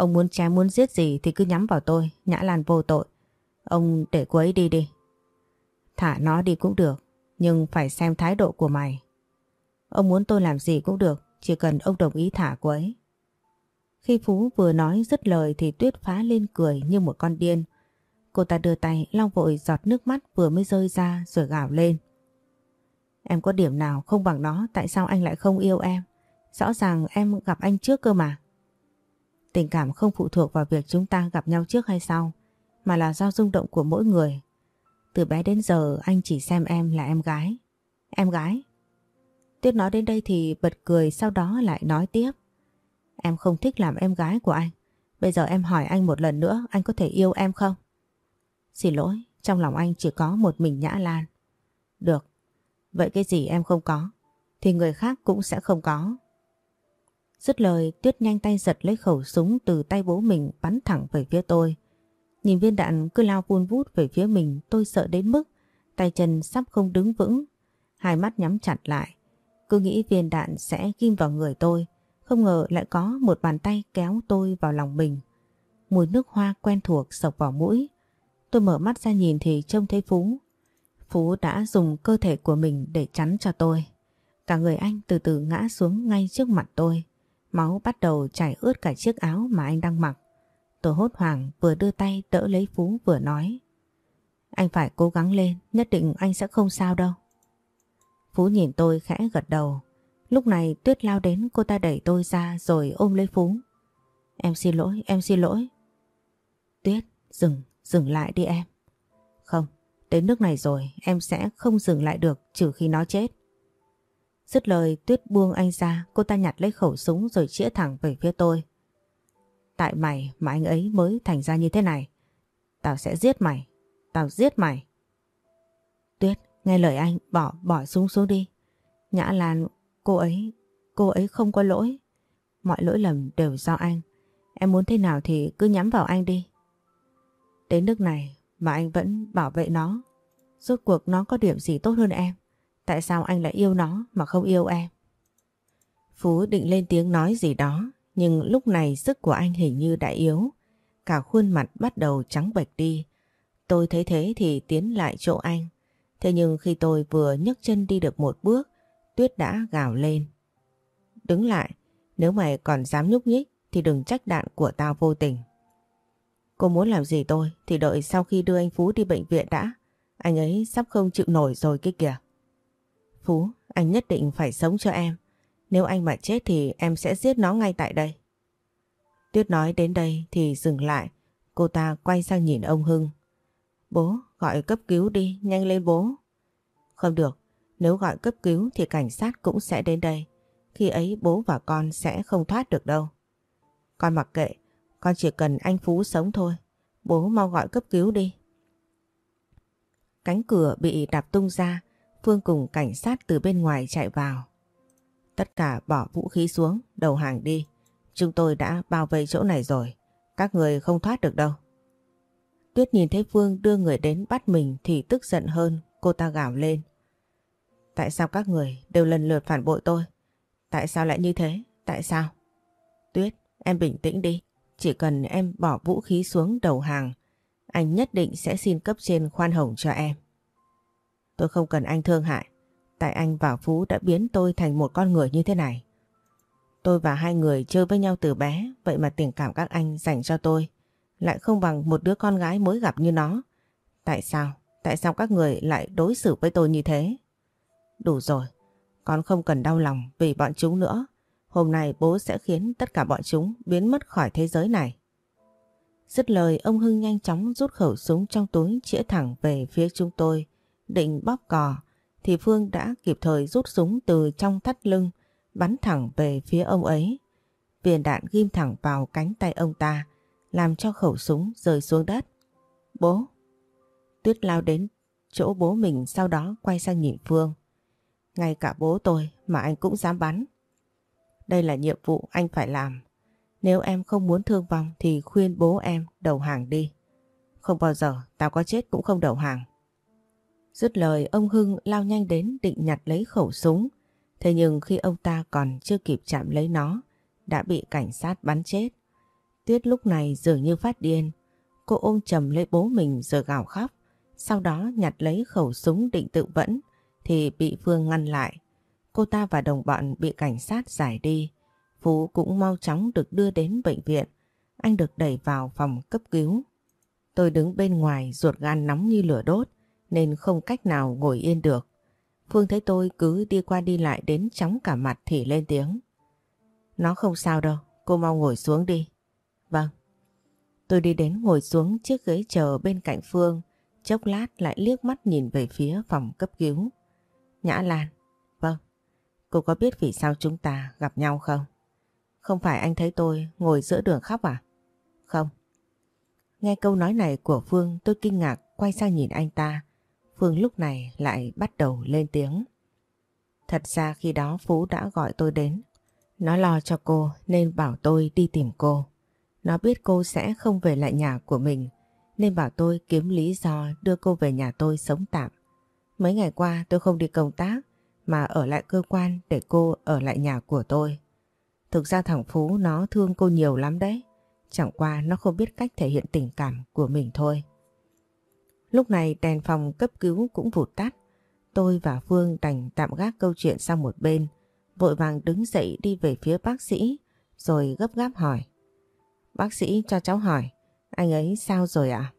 Ông muốn chém muốn giết gì thì cứ nhắm vào tôi. Nhã Lan vô tội. Ông để cô ấy đi đi. Thả nó đi cũng được. Nhưng phải xem thái độ của mày. Ông muốn tôi làm gì cũng được. Chỉ cần ông đồng ý thả cô ấy. Khi Phú vừa nói dứt lời thì Tuyết phá lên cười như một con điên. Cô ta đưa tay lau vội giọt nước mắt vừa mới rơi ra rồi gào lên. Em có điểm nào không bằng nó, tại sao anh lại không yêu em? Rõ ràng em gặp anh trước cơ mà. Tình cảm không phụ thuộc vào việc chúng ta gặp nhau trước hay sau mà là do rung động của mỗi người. Từ bé đến giờ anh chỉ xem em là em gái. Em gái? Tuyết nói đến đây thì bật cười sau đó lại nói tiếp. Em không thích làm em gái của anh. Bây giờ em hỏi anh một lần nữa anh có thể yêu em không? Xin lỗi, trong lòng anh chỉ có một mình Nhã Lan. Được, vậy cái gì em không có, thì người khác cũng sẽ không có. Dứt lời, Tuyết nhanh tay giật lấy khẩu súng từ tay bố mình bắn thẳng về phía tôi. Nhìn viên đạn cứ lao vun vút về phía mình, tôi sợ đến mức tay chân sắp không đứng vững. Hai mắt nhắm chặt lại. Cứ nghĩ viên đạn sẽ ghim vào người tôi. Không ngờ lại có một bàn tay kéo tôi vào lòng mình. Mùi nước hoa quen thuộc sộc vào mũi. Tôi mở mắt ra nhìn thì trông thấy Phú. Phú đã dùng cơ thể của mình để chắn cho tôi. Cả người anh từ từ ngã xuống ngay trước mặt tôi. Máu bắt đầu chảy ướt cả chiếc áo mà anh đang mặc. Tôi hốt hoảng vừa đưa tay đỡ lấy Phú vừa nói. Anh phải cố gắng lên, nhất định anh sẽ không sao đâu. Phú nhìn tôi khẽ gật đầu. Lúc này Tuyết lao đến cô ta đẩy tôi ra rồi ôm lấy Phú. Em xin lỗi, em xin lỗi. Tuyết, dừng, dừng lại đi em. Không, đến nước này rồi em sẽ không dừng lại được trừ khi nó chết. Dứt lời Tuyết buông anh ra, cô ta nhặt lấy khẩu súng rồi chĩa thẳng về phía tôi. Tại mày mà anh ấy mới thành ra như thế này. Tao sẽ giết mày, tao giết mày. Tuyết, nghe lời anh, bỏ, bỏ súng xuống đi. Nhã Lan, cô ấy, cô ấy không có lỗi. Mọi lỗi lầm đều do anh. Em muốn thế nào thì cứ nhắm vào anh đi. Đến nước này mà anh vẫn bảo vệ nó. Rốt cuộc nó có điểm gì tốt hơn em? Tại sao anh lại yêu nó mà không yêu em? Phú định lên tiếng nói gì đó, nhưng lúc này sức của anh hình như đã yếu. Cả khuôn mặt bắt đầu trắng bệch đi. Tôi thấy thế thì tiến lại chỗ anh. Thế nhưng khi tôi vừa nhấc chân đi được một bước, Tuyết đã gào lên. Đứng lại, nếu mày còn dám nhúc nhích thì đừng trách đạn của tao vô tình. Cô muốn làm gì tôi thì đợi sau khi đưa anh Phú đi bệnh viện đã. Anh ấy sắp không chịu nổi rồi kia kìa. Phú, anh nhất định phải sống cho em. Nếu anh mà chết thì em sẽ giết nó ngay tại đây. Tuyết nói đến đây thì dừng lại. Cô ta quay sang nhìn ông Hưng. Bố, gọi cấp cứu đi, nhanh lên bố. Không được, nếu gọi cấp cứu thì cảnh sát cũng sẽ đến đây. Khi ấy bố và con sẽ không thoát được đâu. Con mặc kệ, con chỉ cần anh Phú sống thôi. Bố mau gọi cấp cứu đi. Cánh cửa bị đạp tung ra, Phương cùng cảnh sát từ bên ngoài chạy vào. Tất cả bỏ vũ khí xuống, đầu hàng đi. Chúng tôi đã bao vây chỗ này rồi. Các người không thoát được đâu. Tuyết nhìn thấy Phương đưa người đến bắt mình thì tức giận hơn, cô ta gào lên. Tại sao các người đều lần lượt phản bội tôi? Tại sao lại như thế? Tại sao? Tuyết, em bình tĩnh đi. Chỉ cần em bỏ vũ khí xuống đầu hàng, anh nhất định sẽ xin cấp trên khoan hồng cho em. Tôi không cần anh thương hại, tại anh và Phú đã biến tôi thành một con người như thế này. Tôi và hai người chơi với nhau từ bé, vậy mà tình cảm các anh dành cho tôi lại không bằng một đứa con gái mới gặp như nó. Tại sao? Tại sao các người lại đối xử với tôi như thế? Đủ rồi, con không cần đau lòng vì bọn chúng nữa. Hôm nay bố sẽ khiến tất cả bọn chúng biến mất khỏi thế giới này. Dứt lời ông Hưng nhanh chóng rút khẩu súng trong túi chĩa thẳng về phía chúng tôi, định bóp cò, thì Phương đã kịp thời rút súng từ trong thắt lưng, bắn thẳng về phía ông ấy. Viên đạn ghim thẳng vào cánh tay ông ta, làm cho khẩu súng rơi xuống đất. Bố! Tuyết lao đến chỗ bố mình sau đó quay sang nhìn Phương. Ngay cả bố tôi mà anh cũng dám bắn. Đây là nhiệm vụ anh phải làm. Nếu em không muốn thương vong thì khuyên bố em đầu hàng đi. Không bao giờ tao có chết cũng không đầu hàng. Dứt lời ông Hưng lao nhanh đến định nhặt lấy khẩu súng. Thế nhưng khi ông ta còn chưa kịp chạm lấy nó, đã bị cảnh sát bắn chết. Tuyết lúc này dường như phát điên. Cô ôm chầm lấy bố mình rồi gào khóc. Sau đó nhặt lấy khẩu súng định tự vẫn thì bị Phương ngăn lại. Cô ta và đồng bọn bị cảnh sát giải đi. Phú cũng mau chóng được đưa đến bệnh viện. Anh được đẩy vào phòng cấp cứu. Tôi đứng bên ngoài ruột gan nóng như lửa đốt nên không cách nào ngồi yên được. Phương thấy tôi cứ đi qua đi lại đến chóng cả mặt thì lên tiếng. Nó không sao đâu, cô mau ngồi xuống đi. Vâng. Tôi đi đến ngồi xuống chiếc ghế chờ bên cạnh Phương, chốc lát lại liếc mắt nhìn về phía phòng cấp cứu. Nhã Lan. Vâng. Cô có biết vì sao chúng ta gặp nhau không? Không phải anh thấy tôi ngồi giữa đường khóc à? Không. Nghe câu nói này của Phương tôi kinh ngạc quay sang nhìn anh ta. Phương lúc này lại bắt đầu lên tiếng. Thật ra khi đó Phú đã gọi tôi đến. Nó lo cho cô nên bảo tôi đi tìm cô. Nó biết cô sẽ không về lại nhà của mình, nên bảo tôi kiếm lý do đưa cô về nhà tôi sống tạm. Mấy ngày qua tôi không đi công tác, mà ở lại cơ quan để cô ở lại nhà của tôi. Thực ra thằng Phú nó thương cô nhiều lắm đấy. Chẳng qua nó không biết cách thể hiện tình cảm của mình thôi. Lúc này đèn phòng cấp cứu cũng vụt tắt. Tôi và Phương đành tạm gác câu chuyện sang một bên. Vội vàng đứng dậy đi về phía bác sĩ rồi gấp gáp hỏi. Bác sĩ cho cháu hỏi, anh ấy sao rồi ạ?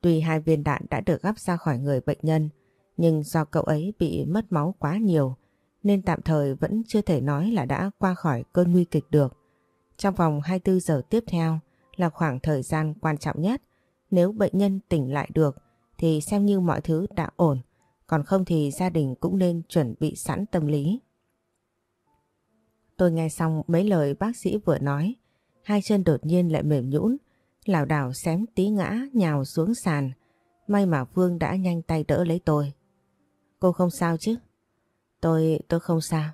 Tuy hai viên đạn đã được gắp ra khỏi người bệnh nhân, nhưng do cậu ấy bị mất máu quá nhiều nên tạm thời vẫn chưa thể nói là đã qua khỏi cơn nguy kịch được. Trong vòng 24 giờ tiếp theo là khoảng thời gian quan trọng nhất. Nếu bệnh nhân tỉnh lại được thì xem như mọi thứ đã ổn, còn không thì gia đình cũng nên chuẩn bị sẵn tâm lý. Tôi nghe xong mấy lời bác sĩ vừa nói, hai chân đột nhiên lại mềm nhũn, lảo đảo xém tí ngã nhào xuống sàn. May mà Phương đã nhanh tay đỡ lấy tôi. Cô không sao chứ? Tôi, tôi không sao.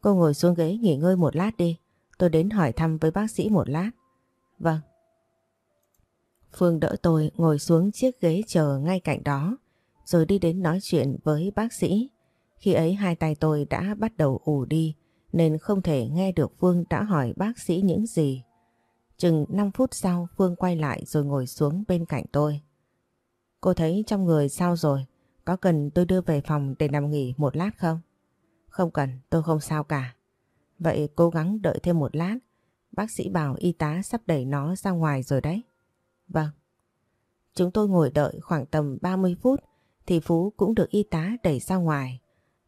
Cô ngồi xuống ghế nghỉ ngơi một lát đi. Tôi đến hỏi thăm với bác sĩ một lát. Vâng. Phương đỡ tôi ngồi xuống chiếc ghế chờ ngay cạnh đó, rồi đi đến nói chuyện với bác sĩ. Khi ấy hai tay tôi đã bắt đầu ù đi, nên không thể nghe được Phương đã hỏi bác sĩ những gì. Chừng 5 phút sau Phương quay lại rồi ngồi xuống bên cạnh tôi. Cô thấy trong người sao rồi? Có cần tôi đưa về phòng để nằm nghỉ một lát không? Không cần, tôi không sao cả. Vậy cố gắng đợi thêm một lát. Bác sĩ bảo y tá sắp đẩy nó ra ngoài rồi đấy. Vâng. Chúng tôi ngồi đợi khoảng tầm 30 phút thì Phú cũng được y tá đẩy ra ngoài.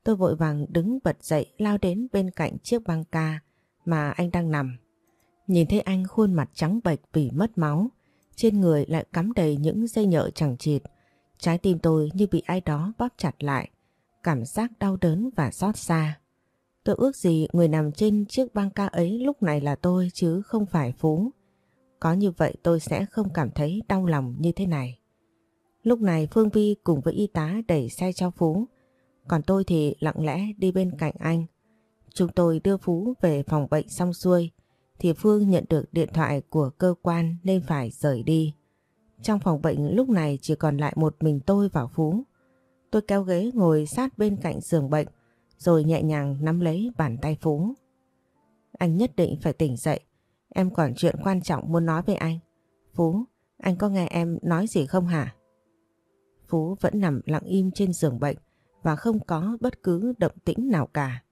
Tôi vội vàng đứng bật dậy lao đến bên cạnh chiếc băng ca mà anh đang nằm. Nhìn thấy anh khuôn mặt trắng bệch vì mất máu, trên người lại cắm đầy những dây nhợ chẳng chịt. Trái tim tôi như bị ai đó bóp chặt lại, cảm giác đau đớn và xót xa. Tôi ước gì người nằm trên chiếc băng ca ấy lúc này là tôi chứ không phải Phú. Có như vậy tôi sẽ không cảm thấy đau lòng như thế này. Lúc này Phương Vi cùng với y tá đẩy xe cho Phú. Còn tôi thì lặng lẽ đi bên cạnh anh. Chúng tôi đưa Phú về phòng bệnh xong xuôi, thì Phương nhận được điện thoại của cơ quan nên phải rời đi. Trong phòng bệnh lúc này chỉ còn lại một mình tôi và Phú. Tôi kéo ghế ngồi sát bên cạnh giường bệnh, rồi nhẹ nhàng nắm lấy bàn tay Phú. Anh nhất định phải tỉnh dậy. Em còn chuyện quan trọng muốn nói với anh. Phú, anh có nghe em nói gì không hả? Phú vẫn nằm lặng im trên giường bệnh và không có bất cứ động tĩnh nào cả.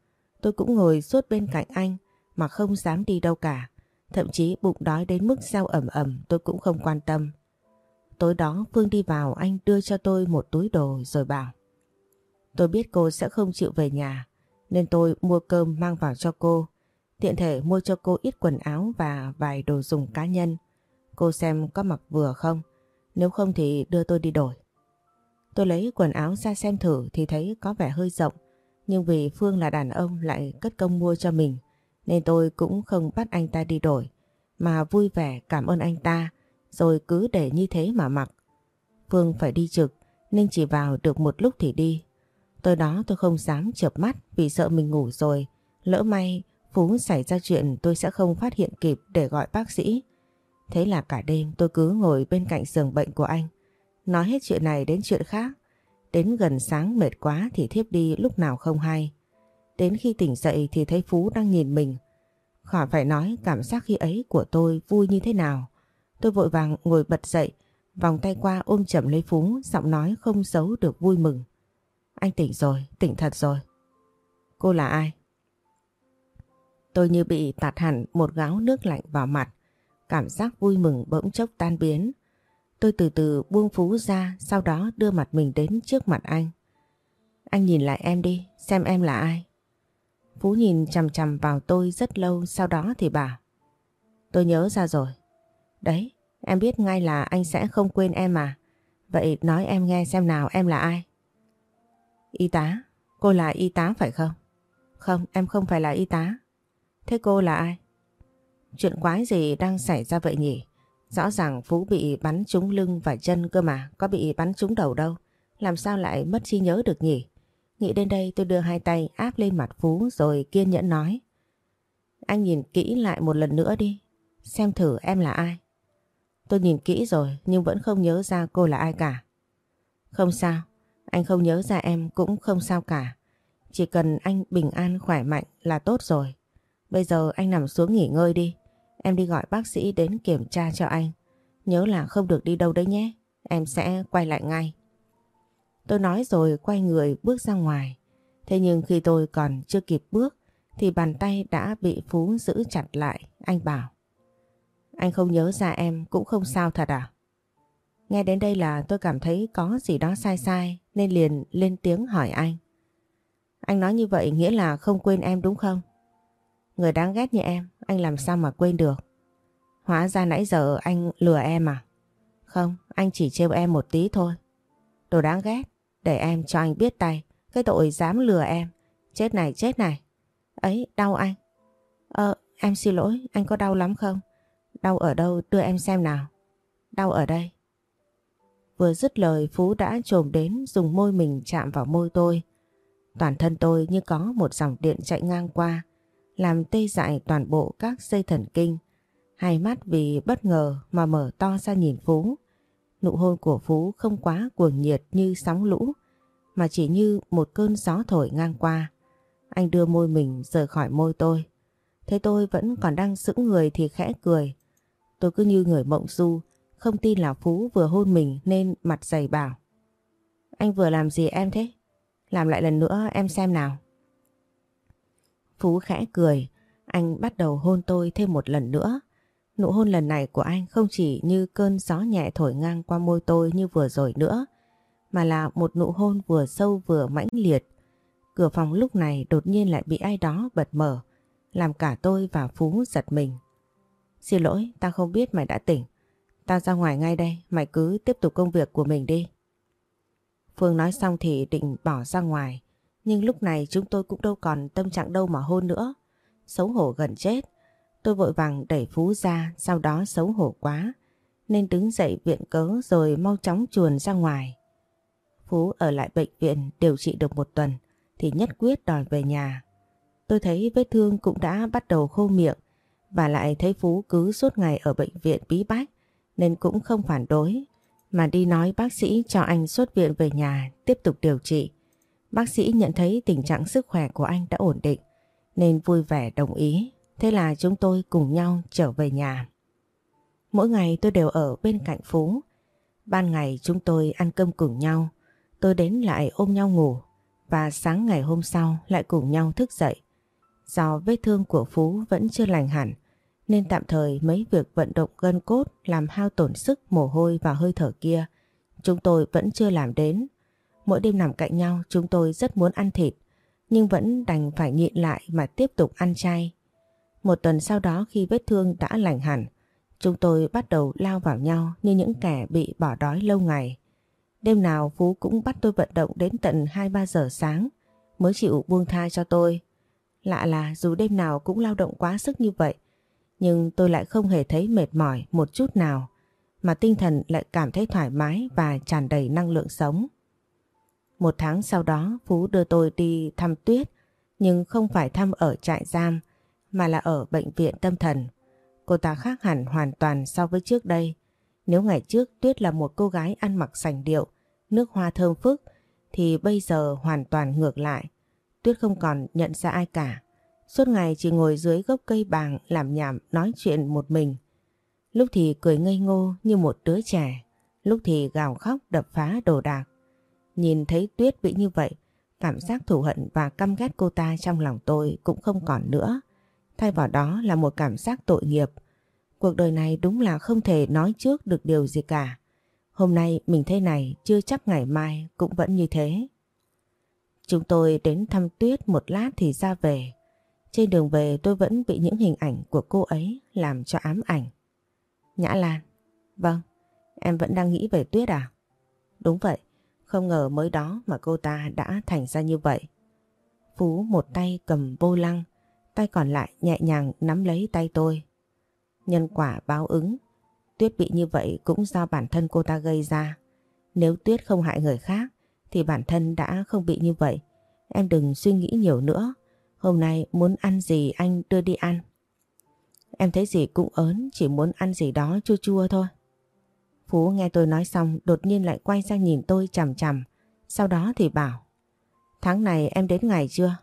Tôi cũng ngồi suốt bên cạnh anh mà không dám đi đâu cả. Thậm chí bụng đói đến mức sao ẩm ẩm tôi cũng không quan tâm. Tối đó Phương đi vào anh đưa cho tôi một túi đồ rồi bảo. Tôi biết cô sẽ không chịu về nhà nên tôi mua cơm mang vào cho cô. Tiện thể mua cho cô ít quần áo và vài đồ dùng cá nhân. Cô xem có mặc vừa không? Nếu không thì đưa tôi đi đổi. Tôi lấy quần áo ra xem thử thì thấy có vẻ hơi rộng. Nhưng vì Phương là đàn ông lại cất công mua cho mình, nên tôi cũng không bắt anh ta đi đổi, mà vui vẻ cảm ơn anh ta, rồi cứ để như thế mà mặc. Phương phải đi trực, nên chỉ vào được một lúc thì đi. Tối đó tôi không dám chợp mắt vì sợ mình ngủ rồi. Lỡ may Phú xảy ra chuyện tôi sẽ không phát hiện kịp để gọi bác sĩ. Thế là cả đêm tôi cứ ngồi bên cạnh giường bệnh của anh. Nói hết chuyện này đến chuyện khác. Đến gần sáng mệt quá thì thiếp đi lúc nào không hay. Đến khi tỉnh dậy thì thấy Phú đang nhìn mình. Khỏi phải nói cảm giác khi ấy của tôi vui như thế nào. Tôi vội vàng ngồi bật dậy, vòng tay qua ôm chậm lấy Phú, giọng nói không giấu được vui mừng. Anh tỉnh rồi, tỉnh thật rồi. Cô là ai? Tôi như bị tạt hẳn một gáo nước lạnh vào mặt. Cảm giác vui mừng bỗng chốc tan biến. Tôi từ từ buông Phú ra, sau đó đưa mặt mình đến trước mặt anh. Anh nhìn lại em đi, xem em là ai. Phú nhìn chằm chằm vào tôi rất lâu sau đó thì bảo Tôi nhớ ra rồi. Đấy, em biết ngay là anh sẽ không quên em mà. Vậy nói em nghe xem nào em là ai? Y tá, cô là y tá phải không? Không, em không phải là y tá. Thế cô là ai? Chuyện quái gì đang xảy ra vậy nhỉ? Rõ ràng Phú bị bắn trúng lưng và chân cơ mà, có bị bắn trúng đầu đâu. Làm sao lại mất trí nhớ được nhỉ? Nghĩ đến đây tôi đưa hai tay áp lên mặt Phú rồi kiên nhẫn nói. Anh nhìn kỹ lại một lần nữa đi, xem thử em là ai. Tôi nhìn kỹ rồi nhưng vẫn không nhớ ra cô là ai cả. Không sao, anh không nhớ ra em cũng không sao cả. Chỉ cần anh bình an khỏe mạnh là tốt rồi. Bây giờ anh nằm xuống nghỉ ngơi đi. Em đi gọi bác sĩ đến kiểm tra cho anh. Nhớ là không được đi đâu đấy nhé. Em sẽ quay lại ngay. Tôi nói rồi quay người bước ra ngoài. Thế nhưng khi tôi còn chưa kịp bước, thì bàn tay đã bị Phú giữ chặt lại. Anh bảo. Anh không nhớ ra em cũng không sao thật à? Nghe đến đây là tôi cảm thấy có gì đó sai sai, nên liền lên tiếng hỏi anh. Anh nói như vậy nghĩa là không quên em đúng không? Người đáng ghét như em, anh làm sao mà quên được? Hóa ra nãy giờ anh lừa em à? Không, anh chỉ trêu em một tí thôi. Đồ đáng ghét, để em cho anh biết tay, cái tội dám lừa em. Chết này, chết này. Ấy, đau anh. Ờ, em xin lỗi, anh có đau lắm không? Đau ở đâu, đưa em xem nào. Đau ở đây. Vừa dứt lời Phú đã trồm đến dùng môi mình chạm vào môi tôi. Toàn thân tôi như có một dòng điện chạy ngang qua, làm tê dại toàn bộ các dây thần kinh. Hai mắt vì bất ngờ mà mở to ra nhìn Phú. Nụ hôn của Phú không quá cuồng nhiệt như sóng lũ, mà chỉ như một cơn gió thổi ngang qua. Anh đưa môi mình rời khỏi môi tôi. Thấy tôi vẫn còn đang sững người thì khẽ cười. Tôi cứ như người mộng du, không tin là Phú vừa hôn mình nên mặt dày bảo. Anh vừa làm gì em thế? Làm lại lần nữa em xem nào. Phú khẽ cười, anh bắt đầu hôn tôi thêm một lần nữa. Nụ hôn lần này của anh không chỉ như cơn gió nhẹ thổi ngang qua môi tôi như vừa rồi nữa, mà là một nụ hôn vừa sâu vừa mãnh liệt. Cửa phòng lúc này đột nhiên lại bị ai đó bật mở, làm cả tôi và Phú giật mình. Xin lỗi, ta không biết mày đã tỉnh. Ta ra ngoài ngay đây, mày cứ tiếp tục công việc của mình đi. Phương nói xong thì định bỏ ra ngoài, nhưng lúc này chúng tôi cũng đâu còn tâm trạng đâu mà hôn nữa. Xấu hổ gần chết. Tôi vội vàng đẩy Phú ra, sau đó xấu hổ quá. Nên đứng dậy viện cớ rồi mau chóng chuồn ra ngoài. Phú ở lại bệnh viện điều trị được một tuần thì nhất quyết đòi về nhà. Tôi thấy vết thương cũng đã bắt đầu khô miệng và lại thấy Phú cứ suốt ngày ở bệnh viện bí bách nên cũng không phản đối mà đi nói bác sĩ cho anh xuất viện về nhà tiếp tục điều trị. Bác sĩ nhận thấy tình trạng sức khỏe của anh đã ổn định, nên vui vẻ đồng ý. Thế là chúng tôi cùng nhau trở về nhà. Mỗi ngày tôi đều ở bên cạnh Phú. Ban ngày chúng tôi ăn cơm cùng nhau. Tôi đến lại ôm nhau ngủ và sáng ngày hôm sau lại cùng nhau thức dậy. Do vết thương của Phú vẫn chưa lành hẳn, nên tạm thời mấy việc vận động gân cốt làm hao tổn sức, mồ hôi và hơi thở kia, chúng tôi vẫn chưa làm đến. Mỗi đêm nằm cạnh nhau, chúng tôi rất muốn ăn thịt, nhưng vẫn đành phải nhịn lại mà tiếp tục ăn chay. Một tuần sau đó khi vết thương đã lành hẳn, chúng tôi bắt đầu lao vào nhau như những kẻ bị bỏ đói lâu ngày. Đêm nào Phú cũng bắt tôi vận động đến tận 2-3 giờ sáng mới chịu buông tha cho tôi. Lạ là dù đêm nào cũng lao động quá sức như vậy, nhưng tôi lại không hề thấy mệt mỏi một chút nào, mà tinh thần lại cảm thấy thoải mái và tràn đầy năng lượng sống. Một tháng sau đó Phú đưa tôi đi thăm Tuyết nhưng không phải thăm ở trại giam mà là ở bệnh viện tâm thần. Cô ta khác hẳn hoàn toàn so với trước đây. Nếu ngày trước Tuyết là một cô gái ăn mặc sành điệu, nước hoa thơm phức thì bây giờ hoàn toàn ngược lại. Tuyết không còn nhận ra ai cả. Suốt ngày chỉ ngồi dưới gốc cây bàng làm nhảm nói chuyện một mình. Lúc thì cười ngây ngô như một đứa trẻ, lúc thì gào khóc đập phá đồ đạc. Nhìn thấy Tuyết bị như vậy, cảm giác thù hận và căm ghét cô ta trong lòng tôi cũng không còn nữa. Thay vào đó là một cảm giác tội nghiệp. Cuộc đời này đúng là không thể nói trước được điều gì cả. Hôm nay mình thế này chưa chắc ngày mai cũng vẫn như thế. Chúng tôi đến thăm Tuyết một lát thì ra về. Trên đường về tôi vẫn bị những hình ảnh của cô ấy làm cho ám ảnh. Nhã Lan. Vâng, em vẫn đang nghĩ về Tuyết à? Đúng vậy, không ngờ mới đó mà cô ta đã thành ra như vậy. Phú một tay cầm vô lăng, tay còn lại nhẹ nhàng nắm lấy tay tôi. Nhân quả báo ứng, Tuyết bị như vậy cũng do bản thân cô ta gây ra. Nếu Tuyết không hại người khác thì bản thân đã không bị như vậy. Em đừng suy nghĩ nhiều nữa. Hôm nay muốn ăn gì anh đưa đi ăn. Em thấy gì cũng ớn, chỉ muốn ăn gì đó chua chua thôi. Phú nghe tôi nói xong, đột nhiên lại quay sang nhìn tôi chằm chằm. Sau đó thì bảo, Tháng này em đến ngày chưa?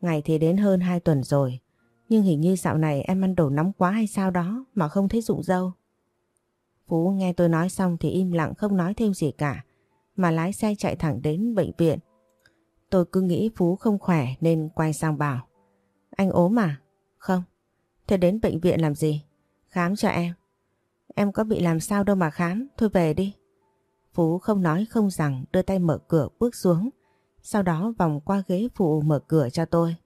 Ngày thì đến hơn 2 tuần rồi. Nhưng hình như dạo này em ăn đồ nóng quá hay sao đó mà không thấy rụng dâu. Phú nghe tôi nói xong thì im lặng không nói thêm gì cả. Mà lái xe chạy thẳng đến bệnh viện. Tôi cứ nghĩ Phú không khỏe nên quay sang bảo. Anh ốm à? Không. Thế đến bệnh viện làm gì? Khám cho em. Em có bị làm sao đâu mà khám, thôi về đi. Phú không nói không rằng đưa tay mở cửa bước xuống. Sau đó vòng qua ghế phụ mở cửa cho tôi.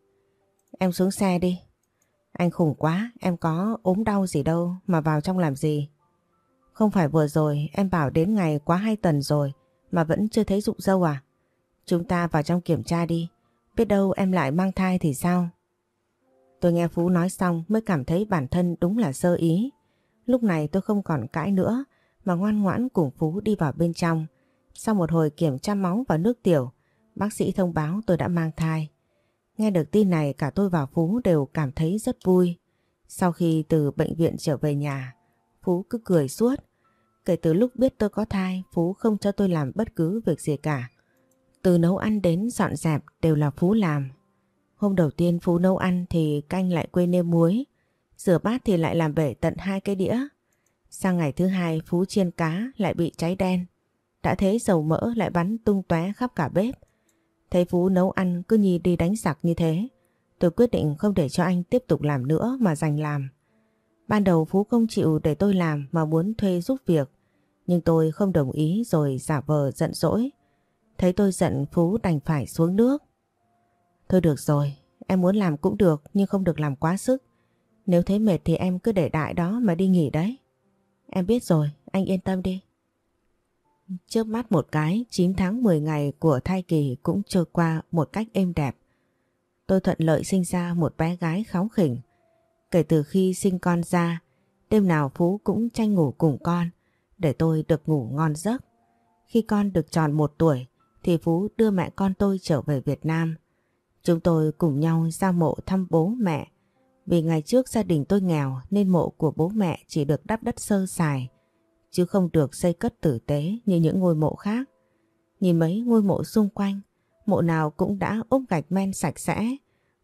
Em xuống xe đi. Anh khủng quá, em có ốm đau gì đâu mà vào trong làm gì. Không phải vừa rồi em bảo đến ngày quá hai tuần rồi mà vẫn chưa thấy rụng dâu à? Chúng ta vào trong kiểm tra đi. Biết đâu em lại mang thai thì sao? Tôi nghe Phú nói xong mới cảm thấy bản thân đúng là sơ ý. Lúc này tôi không còn cãi nữa mà ngoan ngoãn cùng Phú đi vào bên trong. Sau một hồi kiểm tra máu và nước tiểu, bác sĩ thông báo tôi đã mang thai. Nghe được tin này cả tôi và Phú đều cảm thấy rất vui. Sau khi từ bệnh viện trở về nhà, Phú cứ cười suốt. Kể từ lúc biết tôi có thai, Phú không cho tôi làm bất cứ việc gì cả. Từ nấu ăn đến dọn dẹp đều là Phú làm. Hôm đầu tiên Phú nấu ăn thì canh lại quên nêm muối. Rửa bát thì lại làm bể tận hai cái đĩa. Sang ngày thứ hai Phú chiên cá lại bị cháy đen. Đã thế dầu mỡ lại bắn tung tóe khắp cả bếp. Thấy Phú nấu ăn cứ như đi đánh giặc như thế. Tôi quyết định không để cho anh tiếp tục làm nữa mà dành làm. Ban đầu Phú không chịu để tôi làm mà muốn thuê giúp việc. Nhưng tôi không đồng ý rồi giả vờ giận dỗi. Thấy tôi giận Phú đành phải xuống nước. Thôi được rồi, em muốn làm cũng được nhưng không được làm quá sức. Nếu thấy mệt thì em cứ để đại đó mà đi nghỉ đấy. Em biết rồi, anh yên tâm đi. Chớp mắt một cái, 9 tháng 10 ngày của thai kỳ cũng trôi qua một cách êm đẹp. Tôi thuận lợi sinh ra một bé gái kháu khỉnh. Kể từ khi sinh con ra, đêm nào Phú cũng tranh ngủ cùng con để tôi được ngủ ngon giấc. Khi con được tròn một tuổi thì Phú đưa mẹ con tôi trở về Việt Nam. Chúng tôi cùng nhau ra mộ thăm bố mẹ. Vì ngày trước gia đình tôi nghèo nên mộ của bố mẹ chỉ được đắp đất sơ sài chứ không được xây cất tử tế như những ngôi mộ khác. Nhìn mấy ngôi mộ xung quanh, mộ nào cũng đã ốp gạch men sạch sẽ,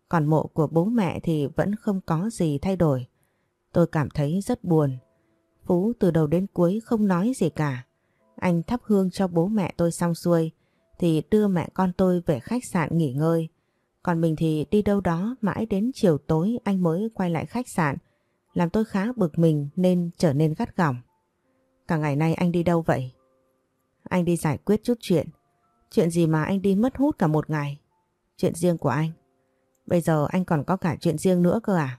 còn mộ của bố mẹ thì vẫn không có gì thay đổi. Tôi cảm thấy rất buồn. Phú từ đầu đến cuối không nói gì cả. Anh thắp hương cho bố mẹ tôi xong xuôi thì đưa mẹ con tôi về khách sạn nghỉ ngơi. Còn mình thì đi đâu đó mãi đến chiều tối anh mới quay lại khách sạn. Làm tôi khá bực mình nên trở nên gắt gỏng. Cả ngày nay anh đi đâu vậy? Anh đi giải quyết chút chuyện. Chuyện gì mà anh đi mất hút cả một ngày? Chuyện riêng của anh. Bây giờ anh còn có cả chuyện riêng nữa cơ à?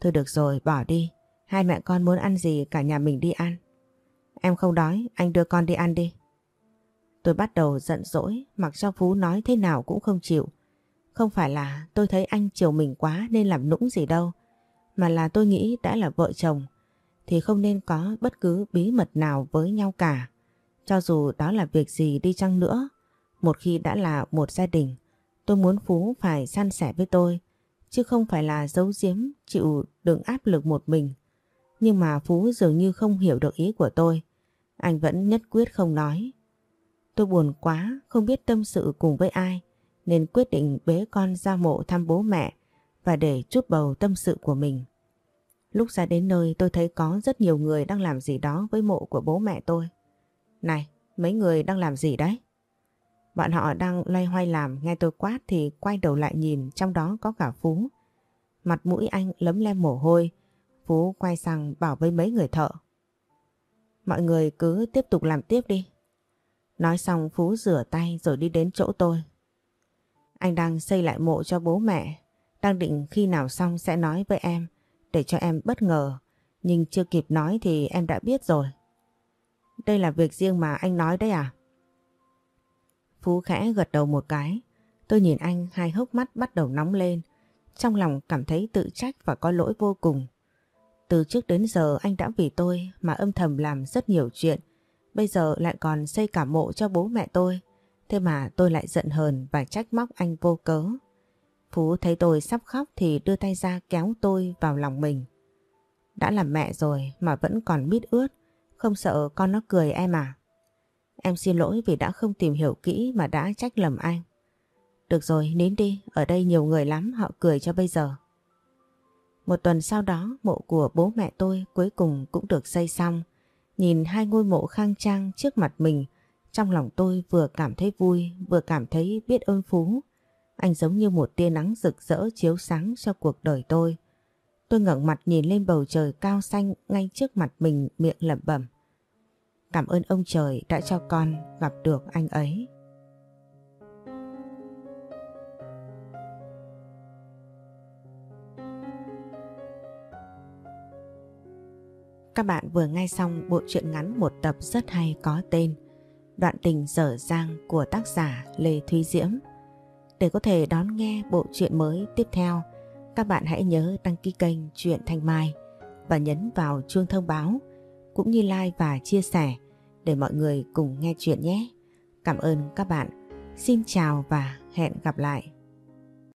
Thôi được rồi, bỏ đi. Hai mẹ con muốn ăn gì cả nhà mình đi ăn. Em không đói, anh đưa con đi ăn đi. Tôi bắt đầu giận dỗi, mặc cho Phú nói thế nào cũng không chịu. Không phải là tôi thấy anh chiều mình quá nên làm nũng gì đâu, mà là tôi nghĩ đã là vợ chồng thì không nên có bất cứ bí mật nào với nhau cả. Cho dù đó là việc gì đi chăng nữa, một khi đã là một gia đình, tôi muốn Phú phải san sẻ với tôi, chứ không phải là giấu giếm chịu đựng áp lực một mình. Nhưng mà Phú dường như không hiểu được ý của tôi, anh vẫn nhất quyết không nói. Tôi buồn quá, không biết tâm sự cùng với ai, nên quyết định bế con ra mộ thăm bố mẹ và để chút bầu tâm sự của mình. Lúc ra đến nơi tôi thấy có rất nhiều người đang làm gì đó với mộ của bố mẹ tôi. Này, mấy người đang làm gì đấy? Bọn họ đang loay hoay làm, nghe tôi quát thì quay đầu lại nhìn, trong đó có cả Phú. Mặt mũi anh lấm lem mồ hôi, Phú quay sang bảo với mấy người thợ. Mọi người cứ tiếp tục làm tiếp đi. Nói xong Phú rửa tay rồi đi đến chỗ tôi. Anh đang xây lại mộ cho bố mẹ, đang định khi nào xong sẽ nói với em để cho em bất ngờ, nhưng chưa kịp nói thì em đã biết rồi. Đây là việc riêng mà anh nói đấy à? Phú khẽ gật đầu một cái, tôi nhìn anh hai hốc mắt bắt đầu nóng lên, trong lòng cảm thấy tự trách và có lỗi vô cùng. Từ trước đến giờ anh đã vì tôi mà âm thầm làm rất nhiều chuyện, bây giờ lại còn xây cả mộ cho bố mẹ tôi, thế mà tôi lại giận hờn và trách móc anh vô cớ. Phú thấy tôi sắp khóc thì đưa tay ra kéo tôi vào lòng mình. Đã làm mẹ rồi mà vẫn còn mít ướt, không sợ con nó cười em à? Em xin lỗi vì đã không tìm hiểu kỹ mà đã trách lầm anh. Được rồi, nín đi, ở đây nhiều người lắm, họ cười cho bây giờ. Một tuần sau đó, mộ của bố mẹ tôi cuối cùng cũng được xây xong. Nhìn hai ngôi mộ khang trang trước mặt mình, trong lòng tôi vừa cảm thấy vui, vừa cảm thấy biết ơn Phú anh giống như một tia nắng rực rỡ chiếu sáng cho cuộc đời tôi. Tôi ngẩng mặt nhìn lên bầu trời cao xanh ngay trước mặt mình miệng lẩm bẩm. Cảm ơn ông trời đã cho con gặp được anh ấy. Các bạn vừa nghe xong bộ truyện ngắn một tập rất hay có tên Đoạn tình dở dang của tác giả Lê Thúy Diễm. Để có thể đón nghe bộ truyện mới tiếp theo, các bạn hãy nhớ đăng ký kênh Truyện Thanh Mai và nhấn vào chuông thông báo cũng như like và chia sẻ để mọi người cùng nghe chuyện nhé. Cảm ơn các bạn. Xin chào và hẹn gặp lại.